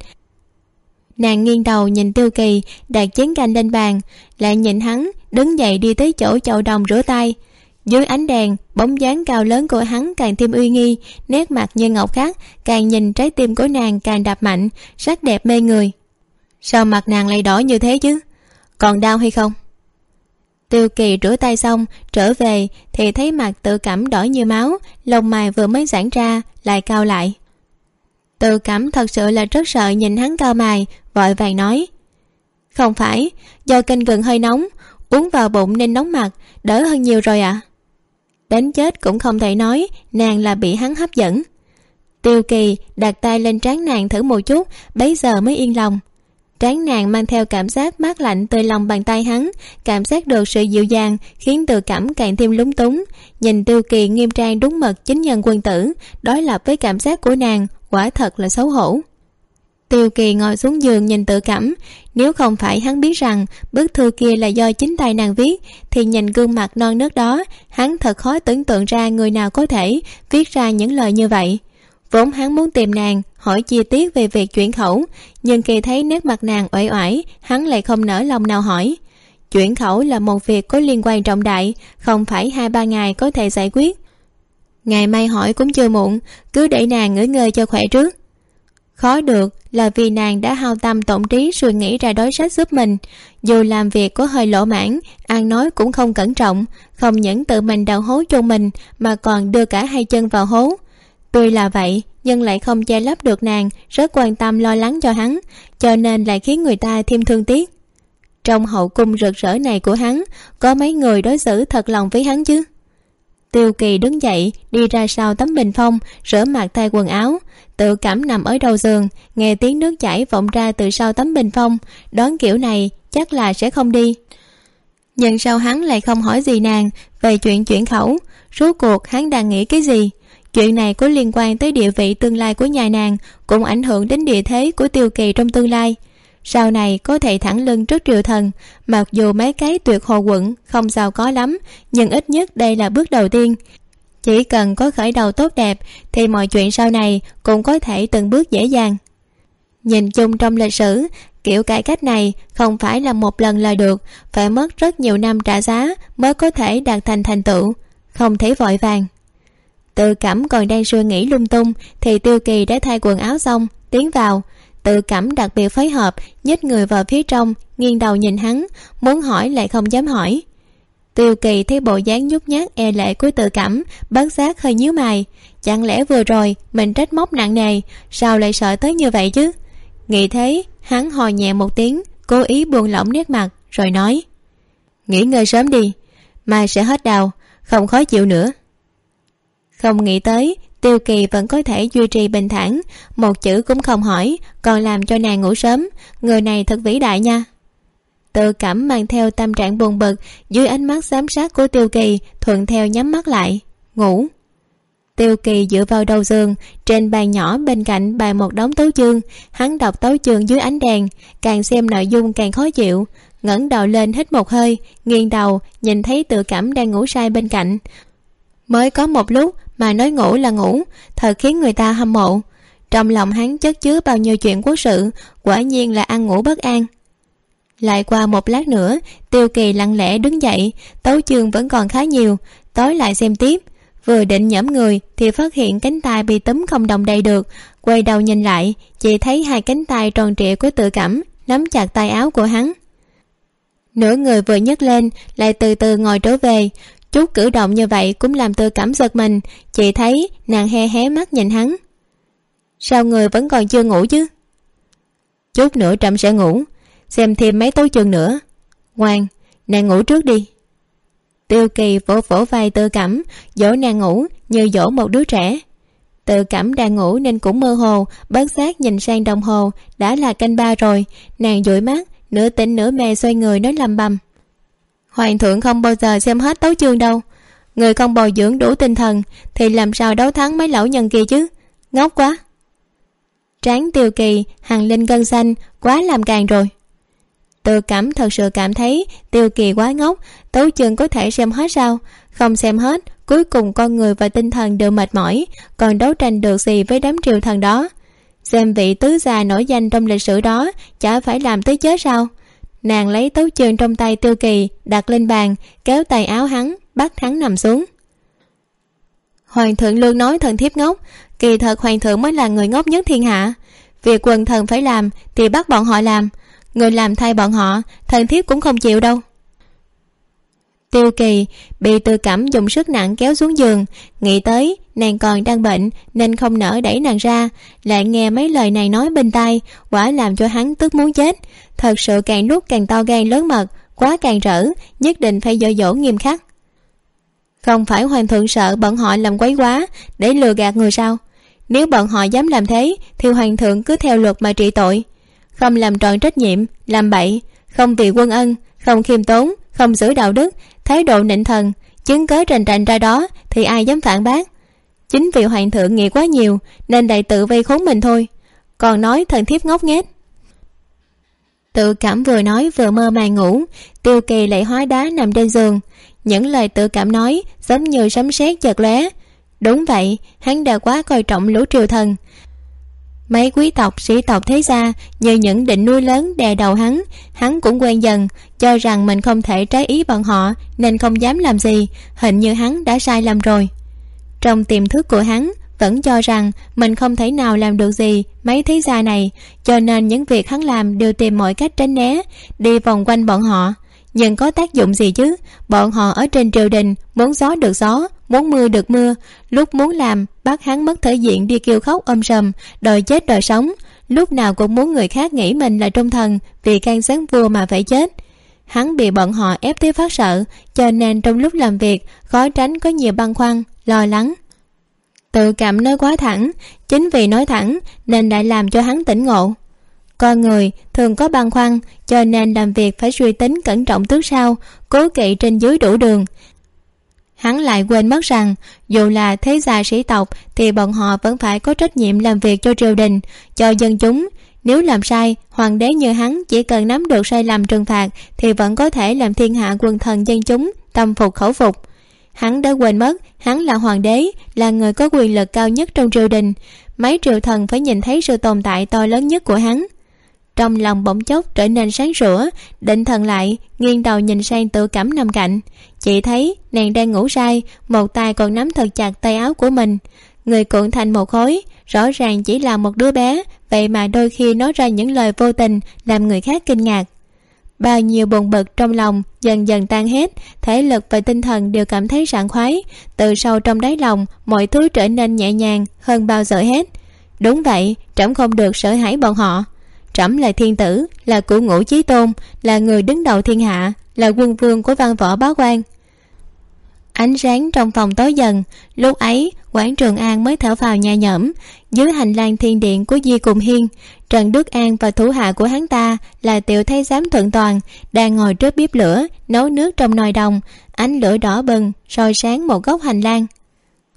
Nàng nghiêng đầu nhìn tiêu kỳ, đặt chén canh lên bàn, lại nhìn hắn, đứng dậy đi tới chỗ chậu đồng rửa tay. Dưới ánh đèn, bóng dáng cao lớn của hắn càng thêm uy nghi, nét mặt như ngọc khác, càng nhìn trái tim của nàng càng đập mạnh, sắc đẹp mê người. Sao mặt nàng lại đỏ như thế chứ? Còn đau hay không? Tiêu kỳ rửa tay xong, trở về, thì thấy mặt tự cảm đỏ như máu, lông mày vừa mới giãn ra, lại cao lại. Tự cảm thật sự là rất sợ nhìn hắn cao mày, vội vàng nói. Không phải, do canh gừng hơi nóng, uống vào bụng nên nóng mặt, đỡ hơn nhiều rồi ạ. À? đến chết cũng không thể nói, nàng là bị hắn hấp dẫn. Tiêu kỳ đặt tay lên trán nàng thử một chút, bấy giờ mới yên lòng trán nàng mang theo cảm giác mát lạnh từ lòng bàn tay hắn, cảm giác được sự dịu dàng khiến tự cảm càng thêm lúng túng. Nhìn tiêu kỳ nghiêm trang đúng mật chính nhân quân tử, đối lập với cảm giác của nàng, quả thật là xấu hổ. Tiêu kỳ ngồi xuống giường nhìn tự cảm, nếu không phải hắn biết rằng bức thư kia là do chính tay nàng viết, thì nhìn gương mặt non nớt đó, hắn thật khó tưởng tượng ra người nào có thể viết ra những lời như vậy vốn hắn muốn tìm nàng, hỏi chi tiết về việc chuyển khẩu, nhưng khi thấy nét mặt nàng uể oải, hắn lại không nở lòng nào hỏi. Chuyển khẩu là một việc có liên quan trọng đại, không phải hai ba ngày có thể giải quyết. Ngày mai hỏi cũng chưa muộn, cứ để nàng ngửi ngơi cho khỏe trước. Khó được là vì nàng đã hao tâm tổn trí suy nghĩ ra đối sách giúp mình. Dù làm việc có hơi lỗ mãn an nói cũng không cẩn trọng, không những tự mình đào hố cho mình, mà còn đưa cả hai chân vào hố tuy là vậy, nhưng lại không che lấp được nàng, rất quan tâm lo lắng cho hắn, cho nên lại khiến người ta thêm thương tiếc. Trong hậu cung rực rỡ này của hắn, có mấy người đối xử thật lòng với hắn chứ? Tiêu kỳ đứng dậy, đi ra sau tấm bình phong, rửa mặt thay quần áo. Tự cảm nằm ở đầu giường, nghe tiếng nước chảy vọng ra từ sau tấm bình phong. Đón kiểu này, chắc là sẽ không đi. Nhưng sao hắn lại không hỏi gì nàng về chuyện chuyển khẩu? Rốt cuộc hắn đang nghĩ cái gì? Chuyện này có liên quan tới địa vị tương lai của nhà nàng, cũng ảnh hưởng đến địa thế của tiêu kỳ trong tương lai. Sau này có thể thẳng lưng trước triều thần, mặc dù mấy cái tuyệt hồ quận không giàu có lắm, nhưng ít nhất đây là bước đầu tiên. Chỉ cần có khởi đầu tốt đẹp, thì mọi chuyện sau này cũng có thể từng bước dễ dàng. Nhìn chung trong lịch sử, kiểu cải cách này không phải là một lần là được, phải mất rất nhiều năm trả giá mới có thể đạt thành thành tựu, không thể vội vàng tự cảm còn đang suy nghĩ lung tung, thì tiêu kỳ đã thay quần áo xong, tiến vào. Tự cảm đặc biệt phối hợp, nhích người vào phía trong, nghiêng đầu nhìn hắn, muốn hỏi lại không dám hỏi. Tiêu kỳ thấy bộ dáng nhút nhát e lệ của tự cảm bớt giác hơi nhíu mày. Chẳng lẽ vừa rồi mình trách móc nặng nề, sao lại sợ tới như vậy chứ? Nghĩ thế, hắn hò nhẹ một tiếng, cố ý buông lỏng nét mặt, rồi nói. Nghỉ ngơi sớm đi, mai sẽ hết đau, không khó chịu nữa không nghĩ tới, tiêu kỳ vẫn có thể duy trì bình thản. Một chữ cũng không hỏi, còn làm cho nàng ngủ sớm. Người này thật vĩ đại nha. Tự cảm mang theo tâm trạng buồn bực, dưới ánh mắt giám sát của tiêu kỳ, thuận theo nhắm mắt lại. Ngủ. Tiêu kỳ dựa vào đầu giường, trên bàn nhỏ bên cạnh bày một đống tấu chương. Hắn đọc tấu chương dưới ánh đèn, càng xem nội dung càng khó chịu. Ngẩng đầu lên hít một hơi, nghiêng đầu, nhìn thấy tự cảm đang ngủ say bên cạnh. Mới có một lúc mà nói ngủ là ngủ, thật khiến người ta hâm mộ. Trong lòng hắn chất chứa bao nhiêu chuyện quốc sự, quả nhiên là ăn ngủ bất an. Lại qua một lát nữa, tiêu kỳ lặng lẽ đứng dậy, tấu chương vẫn còn khá nhiều, tối lại xem tiếp. Vừa định nhẫm người thì phát hiện cánh tay bị túm không đồng đầy được, quay đầu nhìn lại, chỉ thấy hai cánh tay tròn trịa của tự cảm, nắm chặt tay áo của hắn. Nửa người vừa nhấc lên, lại từ từ ngồi trở về chút cử động như vậy cũng làm tôi cảm giật mình. Chị thấy nàng he hé mắt nhìn hắn. Sao người vẫn còn chưa ngủ chứ? Chút nữa trâm sẽ ngủ. Xem thêm mấy tối chân nữa. Ngoan, nàng ngủ trước đi. Tiêu kỳ vỗ vỗ vai tư cảm dỗ nàng ngủ như dỗ một đứa trẻ. Tự cảm đang ngủ nên cũng mơ hồ, bớt xác nhìn sang đồng hồ. Đã là canh ba rồi, nàng dụi mắt, nửa tỉnh nửa mê xoay người nói lầm bầm hoàng thượng không bao giờ xem hết tấu chương đâu. Người không bồi dưỡng đủ tinh thần, thì làm sao đấu thắng mấy lão nhân kia chứ? Ngốc quá. Tráng tiêu kỳ hằng linh gân xanh, quá làm càng rồi. Tự cảm thật sự cảm thấy tiêu kỳ quá ngốc, tấu chương có thể xem hết sao? Không xem hết, cuối cùng con người và tinh thần đều mệt mỏi, còn đấu tranh được gì với đám triều thần đó? Xem vị tứ gia nổi danh trong lịch sử đó, chả phải làm tới chết sao? Nàng lấy tấu chương trong tay tiêu kỳ, đặt lên bàn, kéo tay áo hắn, bắt hắn nằm xuống. Hoàng thượng luôn nói thần thiếp ngốc, kỳ thật hoàng thượng mới là người ngốc nhất thiên hạ. Việc quần thần phải làm thì bắt bọn họ làm, người làm thay bọn họ, thần thiếp cũng không chịu đâu tiêu kỳ bị tự cảm dùng sức nặng kéo xuống giường. Nghĩ tới nàng còn đang bệnh nên không nỡ đẩy nàng ra, lại nghe mấy lời này nói bên tai, quả làm cho hắn tức muốn chết. Thật sự càng lúc càng to gan lớn mật, quá càng rỡ, nhất định phải dỗ dỗ nghiêm khắc. Không phải hoàng thượng sợ bọn họ làm quấy quá, để lừa gạt người sao? Nếu bọn họ dám làm thế, thì hoàng thượng cứ theo luật mà trị tội. Không làm tròn trách nhiệm, làm bậy, không vì quân ân, không khiêm tốn không giữ đạo đức, thái độ nịnh thần, chứng cớ rành rành ra đó thì ai dám phản bác? Chính vì hoàng thượng nghĩ quá nhiều nên đại tự vây khốn mình thôi. Còn nói thần thiếp ngốc nghếch. Tự cảm vừa nói vừa mơ màng ngủ, tiêu kỳ lại hóa đá nằm trên giường. Những lời tự cảm nói giống như sấm sét chợt lóe. Đúng vậy, hắn đã quá coi trọng lũ triều thần mấy quý tộc, sĩ tộc thế gia, nhờ những định nuôi lớn đè đầu hắn hắn cũng quen dần, cho rằng mình không thể trái ý bọn họ, nên không dám làm gì, hình như hắn đã sai lầm rồi. Trong tiềm thức của hắn, vẫn cho rằng mình không thể nào làm được gì mấy thế gia này, cho nên những việc hắn làm đều tìm mọi cách tránh né, đi vòng quanh bọn họ. Nhưng có tác dụng gì chứ? Bọn họ ở trên triều đình, muốn gió được gió, muốn mưa được mưa, lúc muốn làm bác hắn mất thể diện đi kêu khóc ôm rầm đòi chết đòi sống. Lúc nào cũng muốn người khác nghĩ mình là trung thần, vì can sáng vua mà phải chết. Hắn bị bọn họ ép tới phát sợ, cho nên trong lúc làm việc, khó tránh có nhiều băn khoăn, lo lắng. Tự cảm nói quá thẳng, chính vì nói thẳng, nên đã làm cho hắn tỉnh ngộ. Con người thường có băn khoăn, cho nên làm việc phải suy tính cẩn trọng trước sau, cố kỵ trên dưới đủ đường hắn lại quên mất rằng, dù là thế gia sĩ tộc, thì bọn họ vẫn phải có trách nhiệm làm việc cho triều đình, cho dân chúng. Nếu làm sai, hoàng đế như hắn chỉ cần nắm được sai lầm trừng phạt, thì vẫn có thể làm thiên hạ quần thần dân chúng, tâm phục khẩu phục. Hắn đã quên mất, hắn là hoàng đế, là người có quyền lực cao nhất trong triều đình. Mấy triều thần phải nhìn thấy sự tồn tại to lớn nhất của hắn trong lòng bỗng chốc trở nên sáng sủa, định thần lại, nghiêng đầu nhìn sang tự cảm nằm cạnh. Chị thấy nàng đang ngủ say, một tay còn nắm thật chặt tay áo của mình. Người cuộn thành một khối, rõ ràng chỉ là một đứa bé, vậy mà đôi khi nói ra những lời vô tình, làm người khác kinh ngạc. Bao nhiêu buồn bực trong lòng dần dần tan hết, thể lực và tinh thần đều cảm thấy sảng khoái. Từ sâu trong đáy lòng, mọi thứ trở nên nhẹ nhàng hơn bao giờ hết. Đúng vậy, trẫm không được sợ hãi bọn họ trẫm là thiên tử, là cửu ngũ chí tôn, là người đứng đầu thiên hạ, là quân vương của văn võ bá quan. Ánh sáng trong phòng tối dần, lúc ấy, quảng trường an mới thở vào nhà nhõm. Dưới hành lang thiên điện của di cùng hiên, trần đức an và thủ hạ của hắn ta là tiểu thái giám thuận toàn đang ngồi trước bếp lửa, nấu nước trong nồi đồng. Ánh lửa đỏ bừng, soi sáng một góc hành lang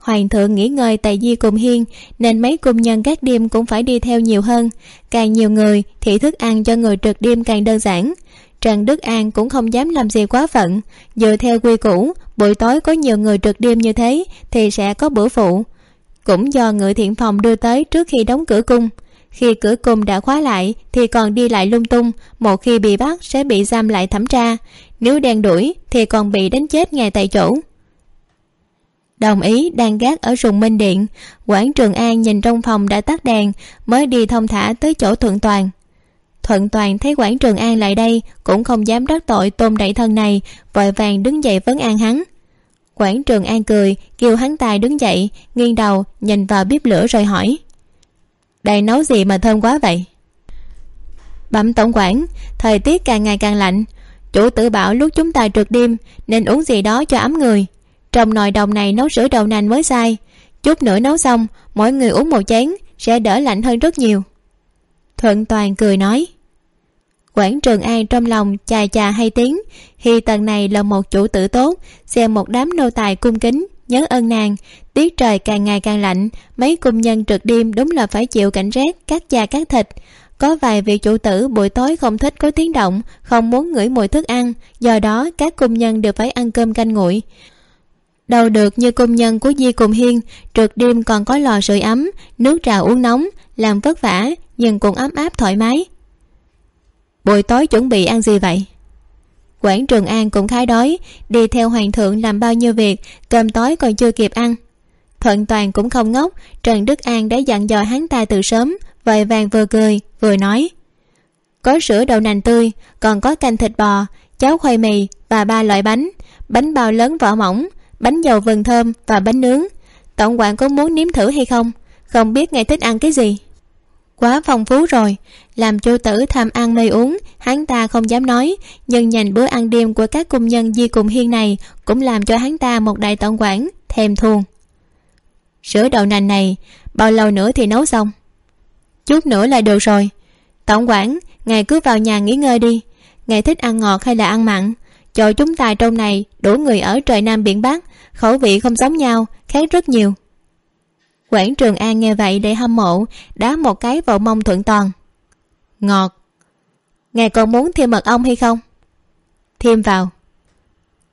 hoàng thượng nghỉ ngơi tại di cùng hiên, nên mấy cung nhân các đêm cũng phải đi theo nhiều hơn. Càng nhiều người thì thức ăn cho người trực đêm càng đơn giản. Trần đức an cũng không dám làm gì quá phận. Dựa theo quy củ, buổi tối có nhiều người trực đêm như thế thì sẽ có bữa phụ. Cũng do ngự thiện phòng đưa tới trước khi đóng cửa cung. Khi cửa cung đã khóa lại thì còn đi lại lung tung, một khi bị bắt sẽ bị giam lại thẩm tra. Nếu đen đuổi thì còn bị đánh chết ngay tại chỗ đồng ý, đang gác ở rùng minh điện. Quảng trường an nhìn trong phòng đã tắt đèn, mới đi thông thả tới chỗ thuận toàn. Thuận toàn thấy quảng trường an lại đây, cũng không dám đắc tội tôn đẩy thân này, vội vàng đứng dậy vấn an hắn. Quảng trường an cười, kêu hắn tài đứng dậy, nghiêng đầu, nhìn vào bếp lửa rồi hỏi. Đây nấu gì mà thơm quá vậy? Bẩm tổng quản, thời tiết càng ngày càng lạnh. Chủ tử bảo lúc chúng ta trượt đêm, nên uống gì đó cho ấm người trong nồi đồng này nấu sữa đậu nành mới sai. Chút nữa nấu xong, mỗi người uống một chén, sẽ đỡ lạnh hơn rất nhiều. Thuận toàn cười nói, quảng trường an trong lòng chà chà hay tiếng hi tần này là một chủ tử tốt, xem một đám nô tài cung kính, nhớ ơn nàng, tiết trời càng ngày càng lạnh, mấy cung nhân trực đêm đúng là phải chịu cảnh rét, cắt da cắt thịt. Có vài vị chủ tử buổi tối không thích có tiếng động, không muốn ngửi mùi thức ăn, do đó các cung nhân đều phải ăn cơm canh nguội đầu được như công nhân của di cùng hiên, trượt đêm còn có lò sưởi ấm, nước trà uống nóng, làm vất vả, nhưng cũng ấm áp thoải mái. Buổi tối chuẩn bị ăn gì vậy? Quảng trường an cũng khá đói, đi theo hoàng thượng làm bao nhiêu việc, cơm tối còn chưa kịp ăn. Thuận toàn cũng không ngốc, trần đức an đã dặn dò hắn ta từ sớm, vội vàng vừa cười, vừa nói. Có sữa đậu nành tươi, còn có canh thịt bò, cháo khoai mì và ba loại bánh bánh bao lớn vỏ mỏng bánh dầu vừng thơm và bánh nướng. Tổng quản có muốn nếm thử hay không? Không biết ngài thích ăn cái gì. Quá phong phú rồi, làm chu tử tham ăn mê uống, hắn ta không dám nói, nhưng nhìn bữa ăn đêm của các cung nhân di cùng hiên này cũng làm cho hắn ta một đại tổng quản thèm thuồng. Sữa đậu nành này, bao lâu nữa thì nấu xong? Chút nữa là được rồi. Tổng quản, ngài cứ vào nhà nghỉ ngơi đi. Ngài thích ăn ngọt hay là ăn mặn? Cho chúng ta trong này, đủ người ở trời nam biển bắc, khẩu vị không giống nhau, khác rất nhiều. Quảng trường an nghe vậy để hâm mộ, đá một cái vào mông thuận toàn. Ngọt. Ngài còn muốn thêm mật ong hay không? Thêm vào.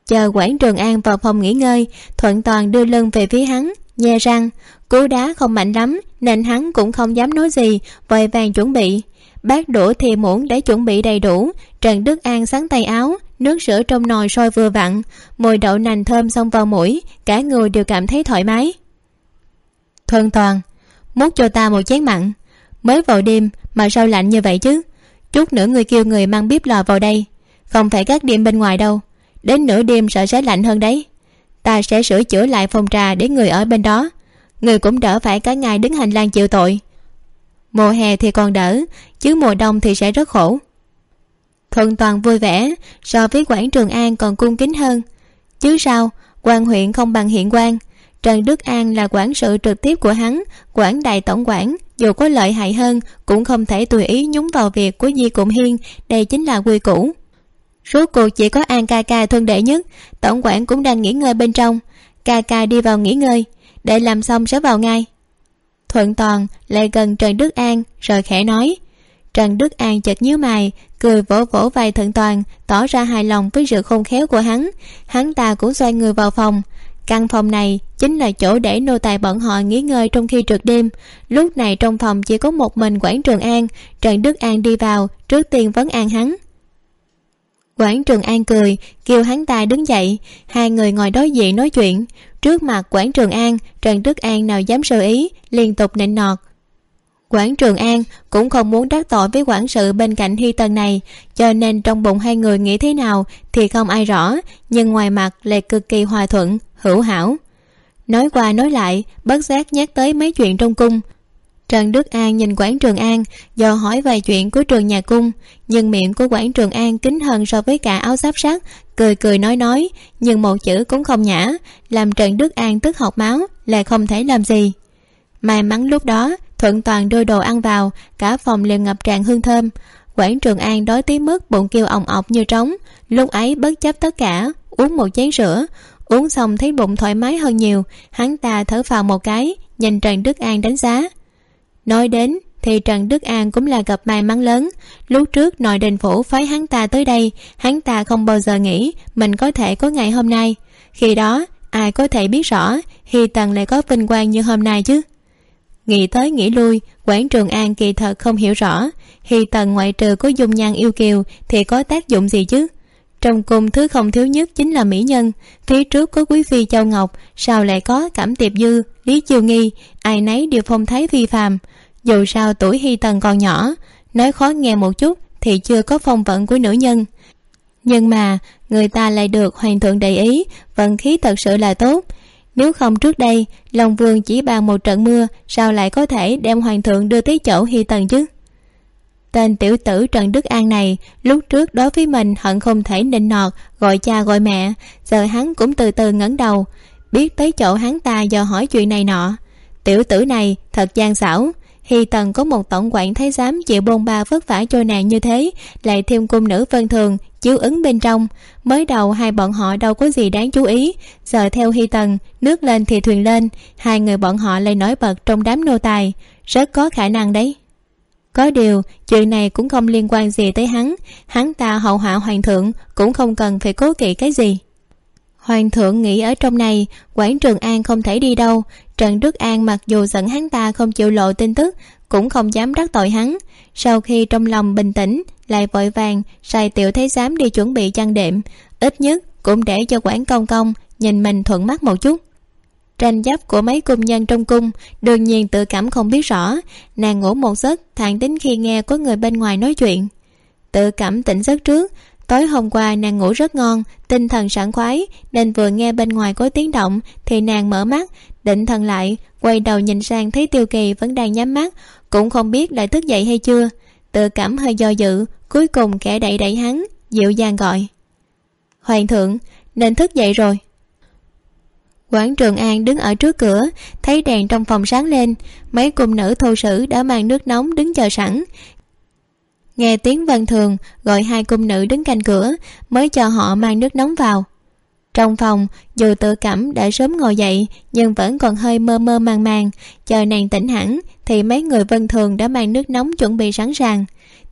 Chờ quảng trường an vào phòng nghỉ ngơi, thuận toàn đưa lưng về phía hắn, nhe răng. Cú đá không mạnh lắm, nên hắn cũng không dám nói gì, vội vàng chuẩn bị. Bát đũa thì muỗng để chuẩn bị đầy đủ, trần đức an sáng tay áo nước sữa trong nồi sôi vừa vặn, mùi đậu nành thơm xông vào mũi, cả người đều cảm thấy thoải mái. Thuần toàn, múc cho ta một chén mặn. Mới vào đêm mà sao lạnh như vậy chứ? Chút nữa người kêu người mang bếp lò vào đây. Không phải các đêm bên ngoài đâu. Đến nửa đêm sợ sẽ lạnh hơn đấy. Ta sẽ sửa chữa lại phòng trà để người ở bên đó. Người cũng đỡ phải cả ngày đứng hành lang chịu tội. Mùa hè thì còn đỡ, chứ mùa đông thì sẽ rất khổ thuận toàn vui vẻ, so với quảng trường an còn cung kính hơn. Chứ sao, quan huyện không bằng hiện quan. Trần đức an là quản sự trực tiếp của hắn, quản đại tổng quản, dù có lợi hại hơn, cũng không thể tùy ý nhúng vào việc của di cụm hiên, đây chính là quy củ. Rốt cuộc chỉ có an ca ca thuận đệ nhất, tổng quản cũng đang nghỉ ngơi bên trong. Ca ca đi vào nghỉ ngơi, để làm xong sẽ vào ngay. Thuận toàn lại gần trần đức an, rồi khẽ nói trần đức an chợt nhíu mày, cười vỗ vỗ vai thận toàn, tỏ ra hài lòng với sự khôn khéo của hắn. Hắn ta cũng xoay người vào phòng. Căn phòng này chính là chỗ để nô tài bọn họ nghỉ ngơi trong khi trượt đêm. Lúc này trong phòng chỉ có một mình quảng trường an. Trần đức an đi vào, trước tiên vấn an hắn. Quảng trường an cười, kêu hắn ta đứng dậy. Hai người ngồi đối diện nói chuyện. Trước mặt quảng trường an, trần đức an nào dám sơ ý, liên tục nịnh nọt quảng trường an cũng không muốn đắc tội với quản sự bên cạnh hy tần này, cho nên trong bụng hai người nghĩ thế nào thì không ai rõ, nhưng ngoài mặt lại cực kỳ hòa thuận, hữu hảo. Nói qua nói lại, bất giác nhắc tới mấy chuyện trong cung. Trần đức an nhìn quản trường an, do hỏi vài chuyện của trường nhà cung, nhưng miệng của quản trường an kính hơn so với cả áo giáp sắt cười cười nói nói, nhưng một chữ cũng không nhã, làm trần đức an tức học máu, lại không thể làm gì. May mắn lúc đó thuận toàn đưa đồ ăn vào, cả phòng liền ngập tràn hương thơm. Quảng trường an đói tí mức bụng kêu òng ọc như trống. Lúc ấy bất chấp tất cả, uống một chén sữa uống xong thấy bụng thoải mái hơn nhiều, hắn ta thở phào một cái, nhìn trần đức an đánh giá. Nói đến, thì trần đức an cũng là gặp may mắn lớn. Lúc trước nội đình phủ phái hắn ta tới đây, hắn ta không bao giờ nghĩ mình có thể có ngày hôm nay. Khi đó, ai có thể biết rõ hi tần lại có vinh quang như hôm nay chứ? Nghĩ tới nghĩ lui, quảng trường an kỳ thật không hiểu rõ. Hi tần ngoại trừ có dung nhan yêu kiều thì có tác dụng gì chứ? Trong cung thứ không thiếu nhất chính là mỹ nhân. Phía trước có quý phi châu ngọc, sao lại có cảm tiệp dư, lý chiêu nghi? Ai nấy đều phong thái phi phàm. Dù sao tuổi hy tần còn nhỏ, nói khó nghe một chút thì chưa có phong vận của nữ nhân. Nhưng mà, người ta lại được hoàng thượng để ý, vận khí thật sự là tốt nếu không trước đây, lòng vườn chỉ bàn một trận mưa, sao lại có thể đem hoàng thượng đưa tới chỗ hy tần chứ? Tên tiểu tử trần đức an này, lúc trước đối với mình hận không thể nịnh nọt, gọi cha gọi mẹ, giờ hắn cũng từ từ ngẩng đầu, biết tới chỗ hắn ta do hỏi chuyện này nọ. Tiểu tử này thật gian xảo, hy tần có một tổng quản thấy dám chịu bôn ba vất vả cho nàng như thế, lại thêm cung nữ vân thường chiếu ứng bên trong. Mới đầu hai bọn họ đâu có gì đáng chú ý. Giờ theo hy tần, nước lên thì thuyền lên. Hai người bọn họ lại nổi bật trong đám nô tài. Rất có khả năng đấy. Có điều, chuyện này cũng không liên quan gì tới hắn. Hắn ta hậu hạ hoàng thượng, cũng không cần phải cố kỵ cái gì. Hoàng thượng nghĩ ở trong này, quảng trường an không thể đi đâu. Trần đức an mặc dù giận hắn ta không chịu lộ tin tức, cũng không dám đắc tội hắn. Sau khi trong lòng bình tĩnh lại vội vàng, sai tiểu thấy dám đi chuẩn bị chăn đệm. Ít nhất, cũng để cho quản công công nhìn mình thuận mắt một chút. Tranh chấp của mấy cung nhân trong cung, đương nhiên tự cảm không biết rõ. Nàng ngủ một giấc thản tính khi nghe có người bên ngoài nói chuyện. Tự cảm tỉnh giấc trước, tối hôm qua nàng ngủ rất ngon, tinh thần sảng khoái, nên vừa nghe bên ngoài có tiếng động, thì nàng mở mắt, định thần lại, quay đầu nhìn sang thấy tiêu kỳ vẫn đang nhắm mắt, cũng không biết lại thức dậy hay chưa tự cảm hơi do dự, cuối cùng kẻ đẩy đẩy hắn, dịu dàng gọi. Hoàng thượng, nên thức dậy rồi. Quảng trường an đứng ở trước cửa, thấy đèn trong phòng sáng lên, mấy cung nữ thô sử đã mang nước nóng đứng chờ sẵn. Nghe tiếng vân thường, gọi hai cung nữ đứng canh cửa, mới cho họ mang nước nóng vào trong phòng, dù tự cảm đã sớm ngồi dậy, nhưng vẫn còn hơi mơ mơ màng màng. Chờ nàng tỉnh hẳn, thì mấy người vân thường đã mang nước nóng chuẩn bị sẵn sàng.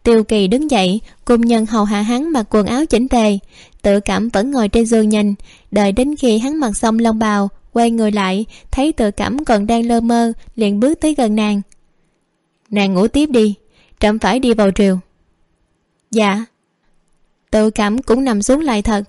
Tiêu kỳ đứng dậy, cùng nhân hầu hạ hắn mặc quần áo chỉnh tề. Tự cảm vẫn ngồi trên giường nhìn, đợi đến khi hắn mặc xong lông bào, quay người lại, thấy tự cảm còn đang lơ mơ, liền bước tới gần nàng. Nàng ngủ tiếp đi, trẫm phải đi vào triều. Dạ. Tự cảm cũng nằm xuống lại thật.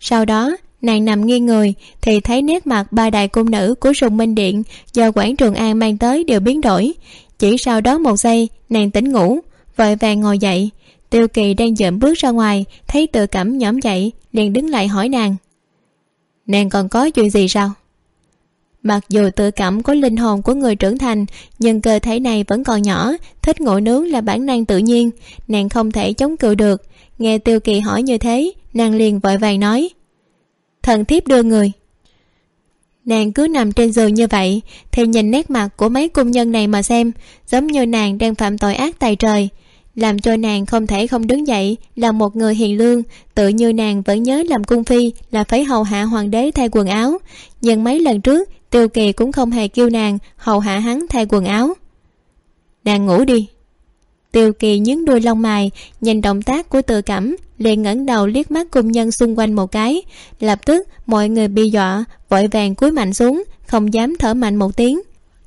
Sau đó nàng nằm nghiêng người, thì thấy nét mặt ba đại cung nữ của sùng minh điện do quảng trường an mang tới đều biến đổi. Chỉ sau đó một giây, nàng tỉnh ngủ, vội vàng ngồi dậy. Tiêu kỳ đang dợm bước ra ngoài, thấy tự cảm nhõm dậy, liền đứng lại hỏi nàng. Nàng còn có chuyện gì sao? Mặc dù tự cảm có linh hồn của người trưởng thành, nhưng cơ thể này vẫn còn nhỏ, thích ngộ nướng là bản năng tự nhiên. Nàng không thể chống cự được. Nghe tiêu kỳ hỏi như thế, nàng liền vội vàng nói thần thiếp đưa người. Nàng cứ nằm trên giường như vậy, thì nhìn nét mặt của mấy cung nhân này mà xem, giống như nàng đang phạm tội ác tài trời. Làm cho nàng không thể không đứng dậy, là một người hiền lương, tự như nàng vẫn nhớ làm cung phi, là phải hầu hạ hoàng đế thay quần áo. Nhưng mấy lần trước, tiêu kỳ cũng không hề kêu nàng hầu hạ hắn thay quần áo. Nàng ngủ đi tiêu kỳ nhướng đuôi lông mày nhìn động tác của tự cảm, liền ngẩng đầu liếc mắt công nhân xung quanh một cái. Lập tức mọi người bị dọa vội vàng cúi mạnh xuống không dám thở mạnh một tiếng.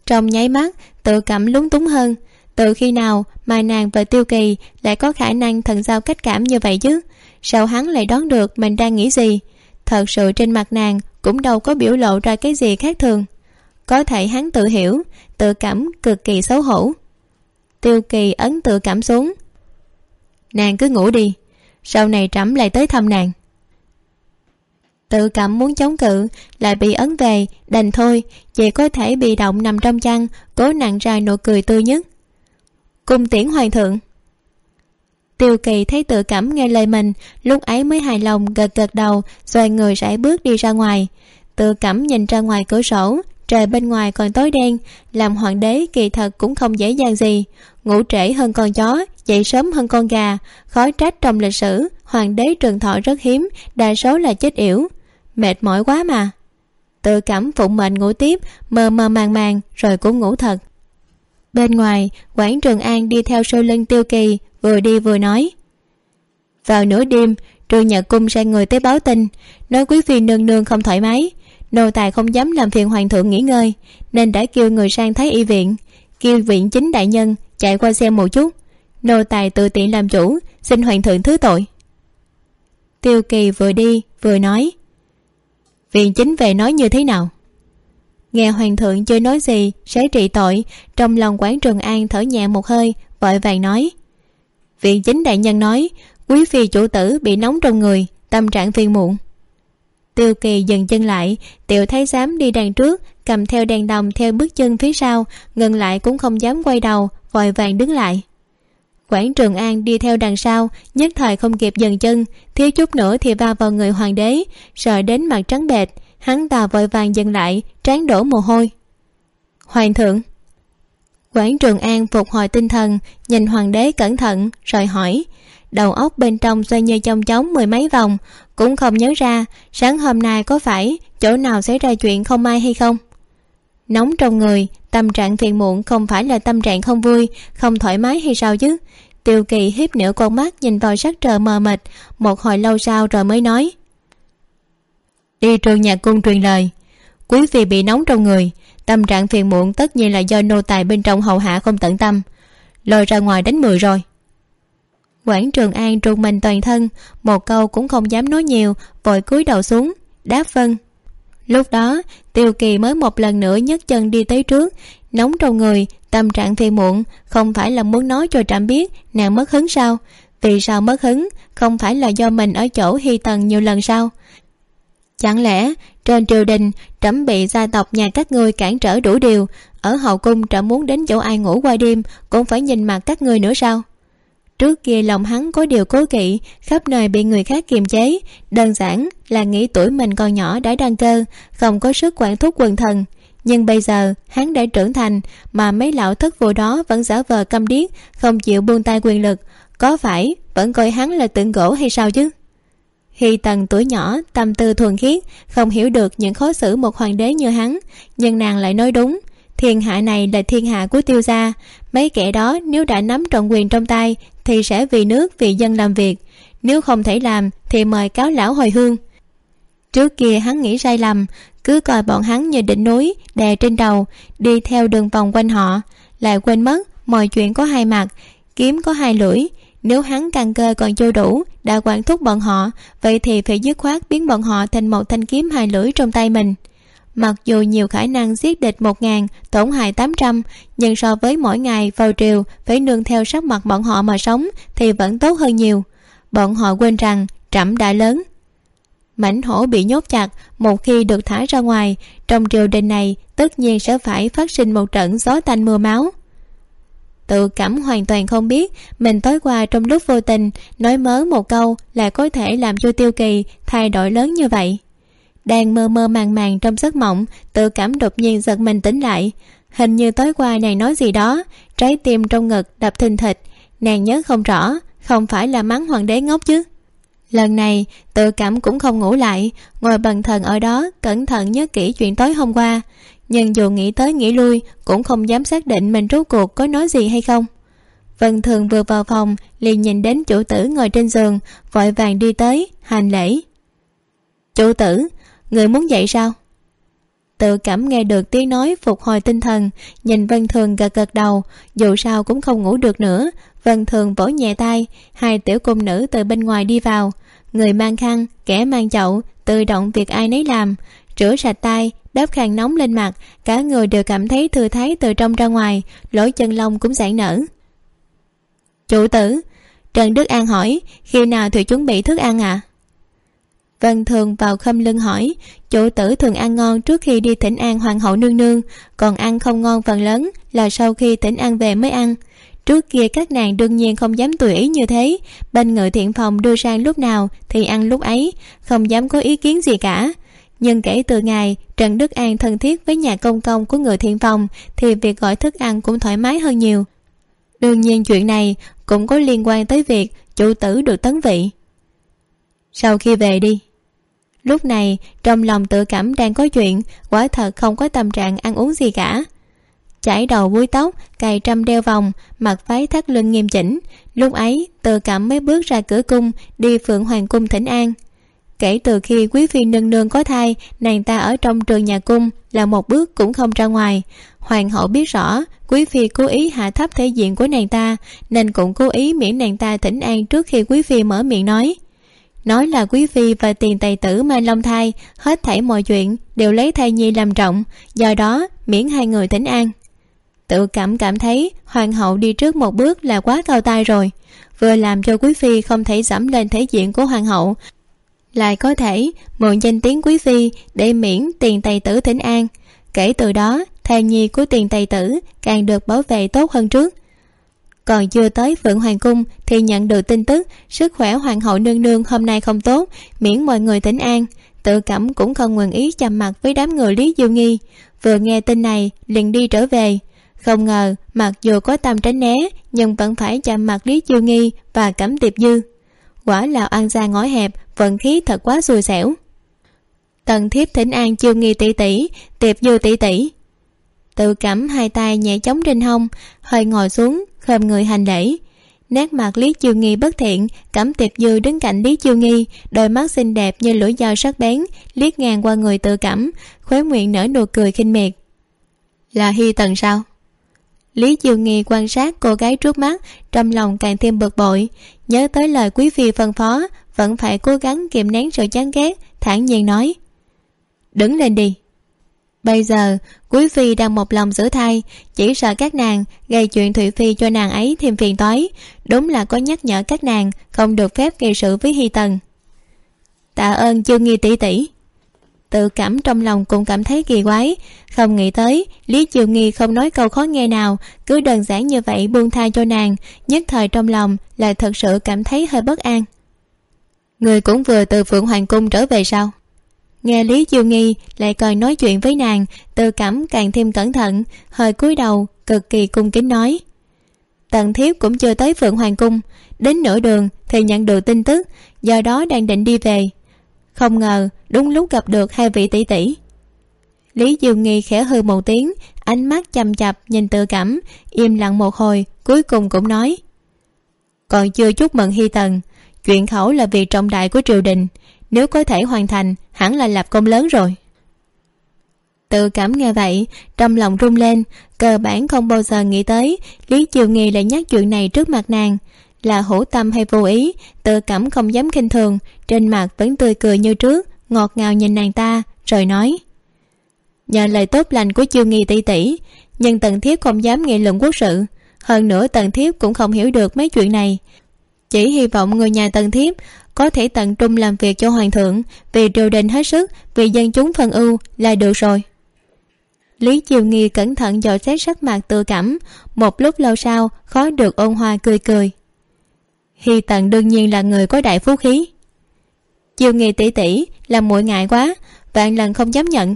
Trong nháy mắt tự cảm lúng túng hơn. Từ khi nào mà nàng và tiêu kỳ lại có khả năng thần giao cách cảm như vậy chứ? Sao hắn lại đoán được mình đang nghĩ gì? Thật sự trên mặt nàng cũng đâu có biểu lộ ra cái gì khác thường. Có thể hắn tự hiểu tự cảm cực kỳ xấu hổ tiêu kỳ ấn tự cảm xuống. Nàng cứ ngủ đi, sau này trẫm lại tới thăm nàng. Tự cảm muốn chống cự, lại bị ấn về, đành thôi, chỉ có thể bị động nằm trong chăn, cố nặng ra nụ cười tươi nhất. Cung tiễn hoàng thượng. Tiêu kỳ thấy tự cảm nghe lời mình, lúc ấy mới hài lòng, gật gật đầu, xoay người rải bước đi ra ngoài. Tự cảm nhìn ra ngoài cửa sổ, trời bên ngoài còn tối đen, làm hoàng đế kỳ thật cũng không dễ dàng gì ngủ trễ hơn con chó, dậy sớm hơn con gà. Khó trách trong lịch sử, hoàng đế trường thọ rất hiếm, đa số là chết yểu. Mệt mỏi quá mà. Tự cảm phụng mệnh ngủ tiếp, mơ mơ màng màng, rồi cũng ngủ thật. Bên ngoài, quảng trường an đi theo sau lưng tiêu kỳ, vừa đi vừa nói. Vào nửa đêm trường nhật cung sai người tới báo tin. Nói quý phi nương nương không thoải mái. Nô tài không dám làm phiền hoàng thượng nghỉ ngơi, nên đã kêu người sang thái y viện. Kêu viện chính đại nhân chạy qua xem một chút. Nô tài tự tiện làm chủ, xin hoàng thượng thứ tội. Tiêu kỳ vừa đi, vừa nói viện chính về nói như thế nào? Nghe hoàng thượng chưa nói gì, sẽ trị tội, trong lòng quán trường an thở nhẹ một hơi, vội vàng nói viện chính đại nhân nói, quý phi chủ tử bị nóng trong người, tâm trạng phiền muộn tiêu kỳ dừng chân lại, tiểu thấy dám đi đằng trước, cầm theo đèn đồng theo bước chân phía sau, ngừng lại cũng không dám quay đầu, vội vàng đứng lại. Quảng trường an đi theo đằng sau, nhất thời không kịp dừng chân, thiếu chút nữa thì va vào người hoàng đế, sợ đến mặt trắng bệch, hắn ta vội vàng dừng lại, trán đổ mồ hôi. Hoàng thượng! Quảng trường an phục hồi tinh thần, nhìn hoàng đế cẩn thận, rồi hỏi đầu óc bên trong xoay như chong chóng mười mấy vòng. Cũng không nhớ ra, sáng hôm nay có phải chỗ nào xảy ra chuyện không may hay không? Nóng trong người, tâm trạng phiền muộn không phải là tâm trạng không vui, không thoải mái hay sao chứ? Tiêu kỳ hiếp nửa con mắt nhìn vào sắc trời mờ mịt, một hồi lâu sau rồi mới nói. Đi trường nhạc cung truyền lời. Quý vị bị nóng trong người, tâm trạng phiền muộn tất nhiên là do nô tài bên trong hầu hạ không tận tâm. Lôi ra ngoài đánh mười rồi quảng trường an trùng mình toàn thân, một câu cũng không dám nói nhiều, vội cúi đầu xuống đáp vâng lúc đó, tiêu kỳ mới một lần nữa nhấc chân đi tới trước, nóng trong người, tâm trạng phiền muộn, không phải là muốn nói cho trạm biết nàng mất hứng sao? Vì sao mất hứng? Không phải là do mình ở chỗ hy tần nhiều lần sao? Chẳng lẽ trên triều đình trẫm bị gia tộc nhà các ngươi cản trở đủ điều, ở hậu cung trẫm muốn đến chỗ ai ngủ qua đêm cũng phải nhìn mặt các ngươi nữa sao? Trước kia lòng hắn có điều cố kỵ, khắp nơi bị người khác kiềm chế. Đơn giản là nghĩ tuổi mình còn nhỏ đã đăng cơ, không có sức quản thúc quần thần. Nhưng bây giờ, hắn đã trưởng thành, mà mấy lão thất vụ đó vẫn giả vờ câm điếc, không chịu buông tay quyền lực. Có phải vẫn coi hắn là tượng gỗ hay sao chứ? Khi tần tuổi nhỏ, tâm tư thuần khiết, không hiểu được những khó xử một hoàng đế như hắn, nhưng nàng lại nói đúng thiên hạ này là thiên hạ của tiêu gia. Mấy kẻ đó nếu đã nắm trọn quyền trong tay, thì sẽ vì nước, vì dân làm việc. Nếu không thể làm, thì mời cáo lão hồi hương. Trước kia hắn nghĩ sai lầm, cứ coi bọn hắn như đỉnh núi, đè trên đầu, đi theo đường vòng quanh họ. Lại quên mất, mọi chuyện có hai mặt, kiếm có hai lưỡi. Nếu hắn càng cơ còn chưa đủ, đã quản thúc bọn họ, vậy thì phải dứt khoát biến bọn họ thành một thanh kiếm hai lưỡi trong tay mình mặc dù nhiều khả năng giết địch một ngàn, tổn hại tám trăm, nhưng so với mỗi ngày vào triều, phải nương theo sắc mặt bọn họ mà sống thì vẫn tốt hơn nhiều. Bọn họ quên rằng trẫm đã lớn. Mảnh hổ bị nhốt chặt, một khi được thả ra ngoài, trong triều đình này tất nhiên sẽ phải phát sinh một trận gió tanh mưa máu. Tự cảm hoàn toàn không biết, mình tối qua trong lúc vô tình, nói mớ một câu là có thể làm cho tiêu kỳ thay đổi lớn như vậy đang mơ mơ màng màng trong giấc mộng, tự cảm đột nhiên giật mình tỉnh lại. Hình như tối qua nàng nói gì đó, trái tim trong ngực đập thình thịch. Nàng nhớ không rõ, không phải là mắng hoàng đế ngốc chứ. Lần này, tự cảm cũng không ngủ lại, ngồi bần thần ở đó, cẩn thận nhớ kỹ chuyện tối hôm qua. Nhưng dù nghĩ tới nghĩ lui, cũng không dám xác định mình rốt cuộc có nói gì hay không. Vân thường vừa vào phòng, liền nhìn đến chủ tử ngồi trên giường, vội vàng đi tới, hành lễ. Chủ tử người muốn dậy sao? Tự cảm nghe được tiếng nói phục hồi tinh thần, nhìn vân thường gật gật đầu, dù sao cũng không ngủ được nữa. Vân thường vỗ nhẹ tay, hai tiểu cung nữ từ bên ngoài đi vào. Người mang khăn, kẻ mang chậu, tự động việc ai nấy làm. Rửa sạch tay đắp khăn nóng lên mặt, cả người đều cảm thấy thư thái từ trong ra ngoài lỗ chân lông cũng giãn nở. Chủ tử, trần đức an hỏi, khi nào thì chuẩn bị thức ăn à vân thường vào khâm lưng hỏi, chủ tử thường ăn ngon trước khi đi thỉnh an hoàng hậu nương nương, còn ăn không ngon phần lớn là sau khi thỉnh an về mới ăn. Trước kia các nàng đương nhiên không dám tùy ý như thế, bên ngự thiện phòng đưa sang lúc nào thì ăn lúc ấy, không dám có ý kiến gì cả. Nhưng kể từ ngày trần đức an thân thiết với nhà công công của ngự thiện phòng thì việc gọi thức ăn cũng thoải mái hơn nhiều. Đương nhiên chuyện này cũng có liên quan tới việc chủ tử được tấn vị. Sau khi về đi lúc này, trong lòng tự cảm đang có chuyện, quả thật không có tâm trạng ăn uống gì cả. Chải đầu búi tóc, cài trăm đeo vòng, mặc váy thắt lưng nghiêm chỉnh. Lúc ấy, tự cảm mới bước ra cửa cung, đi phượng hoàng cung thỉnh an. Kể từ khi quý phi nương nương có thai, nàng ta ở trong trường nhà cung là một bước cũng không ra ngoài. Hoàng hậu biết rõ, quý phi cố ý hạ thấp thể diện của nàng ta, nên cũng cố ý miễn nàng ta thỉnh an trước khi quý phi mở miệng nói nói là quý phi và tiền tài tử mang long thai, hết thảy mọi chuyện đều lấy thai nhi làm trọng, do đó miễn hai người thỉnh an. Tự cảm cảm thấy hoàng hậu đi trước một bước là quá cao tay rồi, vừa làm cho quý phi không thể giảm lên thể diện của hoàng hậu. Lại có thể mượn danh tiếng quý phi để miễn tiền tài tử thỉnh an, kể từ đó thai nhi của tiền tài tử càng được bảo vệ tốt hơn trước còn chưa tới phượng hoàng cung thì nhận được tin tức, sức khỏe hoàng hậu nương nương hôm nay không tốt, miễn mọi người tỉnh an. Tự cảm cũng không nguyện ý chạm mặt với đám người lý diêu nghi. Vừa nghe tin này, liền đi trở về. Không ngờ, mặc dù có tâm tránh né, nhưng vẫn phải chạm mặt lý chiêu nghi và cẩm tiệp dư. Quả là ăn ra ngõ hẹp, vận khí thật quá xui xẻo. Tần thiếp thỉnh an chiêu nghi tỷ tỷ, tiệp dư tỷ tỷ. Tự cẩm hai tay nhẹ chống trên hông, hơi ngồi xuống khom người hành lễ. Nét mặt lý chiêu nghi bất thiện, cẩm tiệp dư đứng cạnh lý chiêu nghi, đôi mắt xinh đẹp như lưỡi dao sắc bén, liếc ngang qua người tự cẩm, khóe miệng nở nụ cười khinh miệt. Là hy tần sao? Lý chiêu nghi quan sát cô gái trước mắt, trong lòng càng thêm bực bội. Nhớ tới lời quý phi phân phó, vẫn phải cố gắng kiềm nén sự chán ghét, thản nhiên nói. Đứng lên đi bây giờ, quý phi đang một lòng giữ thai, chỉ sợ các nàng gây chuyện thụy phi cho nàng ấy thêm phiền toái. Đúng là có nhắc nhở các nàng không được phép gây sự với hy tần. Tạ ơn chương nghi tỷ tỷ. Tự cảm trong lòng cũng cảm thấy kỳ quái. Không nghĩ tới, lý chiều nghi không nói câu khó nghe nào. Cứ đơn giản như vậy buông tha cho nàng, nhất thời trong lòng lại thật sự cảm thấy hơi bất an. Người cũng vừa từ phượng hoàng cung trở về sao? Nghe lý chiêu nghi lại còn nói chuyện với nàng tự cảm càng thêm cẩn thận, hơi cúi đầu, cực kỳ cung kính nói. Tần thiếp cũng chưa tới phượng hoàng cung, đến nửa đường thì nhận được tin tức, do đó đang định đi về. Không ngờ, đúng lúc gặp được hai vị tỷ tỷ. Lý diêu nghi khẽ hư một tiếng, ánh mắt chăm chập nhìn tự cảm, im lặng một hồi, cuối cùng cũng nói. Còn chưa chúc mừng hy tần, chuyện khẩu là việc trọng đại của triều đình nếu có thể hoàn thành, hẳn là lập công lớn rồi. Tự cảm nghe vậy, trong lòng rung lên, cơ bản không bao giờ nghĩ tới lý chiều nghi lại nhắc chuyện này trước mặt nàng. Là hữu tâm hay vô ý, tự cảm không dám khinh thường, trên mặt vẫn tươi cười như trước, ngọt ngào nhìn nàng ta, rồi nói. Nhờ lời tốt lành của chiêu nghi tỷ tỷ, nhưng tần thiếp không dám nghị luận quốc sự. Hơn nữa tần thiếp cũng không hiểu được mấy chuyện này. Chỉ hy vọng người nhà tần thiếp có thể tận trung làm việc cho hoàng thượng. Vì triều đình hết sức, vì dân chúng phân ưu là được rồi. Lý chiều nghi cẩn thận dò xét sắc mặt tự cảm. Một lúc lâu sau, khó được ôn hoa cười cười. Hy tận đương nhiên là người có đại phú khí. Chiều nghi tỷ tỷ là muội ngại quá, vạn lần không dám nhận.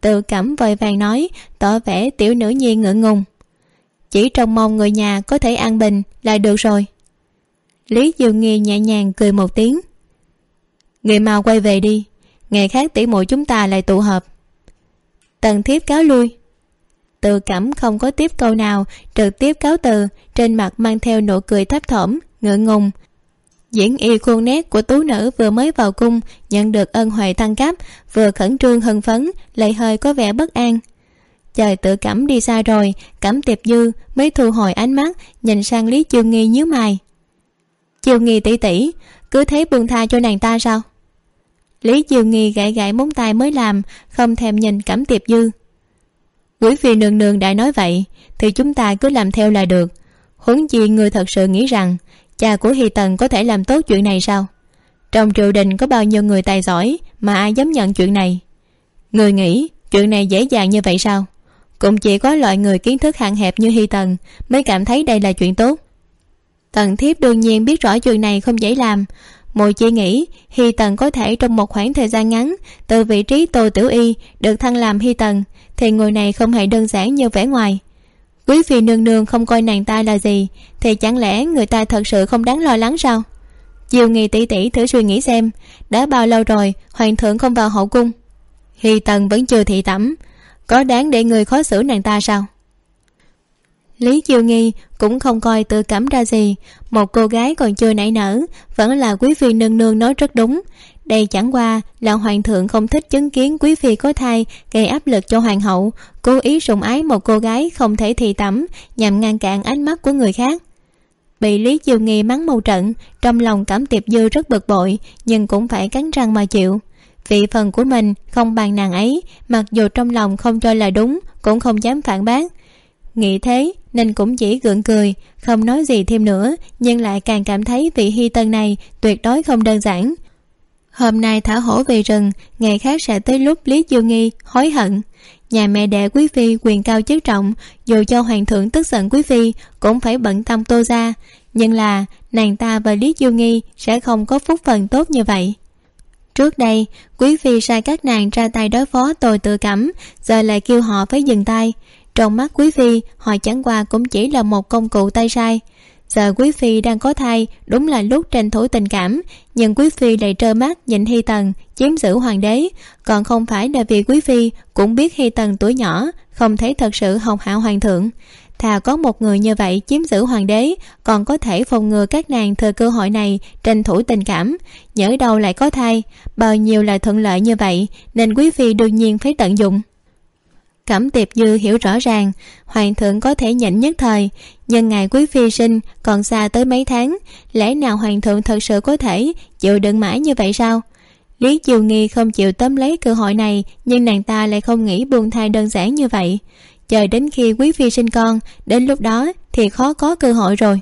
Tự cảm vội vàng nói, tỏ vẻ tiểu nữ nhi ngượng ngùng. Chỉ trông mong người nhà có thể an bình là được rồi lý diệu nghi nhẹ nhàng cười một tiếng. Người mau quay về đi, ngày khác tỷ muội chúng ta lại tụ hợp tần thiếp cáo lui. Tự cảm không có tiếp câu nào, trực tiếp cáo từ, trên mặt mang theo nụ cười thấp thỏm, ngượng ngùng. Diễn y khuôn nét của tú nữ vừa mới vào cung, nhận được ân huệ tăng cấp vừa khẩn trương hưng phấn, lại hơi có vẻ bất an. Trời tự cảm đi xa rồi cảm tiệp dư mới thu hồi ánh mắt, nhìn sang lý chương nghi nhíu mày chiều nghi tỷ tỷ cứ thế buông tha cho nàng ta sao? Lý chiều nghi gãi gãi móng tay mới làm, không thèm nhìn cẩm tiệp dư. Quý phi nương nương đã nói vậy, thì chúng ta cứ làm theo là được. Huống chi người thật sự nghĩ rằng, cha của hy tần có thể làm tốt chuyện này sao? Trong triều đình có bao nhiêu người tài giỏi mà ai dám nhận chuyện này? Người nghĩ chuyện này dễ dàng như vậy sao? Cũng chỉ có loại người kiến thức hạn hẹp như hy tần mới cảm thấy đây là chuyện tốt tần thiếp đương nhiên biết rõ chuyện này không dễ làm. Mùi chỉ nghĩ hy tần có thể trong một khoảng thời gian ngắn, từ vị trí tô tiểu y được thăng làm hy tần, thì người này không hề đơn giản như vẻ ngoài. Quý phi nương nương không coi nàng ta là gì, thì chẳng lẽ người ta thật sự không đáng lo lắng sao? Chiều nghi tỷ tỷ thử suy nghĩ xem, đã bao lâu rồi hoàng thượng không vào hậu cung? Hy tần vẫn chưa thị tẩm, có đáng để người khó xử nàng ta sao? Lý chiêu nghi cũng không coi tự cảm ra gì. Một cô gái còn chưa nảy nở, vẫn là quý phi nương nương nói rất đúng. Đây chẳng qua là hoàng thượng không thích chứng kiến quý phi có thai, gây áp lực cho hoàng hậu, cố ý sủng ái một cô gái không thể thì tẩm, nhằm ngăn cản ánh mắt của người khác. Bị lý chiêu nghi mắng một trận, trong lòng cảm tiệp dư rất bực bội, nhưng cũng phải cắn răng mà chịu. Vị phần của mình không bằng nàng ấy, mặc dù trong lòng không cho là đúng, cũng không dám phản bác nghĩ thế, nên cũng chỉ gượng cười, không nói gì thêm nữa, nhưng lại càng cảm thấy vị hy tân này tuyệt đối không đơn giản. Hôm nay thả hổ về rừng, ngày khác sẽ tới lúc lý chiêu nghi hối hận. Nhà mẹ đẻ quý phi quyền cao chức trọng, dù cho hoàng thượng tức giận quý phi, cũng phải bận tâm tô ra. Nhưng là, nàng ta và lý chiêu nghi sẽ không có phúc phần tốt như vậy. Trước đây, quý phi sai các nàng ra tay đối phó tôi tự cảm, giờ lại kêu họ phải dừng tay trong mắt quý phi, họ chẳng qua cũng chỉ là một công cụ tay sai. Giờ quý phi đang có thai, đúng là lúc tranh thủ tình cảm, nhưng quý phi lại trơ mắt nhìn hy tần, chiếm giữ hoàng đế. Còn không phải là vì quý phi, cũng biết hy tần tuổi nhỏ, không thấy thật sự hồng hạo hoàng thượng. Thà có một người như vậy chiếm giữ hoàng đế, còn có thể phòng ngừa các nàng thừa cơ hội này, tranh thủ tình cảm. Nhỡ đâu lại có thai, bao nhiêu là thuận lợi như vậy, nên quý phi đương nhiên phải tận dụng cẩm tiệp dư hiểu rõ ràng, hoàng thượng có thể nhịn nhất thời, nhưng ngày quý phi sinh còn xa tới mấy tháng, lẽ nào hoàng thượng thật sự có thể chịu đựng mãi như vậy sao? Lý chiều nghi không chịu tóm lấy cơ hội này, nhưng nàng ta lại không nghĩ buông thai đơn giản như vậy. Chờ đến khi quý phi sinh con, đến lúc đó thì khó có cơ hội rồi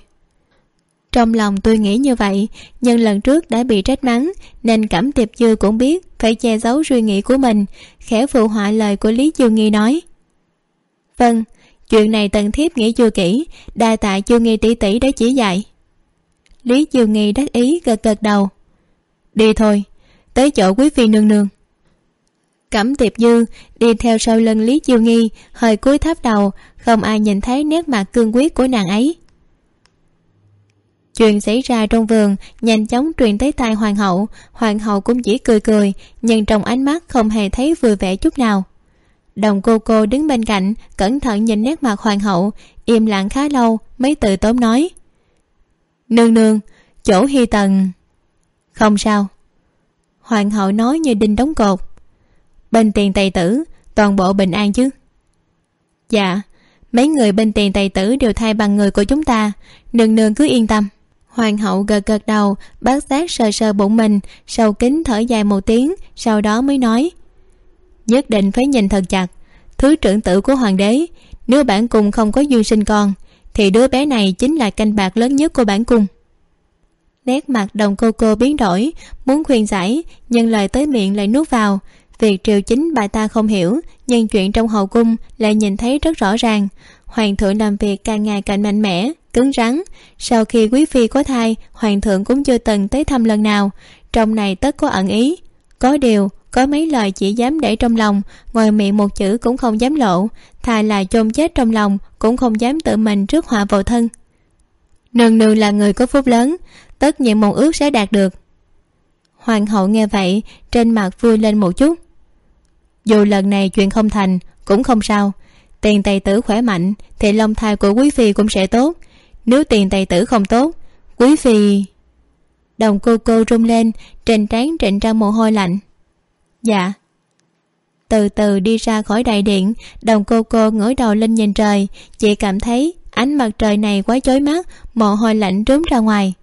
trong lòng tôi nghĩ như vậy, nhưng lần trước đã bị trách mắng, nên cẩm tiệp dư cũng biết phải che giấu suy nghĩ của mình, khẽ phụ họa lời của lý dương nghi nói. Vâng chuyện này tần thiếp nghĩ chưa kỹ, đa tạ chương nghi tỷ tỷ đã chỉ dạy. Lý dương nghi đắc ý gật gật đầu. Đi thôi, tới chỗ quý phi nương nương. Cẩm tiệp dư đi theo sau lưng lý chiêu nghi, hơi cúi thấp đầu, không ai nhìn thấy nét mặt cương quyết của nàng ấy chuyện xảy ra trong vườn nhanh chóng truyền tới tai hoàng hậu. Hoàng hậu cũng chỉ cười cười, nhưng trong ánh mắt không hề thấy vui vẻ chút nào. Đồng cô cô đứng bên cạnh, cẩn thận nhìn nét mặt hoàng hậu, im lặng khá lâu mới tự tốn nói. Nương nương, chỗ hy tần. Không sao. Hoàng hậu nói như đinh đóng cột. Bên tiền tài tử, toàn bộ bình an chứ? Dạ mấy người bên tiền tài tử đều thay bằng người của chúng ta. Nương nương cứ yên tâm hoàng hậu gật gật đầu, bác giác sờ sờ bụng mình sâu kính thở dài một tiếng, sau đó mới nói, nhất định phải nhìn thật chặt. Thứ trưởng tử của hoàng đế, nếu bản cung không có duyên sinh con, thì đứa bé này chính là canh bạc lớn nhất của bản cung. Nét mặt đồng cô cô biến đổi, muốn khuyên giải, nhưng lời tới miệng lại nuốt vào. Việc triều chính bà ta không hiểu, nhưng chuyện trong hậu cung lại nhìn thấy rất rõ ràng. Hoàng thượng làm việc càng ngày càng mạnh mẽ cứng rắn. Sau khi quý phi có thai, hoàng thượng cũng chưa từng tới thăm lần nào. Trong này tất có ẩn ý. Có điều, có mấy lời chỉ dám để trong lòng ngoài miệng một chữ cũng không dám lộ. Thà là chôn chết trong lòng, cũng không dám tự mình trước họa vào thân. Nương nương là người có phúc lớn, tất nhiệm mong ước sẽ đạt được. Hoàng hậu nghe vậy, trên mặt vui lên một chút. Dù lần này chuyện không thành, cũng không sao. Tiền tài tử khỏe mạnh, thì long thai của quý phi cũng sẽ tốt nếu tiền tài tử không tốt, quý phi đồng cô cô rung lên, trên trán trịnh ra mồ hôi lạnh. Dạ. Từ từ đi ra khỏi đại điện, đồng cô cô ngửa đầu lên nhìn trời chị cảm thấy ánh mặt trời này quá chói mắt, mồ hôi lạnh trốn ra ngoài.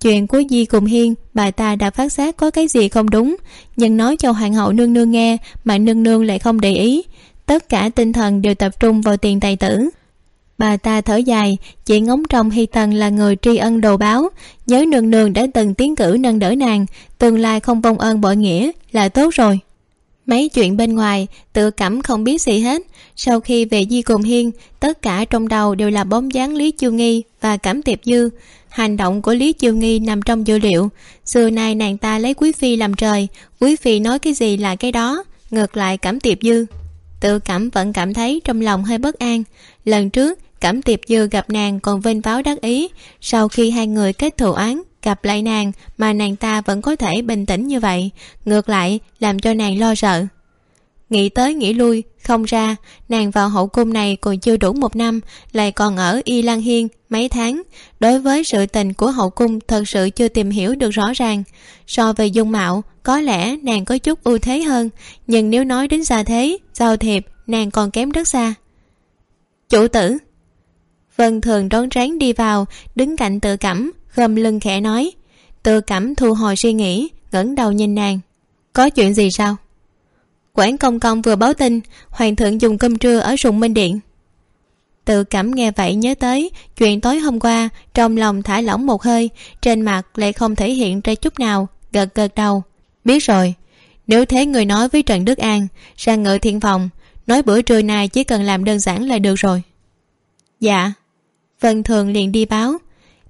Chuyện của di cùng hiên, bà ta đã phát giác có cái gì không đúng, nhưng nói cho hoàng hậu nương nương nghe mà nương nương lại không để ý. Tất cả tinh thần đều tập trung vào tiền tài tử bà ta thở dài, chị ngóng trong hy tần là người tri ân đồ báo. Nhớ nương nương đã từng tiến cử nâng đỡ nàng, tương lai không vong ơn bội nghĩa là tốt rồi. Mấy chuyện bên ngoài, tự cảm không biết gì hết. Sau khi về di cồn hiên, tất cả trong đầu đều là bóng dáng lý chiêu nghi và cảm tiệp dư. Hành động của lý chiêu nghi nằm trong dữ liệu. Xưa nay nàng ta lấy quý phi làm trời, quý phi nói cái gì là cái đó, ngược lại cảm tiệp dư. Tự cảm vẫn cảm thấy trong lòng hơi bất an. Lần trước cảm tiệp dư gặp nàng còn vênh váo đắc ý. Sau khi hai người kết thù án, gặp lại nàng mà nàng ta vẫn có thể bình tĩnh như vậy. Ngược lại, làm cho nàng lo sợ. Nghĩ tới nghĩ lui, không ra, nàng vào hậu cung này còn chưa đủ một năm, lại còn ở y lan hiên mấy tháng. Đối với sự tình của hậu cung thật sự chưa tìm hiểu được rõ ràng. So về dung mạo, có lẽ nàng có chút ưu thế hơn. Nhưng nếu nói đến xa thế, giao thiệp, nàng còn kém rất xa. Chủ tử vân thường đón rén đi vào, đứng cạnh tự cẩm, gầm lưng khẽ nói. Tự cẩm thu hồi suy nghĩ, ngẩng đầu nhìn nàng. Có chuyện gì sao? Quản công công vừa báo tin, hoàng thượng dùng cơm trưa ở sùng minh điện. Tự cảm nghe vậy nhớ tới, chuyện tối hôm qua, trong lòng thả lỏng một hơi, trên mặt lại không thể hiện ra chút nào, gật gật đầu. Biết rồi, nếu thế người nói với trần đức an, ra ngự thiên phòng, nói bữa trưa nay chỉ cần làm đơn giản là được rồi. Dạ vân thường liền đi báo.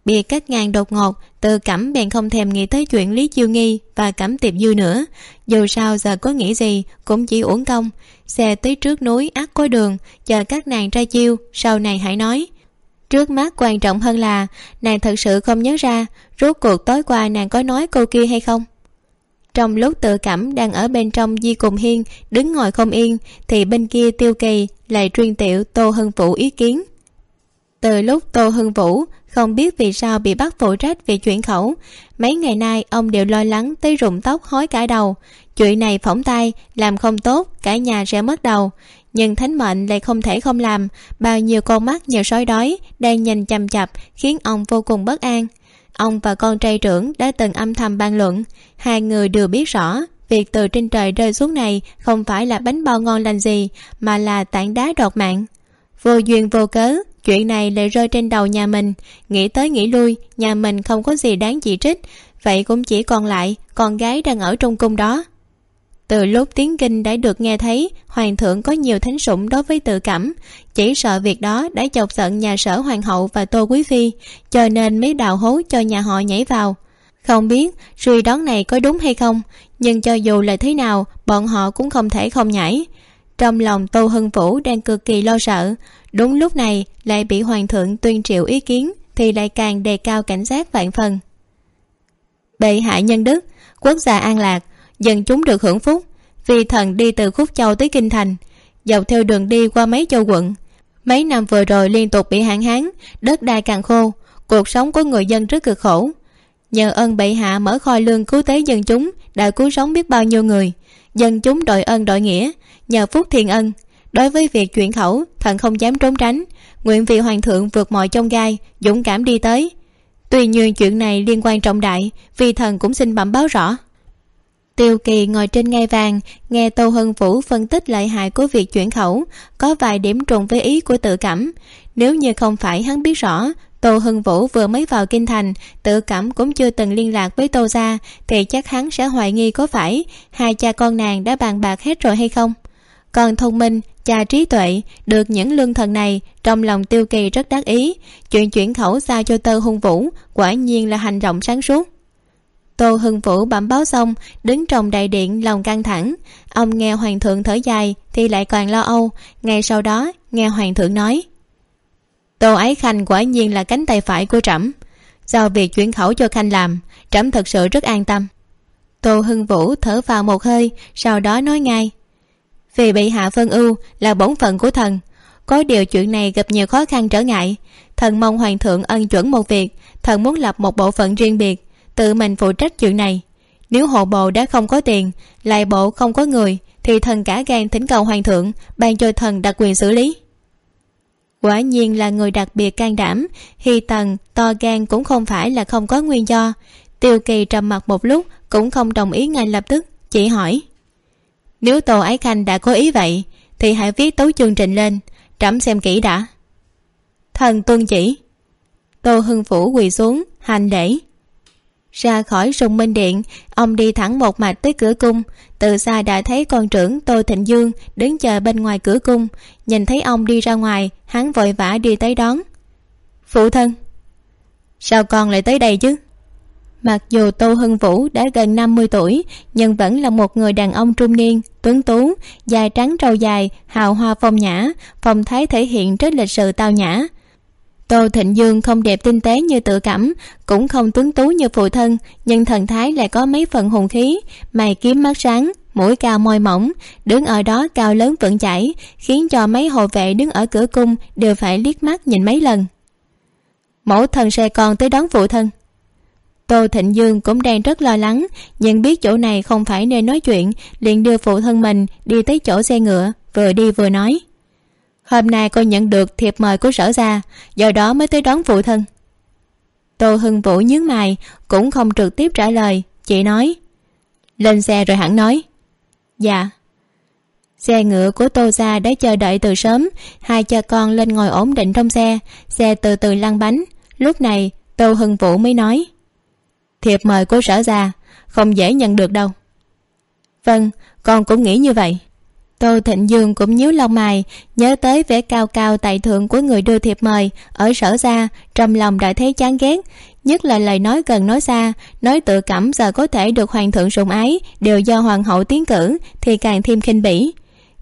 Bị cắt ngang đột ngột, từ cẩm bèn không thèm nghĩ tới chuyện lý chiêu nghi và cẩm tiệp dư nữa. Dù sao giờ có nghĩ gì, cũng chỉ uổng công. Xe tới trước núi ắt có đường, chờ các nàng ra chiêu, sau này hãy nói. Trước mắt quan trọng hơn là, nàng thật sự không nhớ ra, rốt cuộc tối qua nàng có nói câu kia hay không? Trong lúc tự cảm đang ở bên trong di cùng hiên, đứng ngồi không yên, thì bên kia tiêu kỳ lại truyền tiểu tô hân phụ ý kiến từ lúc tô hưng vũ không biết vì sao bị bắt phụ trách vì chuyển khẩu, mấy ngày nay ông đều lo lắng tới rụng tóc hói cả đầu. Chuyện này phỏng tay, làm không tốt, cả nhà sẽ mất đầu. Nhưng thánh mệnh lại không thể không làm, bao nhiêu con mắt nhiều sói đói đang nhìn chằm chặp khiến ông vô cùng bất an. Ông và con trai trưởng đã từng âm thầm bàn luận, hai người đều biết rõ việc từ trên trời rơi xuống này không phải là bánh bao ngon lành gì, mà là tảng đá đột mạng. Vô duyên vô cớ chuyện này lại rơi trên đầu nhà mình. Nghĩ tới nghĩ lui, nhà mình không có gì đáng chỉ trích. Vậy cũng chỉ còn lại con gái đang ở trong cung đó. Từ lúc tiếng kinh đã được nghe thấy, hoàng thượng có nhiều thánh sủng đối với tự cảm. Chỉ sợ việc đó đã chọc giận nhà sở hoàng hậu và tô quý phi, cho nên mới đào hố cho nhà họ nhảy vào. Không biết suy đoán này có đúng hay không, nhưng cho dù là thế nào, bọn họ cũng không thể không nhảy. Trong lòng tô hưng vũ đang cực kỳ lo sợ đúng lúc này, lại bị hoàng thượng tuyên triệu ý kiến, thì lại càng đề cao cảnh giác vạn phần. Bệ hạ nhân đức, quốc gia an lạc, dân chúng được hưởng phúc vì thần đi từ khúc châu tới kinh thành, dọc theo đường đi qua mấy châu quận. Mấy năm vừa rồi liên tục bị hạn hán, đất đai càng khô, cuộc sống của người dân rất cực khổ. Nhờ ơn bệ hạ mở kho lương cứu tế dân chúng đã cứu sống biết bao nhiêu người, dân chúng đội ơn đội nghĩa, nhờ phúc thiên ân đối với việc chuyển khẩu, thần không dám trốn tránh. Nguyện vì hoàng thượng vượt mọi chông gai, dũng cảm đi tới. Tuy nhiên chuyện này liên quan trọng đại, vì thần cũng xin bẩm báo rõ. Tiêu kỳ ngồi trên ngai vàng, nghe tô hân vũ phân tích lợi hại của việc chuyển khẩu, có vài điểm trùng với ý của tự cảm. Nếu như không phải hắn biết rõ, tô hân vũ vừa mới vào kinh thành, tự cảm cũng chưa từng liên lạc với tô gia, thì chắc hắn sẽ hoài nghi có phải hai cha con nàng đã bàn bạc hết rồi hay không. Còn thông minh cha trí tuệ được những lương thần này trong lòng tiêu kỳ rất đắc ý. Chuyện chuyển khẩu giao cho tơ hung vũ quả nhiên là hành động sáng suốt. Tô hưng vũ bẩm báo xong, đứng trong đại điện lòng căng thẳng. Ông nghe hoàng thượng thở dài thì lại còn lo âu. Ngay sau đó, nghe hoàng thượng nói, tô ấy khanh quả nhiên là cánh tay phải của trẫm. Do việc chuyển khẩu cho khanh làm, trẫm thật sự rất an tâm. Tô hưng vũ thở vào một hơi, sau đó nói ngay vì bị hạ phân ưu là bổn phận của thần. Có điều chuyện này gặp nhiều khó khăn trở ngại. Thần mong hoàng thượng ân chuẩn một việc, thần muốn lập một bộ phận riêng biệt, tự mình phụ trách chuyện này. Nếu hộ bộ đã không có tiền, lại bộ không có người, thì thần cả gan thỉnh cầu hoàng thượng ban cho thần đặc quyền xử lý. Quả nhiên là người đặc biệt can đảm, hy tần, to gan cũng không phải là không có nguyên do. Tiêu kỳ trầm mặc một lúc, cũng không đồng ý ngay lập tức, chỉ hỏi nếu tô ái khanh đã có ý vậy, thì hãy viết tấu chương trình lên, trẫm xem kỹ đã. Thần tuân chỉ. Tô hưng phủ quỳ xuống, hành lễ. Ra khỏi sùng minh điện, ông đi thẳng một mạch tới cửa cung. Từ xa đã thấy con trưởng tô thịnh dương đứng chờ bên ngoài cửa cung. Nhìn thấy ông đi ra ngoài, hắn vội vã đi tới đón. Phụ thân, sao con lại tới đây chứ? Mặc dù tô hưng vũ đã gần năm mươi tuổi, nhưng vẫn là một người đàn ông trung niên, tuấn tú, dài trắng trâu dài, hào hoa phong nhã, phong thái thể hiện rất lịch sự tao nhã. Tô thịnh dương không đẹp tinh tế như tự cảm, cũng không tuấn tú như phụ thân, nhưng thần thái lại có mấy phần hùng khí. Mày kiếm mắt sáng, mũi cao môi mỏng, đứng ở đó cao lớn vững chãi, khiến cho mấy hộ vệ đứng ở cửa cung đều phải liếc mắt nhìn mấy lần. Mẫu thần xe con tới đón phụ thân tô thịnh dương cũng đang rất lo lắng, nhưng biết chỗ này không phải nơi nói chuyện, liền đưa phụ thân mình đi tới chỗ xe ngựa, vừa đi vừa nói. Hôm nay cô nhận được thiệp mời của sở gia, do đó mới tới đón phụ thân. Tô hưng vũ nhướng mày, cũng không trực tiếp trả lời, chỉ nói, lên xe rồi hẳn nói. Dạ. Xe ngựa của tô gia đã chờ đợi từ sớm, hai cha con lên ngồi ổn định trong xe xe từ từ lăn bánh. Lúc này, tô hưng vũ mới nói thiệp mời của sở ra, không dễ nhận được đâu. Vâng con cũng nghĩ như vậy. Tô thịnh dương cũng nhíu lông mày, nhớ tới vẻ cao cao tại thượng của người đưa thiệp mời ở sở ra, trong lòng đã thấy chán ghét. Nhất là lời nói gần nói xa, nói tự cảm giờ có thể được hoàng thượng sủng ái, đều do hoàng hậu tiến cử, thì càng thêm khinh bỉ.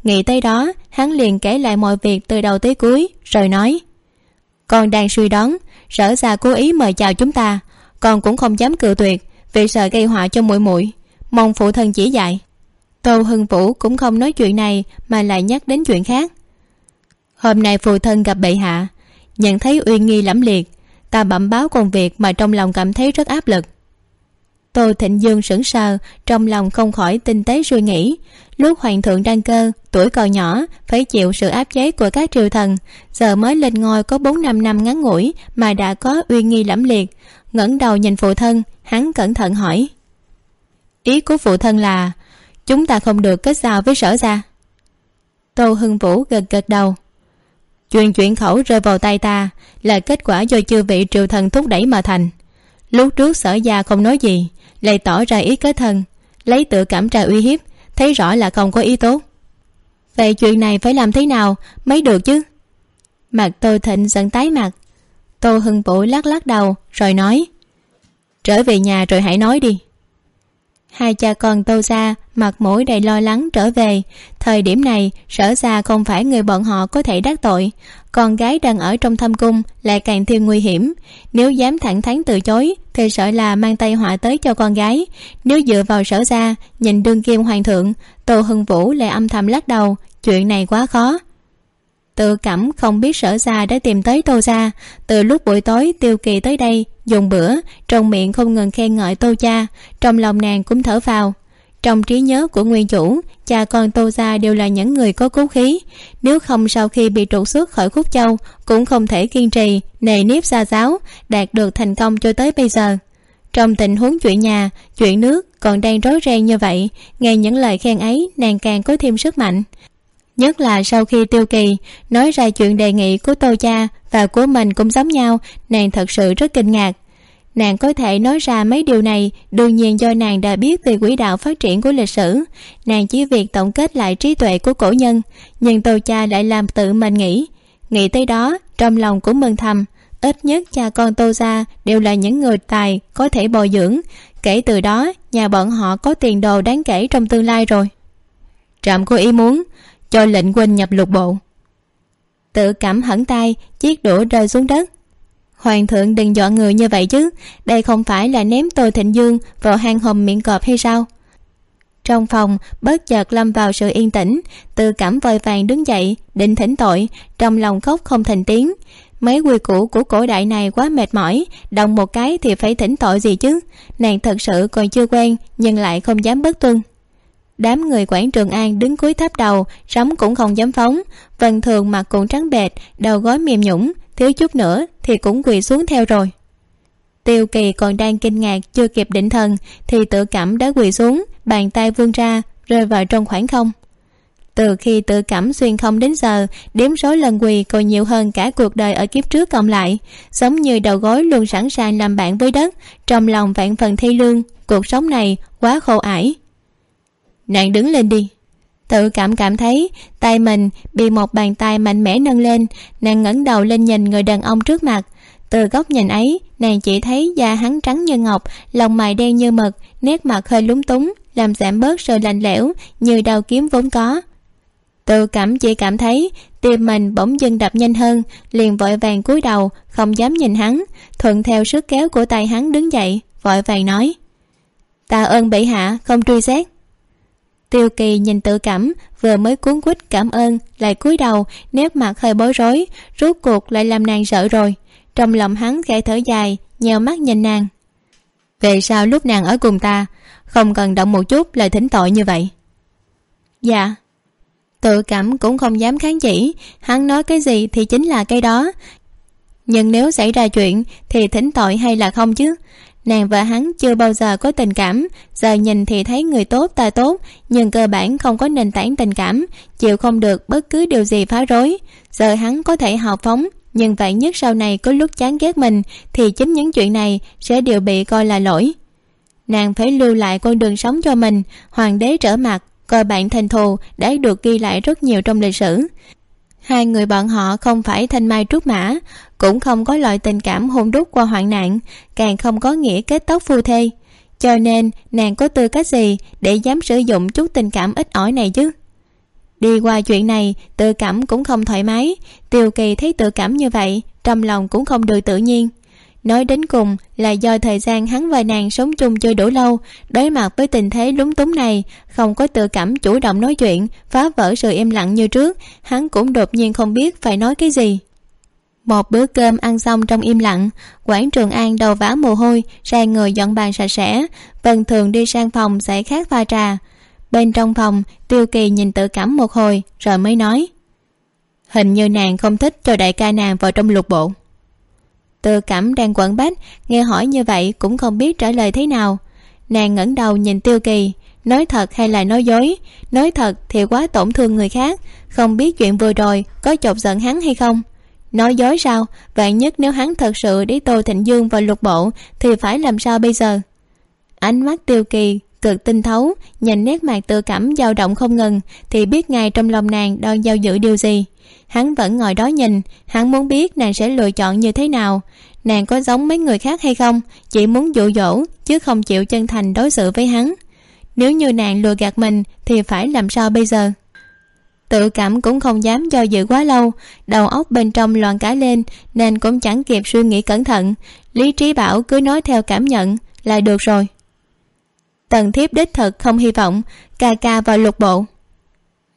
Nghĩ tới đó, hắn liền kể lại mọi việc từ đầu tới cuối, rồi nói, con đang suy đoán, sở ra cố ý mời chào chúng ta con cũng không dám cự tuyệt, vì sợ gây họa cho muội muội. Mong phụ thân chỉ dạy. Tô hưng vũ cũng không nói chuyện này, mà lại nhắc đến chuyện khác. Hôm nay phụ thân gặp bệ hạ, nhận thấy uy nghi lẫm liệt, ta bẩm báo công việc mà trong lòng cảm thấy rất áp lực. Tô thịnh dương sững sờ, trong lòng không khỏi tinh tế suy nghĩ. Lúc hoàng thượng đăng cơ, tuổi còn nhỏ, phải chịu sự áp chế của các triều thần, giờ mới lên ngôi có bốn năm năm ngắn ngủi mà đã có uy nghi lẫm liệt ngẩng đầu nhìn phụ thân, hắn cẩn thận hỏi. Ý của phụ thân là, chúng ta không được kết giao với sở gia. Tô hưng vũ gật gật đầu. Chuyện chuyển khẩu rơi vào tay ta là kết quả do chư vị triều thần thúc đẩy mà thành. Lúc trước sở gia không nói gì, lại tỏ ra ý kết thân, lấy tự cảm ra uy hiếp, thấy rõ là không có ý tốt. Vậy chuyện này phải làm thế nào mới được chứ? Mặt tôi thịnh giận tái mặt tô hưng vũ lắc lắc đầu, rồi nói, trở về nhà rồi hãy nói đi. Hai cha con tô ra mặt mũi đầy lo lắng trở về. Thời điểm này, sở ra không phải người bọn họ có thể đắc tội. Con gái đang ở trong thâm cung lại càng thêm nguy hiểm. Nếu dám thẳng thắn từ chối, thì sợ là mang tay họa tới cho con gái. Nếu dựa vào sở ra nhìn đương kim hoàng thượng, tô hưng vũ lại âm thầm lắc đầu, chuyện này quá khó tự cảm không biết sở ra đã tìm tới tô ra từ lúc buổi tối tiêu kỳ tới đây, dùng bữa, trong miệng không ngừng khen ngợi tô cha trong lòng nàng cũng thở vào. Trong trí nhớ của nguyên chủ, cha con tô gia đều là những người có cốt khí. Nếu không sau khi bị trục xuất khỏi khúc châu, cũng không thể kiên trì, nề nếp xa giáo, đạt được thành công cho tới bây giờ. Trong tình huống chuyện nhà, chuyện nước còn đang rối ren như vậy, nghe những lời khen ấy, nàng càng có thêm sức mạnh nhất là sau khi tiêu kỳ, nói ra chuyện đề nghị của tô cha và của mình cũng giống nhau, nàng thật sự rất kinh ngạc. Nàng có thể nói ra mấy điều này, đương nhiên do nàng đã biết về quỹ đạo phát triển của lịch sử. Nàng chỉ việc tổng kết lại trí tuệ của cổ nhân, nhưng tô cha lại làm tự mình nghĩ. Nghĩ tới đó, trong lòng cũng mừng thầm. Ít nhất cha con tô gia đều là những người tài có thể bồi dưỡng. Kể từ đó, nhà bọn họ có tiền đồ đáng kể trong tương lai rồi. Trạm cô ý muốn cho lệnh huynh nhập lục bộ. Tự cảm hẳn tay chiếc đũa rơi xuống đất. Hoàng thượng đừng dọa người như vậy chứ, đây không phải là ném tôi thịnh dương vào hang hầm miệng cọp hay sao? Trong phòng, bất chợt lâm vào sự yên tĩnh, tự cảm vội vàng đứng dậy, định thỉnh tội, trong lòng khóc không thành tiếng. Mấy quy củ của cổ đại này quá mệt mỏi, động một cái thì phải thỉnh tội gì chứ? Nàng thật sự còn chưa quen, nhưng lại không dám bất tuân đám người quản trường an đứng cúi thấp đầu sống cũng không dám phóng. Vần thường mặt cũng trắng bệt đầu gối mềm nhũng, thiếu chút nữa thì cũng quỳ xuống theo rồi. Tiêu kỳ còn đang kinh ngạc chưa kịp định thần, thì tự cảm đã quỳ xuống, bàn tay vươn ra, rơi vào trong khoảng không. Từ khi tự cảm xuyên không đến giờ, đếm số lần quỳ còn nhiều hơn cả cuộc đời ở kiếp trước cộng lại. Giống như đầu gối luôn sẵn sàng làm bạn với đất, trong lòng vạn phần thi lương, cuộc sống này quá khổ ải nàng đứng lên đi. Tự cảm cảm thấy tay mình bị một bàn tay mạnh mẽ nâng lên. Nàng ngẩng đầu lên nhìn người đàn ông trước mặt. Từ góc nhìn ấy, nàng chỉ thấy da hắn trắng như ngọc lòng mày đen như mực, nét mặt hơi lúng túng, làm giảm bớt sự lạnh lẽo như đau kiếm vốn có. Tự cảm chỉ cảm thấy tim mình bỗng dưng đập nhanh hơn, liền vội vàng cúi đầu, không dám nhìn hắn, thuận theo sức kéo của tay hắn đứng dậy, vội vàng nói tạ ơn bệ hạ, không truy xét tiêu kỳ nhìn tự cảm, vừa mới cuốn quýt cảm ơn, lại cúi đầu, nét mặt hơi bối rối, rốt cuộc lại làm nàng sợ rồi. Trong lòng hắn khẽ thở dài, nheo mắt nhìn nàng. Về sau lúc nàng ở cùng ta, không cần động một chút lời thỉnh tội như vậy. Dạ. Tự cảm cũng không dám kháng chỉ, hắn nói cái gì thì chính là cái đó. Nhưng nếu xảy ra chuyện thì thỉnh tội hay là không chứ? Nàng và hắn chưa bao giờ có tình cảm. Giờ nhìn thì thấy người tốt ta tốt, nhưng cơ bản không có nền tảng tình cảm, chịu không được bất cứ điều gì phá rối. Giờ hắn có thể hào phóng, nhưng vạn nhất sau này có lúc chán ghét mình, thì chính những chuyện này sẽ đều bị coi là lỗi. Nàng phải lưu lại con đường sống cho mình, hoàng đế trở mặt coi bạn thành thù, đã được ghi lại rất nhiều trong lịch sử hai người bọn họ không phải thanh mai trúc mã, cũng không có loại tình cảm hôn đúc qua hoạn nạn, càng không có nghĩa kết tóc phu thê. Cho nên, nàng có tư cách gì để dám sử dụng chút tình cảm ít ỏi này chứ? Đi qua chuyện này, tự cảm cũng không thoải mái. Tiêu kỳ thấy tự cảm như vậy, trong lòng cũng không được tự nhiên nói đến cùng là do thời gian hắn và nàng sống chung chưa đủ lâu, đối mặt với tình thế lúng túng này, không có tự cảm chủ động nói chuyện, phá vỡ sự im lặng như trước, hắn cũng đột nhiên không biết phải nói cái gì. Một bữa cơm ăn xong trong im lặng, quảng trường an đầu vã mồ hôi sai người dọn bàn sạch sẽ, vân thường đi sang phòng giải khát pha trà. Bên trong phòng, tiêu kỳ nhìn tự cảm một hồi, rồi mới nói, hình như nàng không thích cho đại ca nàng vào trong lục bộ tự cảm đang quẩn bách, nghe hỏi như vậy cũng không biết trả lời thế nào. Nàng ngẩng đầu nhìn tiêu kỳ, nói thật hay là nói dối? Nói thật thì quá tổn thương người khác, không biết chuyện vừa rồi có chọc giận hắn hay không? Nói dối sao? Vạn nhất nếu hắn thật sự đi tô thịnh dương vào lục bộ thì phải làm sao bây giờ? Ánh mắt tiêu kỳ cực tinh thấu nhìn nét mặt tự cảm dao động không ngừng, thì biết ngay trong lòng nàng đang giao dự điều gì. Hắn vẫn ngồi đó nhìn, hắn muốn biết nàng sẽ lựa chọn như thế nào. Nàng có giống mấy người khác hay không, chỉ muốn dụ dỗ, chứ không chịu chân thành đối xử với hắn. Nếu như nàng lừa gạt mình, thì phải làm sao bây giờ? Tự cảm cũng không dám do dự quá lâu, đầu óc bên trong loạn cả lên, nên cũng chẳng kịp suy nghĩ cẩn thận. Lý trí bảo cứ nói theo cảm nhận, là được rồi tần thiếp đích thực không hy vọng, ca ca vào lục bộ.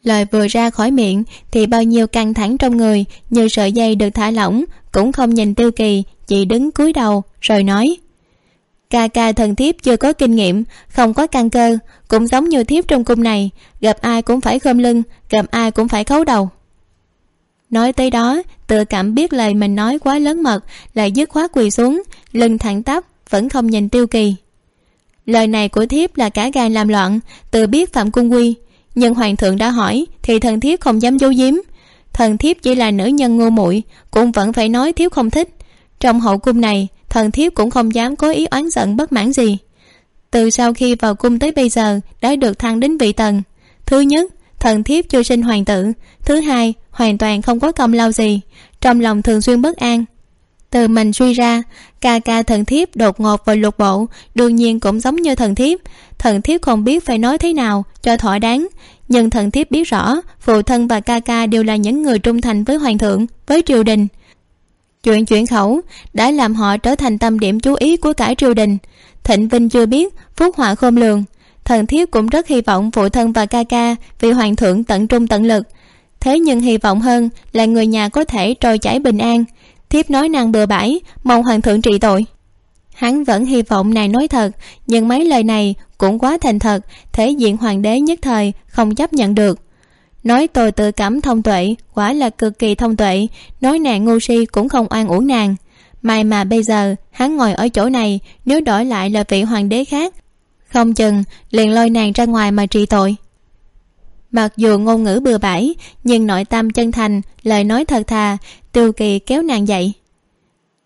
Lời vừa ra khỏi miệng thì bao nhiêu căng thẳng trong người như sợi dây được thả lỏng, cũng không nhìn tiêu kỳ, chỉ đứng cúi đầu, rồi nói. Ca ca thần thiếp chưa có kinh nghiệm, không có căn cơ, cũng giống như thiếp trong cung này, gặp ai cũng phải khom lưng, gặp ai cũng phải khấu đầu. Nói tới đó, tự cảm biết lời mình nói quá lớn mật, lại dứt khoát quỳ xuống, lưng thẳng tắp, vẫn không nhìn tiêu kỳ lời này của thiếp là cả gan làm loạn, tự biết phạm cung quy. Nhưng hoàng thượng đã hỏi, thì thần thiếp không dám giấu giếm. Thần thiếp chỉ là nữ nhân ngu muội, cũng vẫn phải nói thiếp không thích. Trong hậu cung này, thần thiếp cũng không dám có ý oán giận bất mãn gì. Từ sau khi vào cung tới bây giờ, đã được thăng đến vị tần. Thứ nhất, thần thiếp chưa sinh hoàng tử. Thứ hai, hoàn toàn không có công lao gì. Trong lòng thường xuyên bất an từ mình suy ra, ca ca thần thiếp đột ngột vào lục bộ, đương nhiên cũng giống như thần thiếp. Thần thiếp không biết phải nói thế nào cho thỏa đáng, nhưng thần thiếp biết rõ, phụ thân và ca ca đều là những người trung thành với hoàng thượng, với triều đình. Chuyện chuyển khẩu đã làm họ trở thành tâm điểm chú ý của cả triều đình. Thịnh vinh chưa biết, phúc họa khôn lường. Thần thiếp cũng rất hy vọng phụ thân và ca ca vì hoàng thượng tận trung tận lực. Thế nhưng hy vọng hơn là người nhà có thể trôi chảy bình an thiếp nói nàng bừa bãi, mong hoàng thượng trị tội. Hắn vẫn hy vọng nàng nói thật, nhưng mấy lời này cũng quá thành thật, thể diện hoàng đế nhất thời không chấp nhận được. Nói tôi tự cảm thông tuệ, quả là cực kỳ thông tuệ, nói nàng ngu si cũng không oan uổng nàng. May mà bây giờ, hắn ngồi ở chỗ này, nếu đổi lại là vị hoàng đế khác, không chừng liền lôi nàng ra ngoài mà trị tội mặc dù ngôn ngữ bừa bãi, nhưng nội tâm chân thành, lời nói thật thà, tiêu kỳ kéo nàng dậy.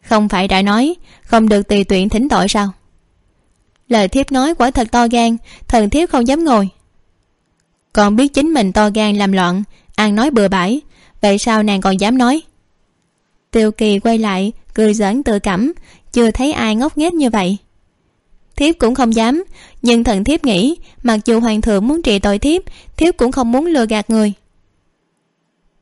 Không phải đã nói, không được tùy tiện thỉnh tội sao? Lời thiếp nói quả thật to gan, thần thiếp không dám ngồi. Còn biết chính mình to gan làm loạn an nói bừa bãi, vậy sao nàng còn dám nói? Tiêu kỳ quay lại, cười giỡn tự cảm, chưa thấy ai ngốc nghếch như vậy thiếp cũng không dám. Nhưng thần thiếp nghĩ, mặc dù hoàng thượng muốn trị tội thiếp thiếp cũng không muốn lừa gạt người.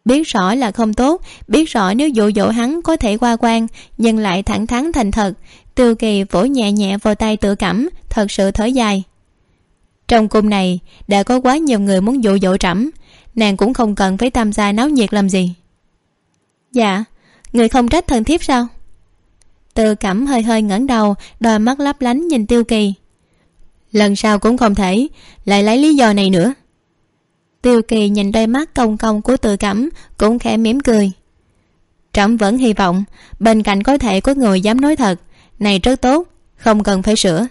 Biết rõ là không tốt, biết rõ nếu dụ dỗ hắn có thể qua quan, nhưng lại thẳng thắn thành thật tiêu kỳ vỗ nhẹ nhẹ vào tay tự cảm thật sự thở dài. Trong cung này, đã có quá nhiều người muốn dụ dỗ trẫm, nàng cũng không cần phải tham gia náo nhiệt làm gì. Dạ người không trách thần thiếp sao? Tự cảm hơi hơi ngẩng đầu, đôi mắt lấp lánh nhìn tiêu kỳ. Lần sau cũng không thể, lại lấy lý do này nữa. Tiêu kỳ nhìn đôi mắt cong cong của tự cảm, cũng khẽ mỉm cười. Trẫm vẫn hy vọng, bên cạnh có thể có người dám nói thật, này rất tốt, không cần phải sửa.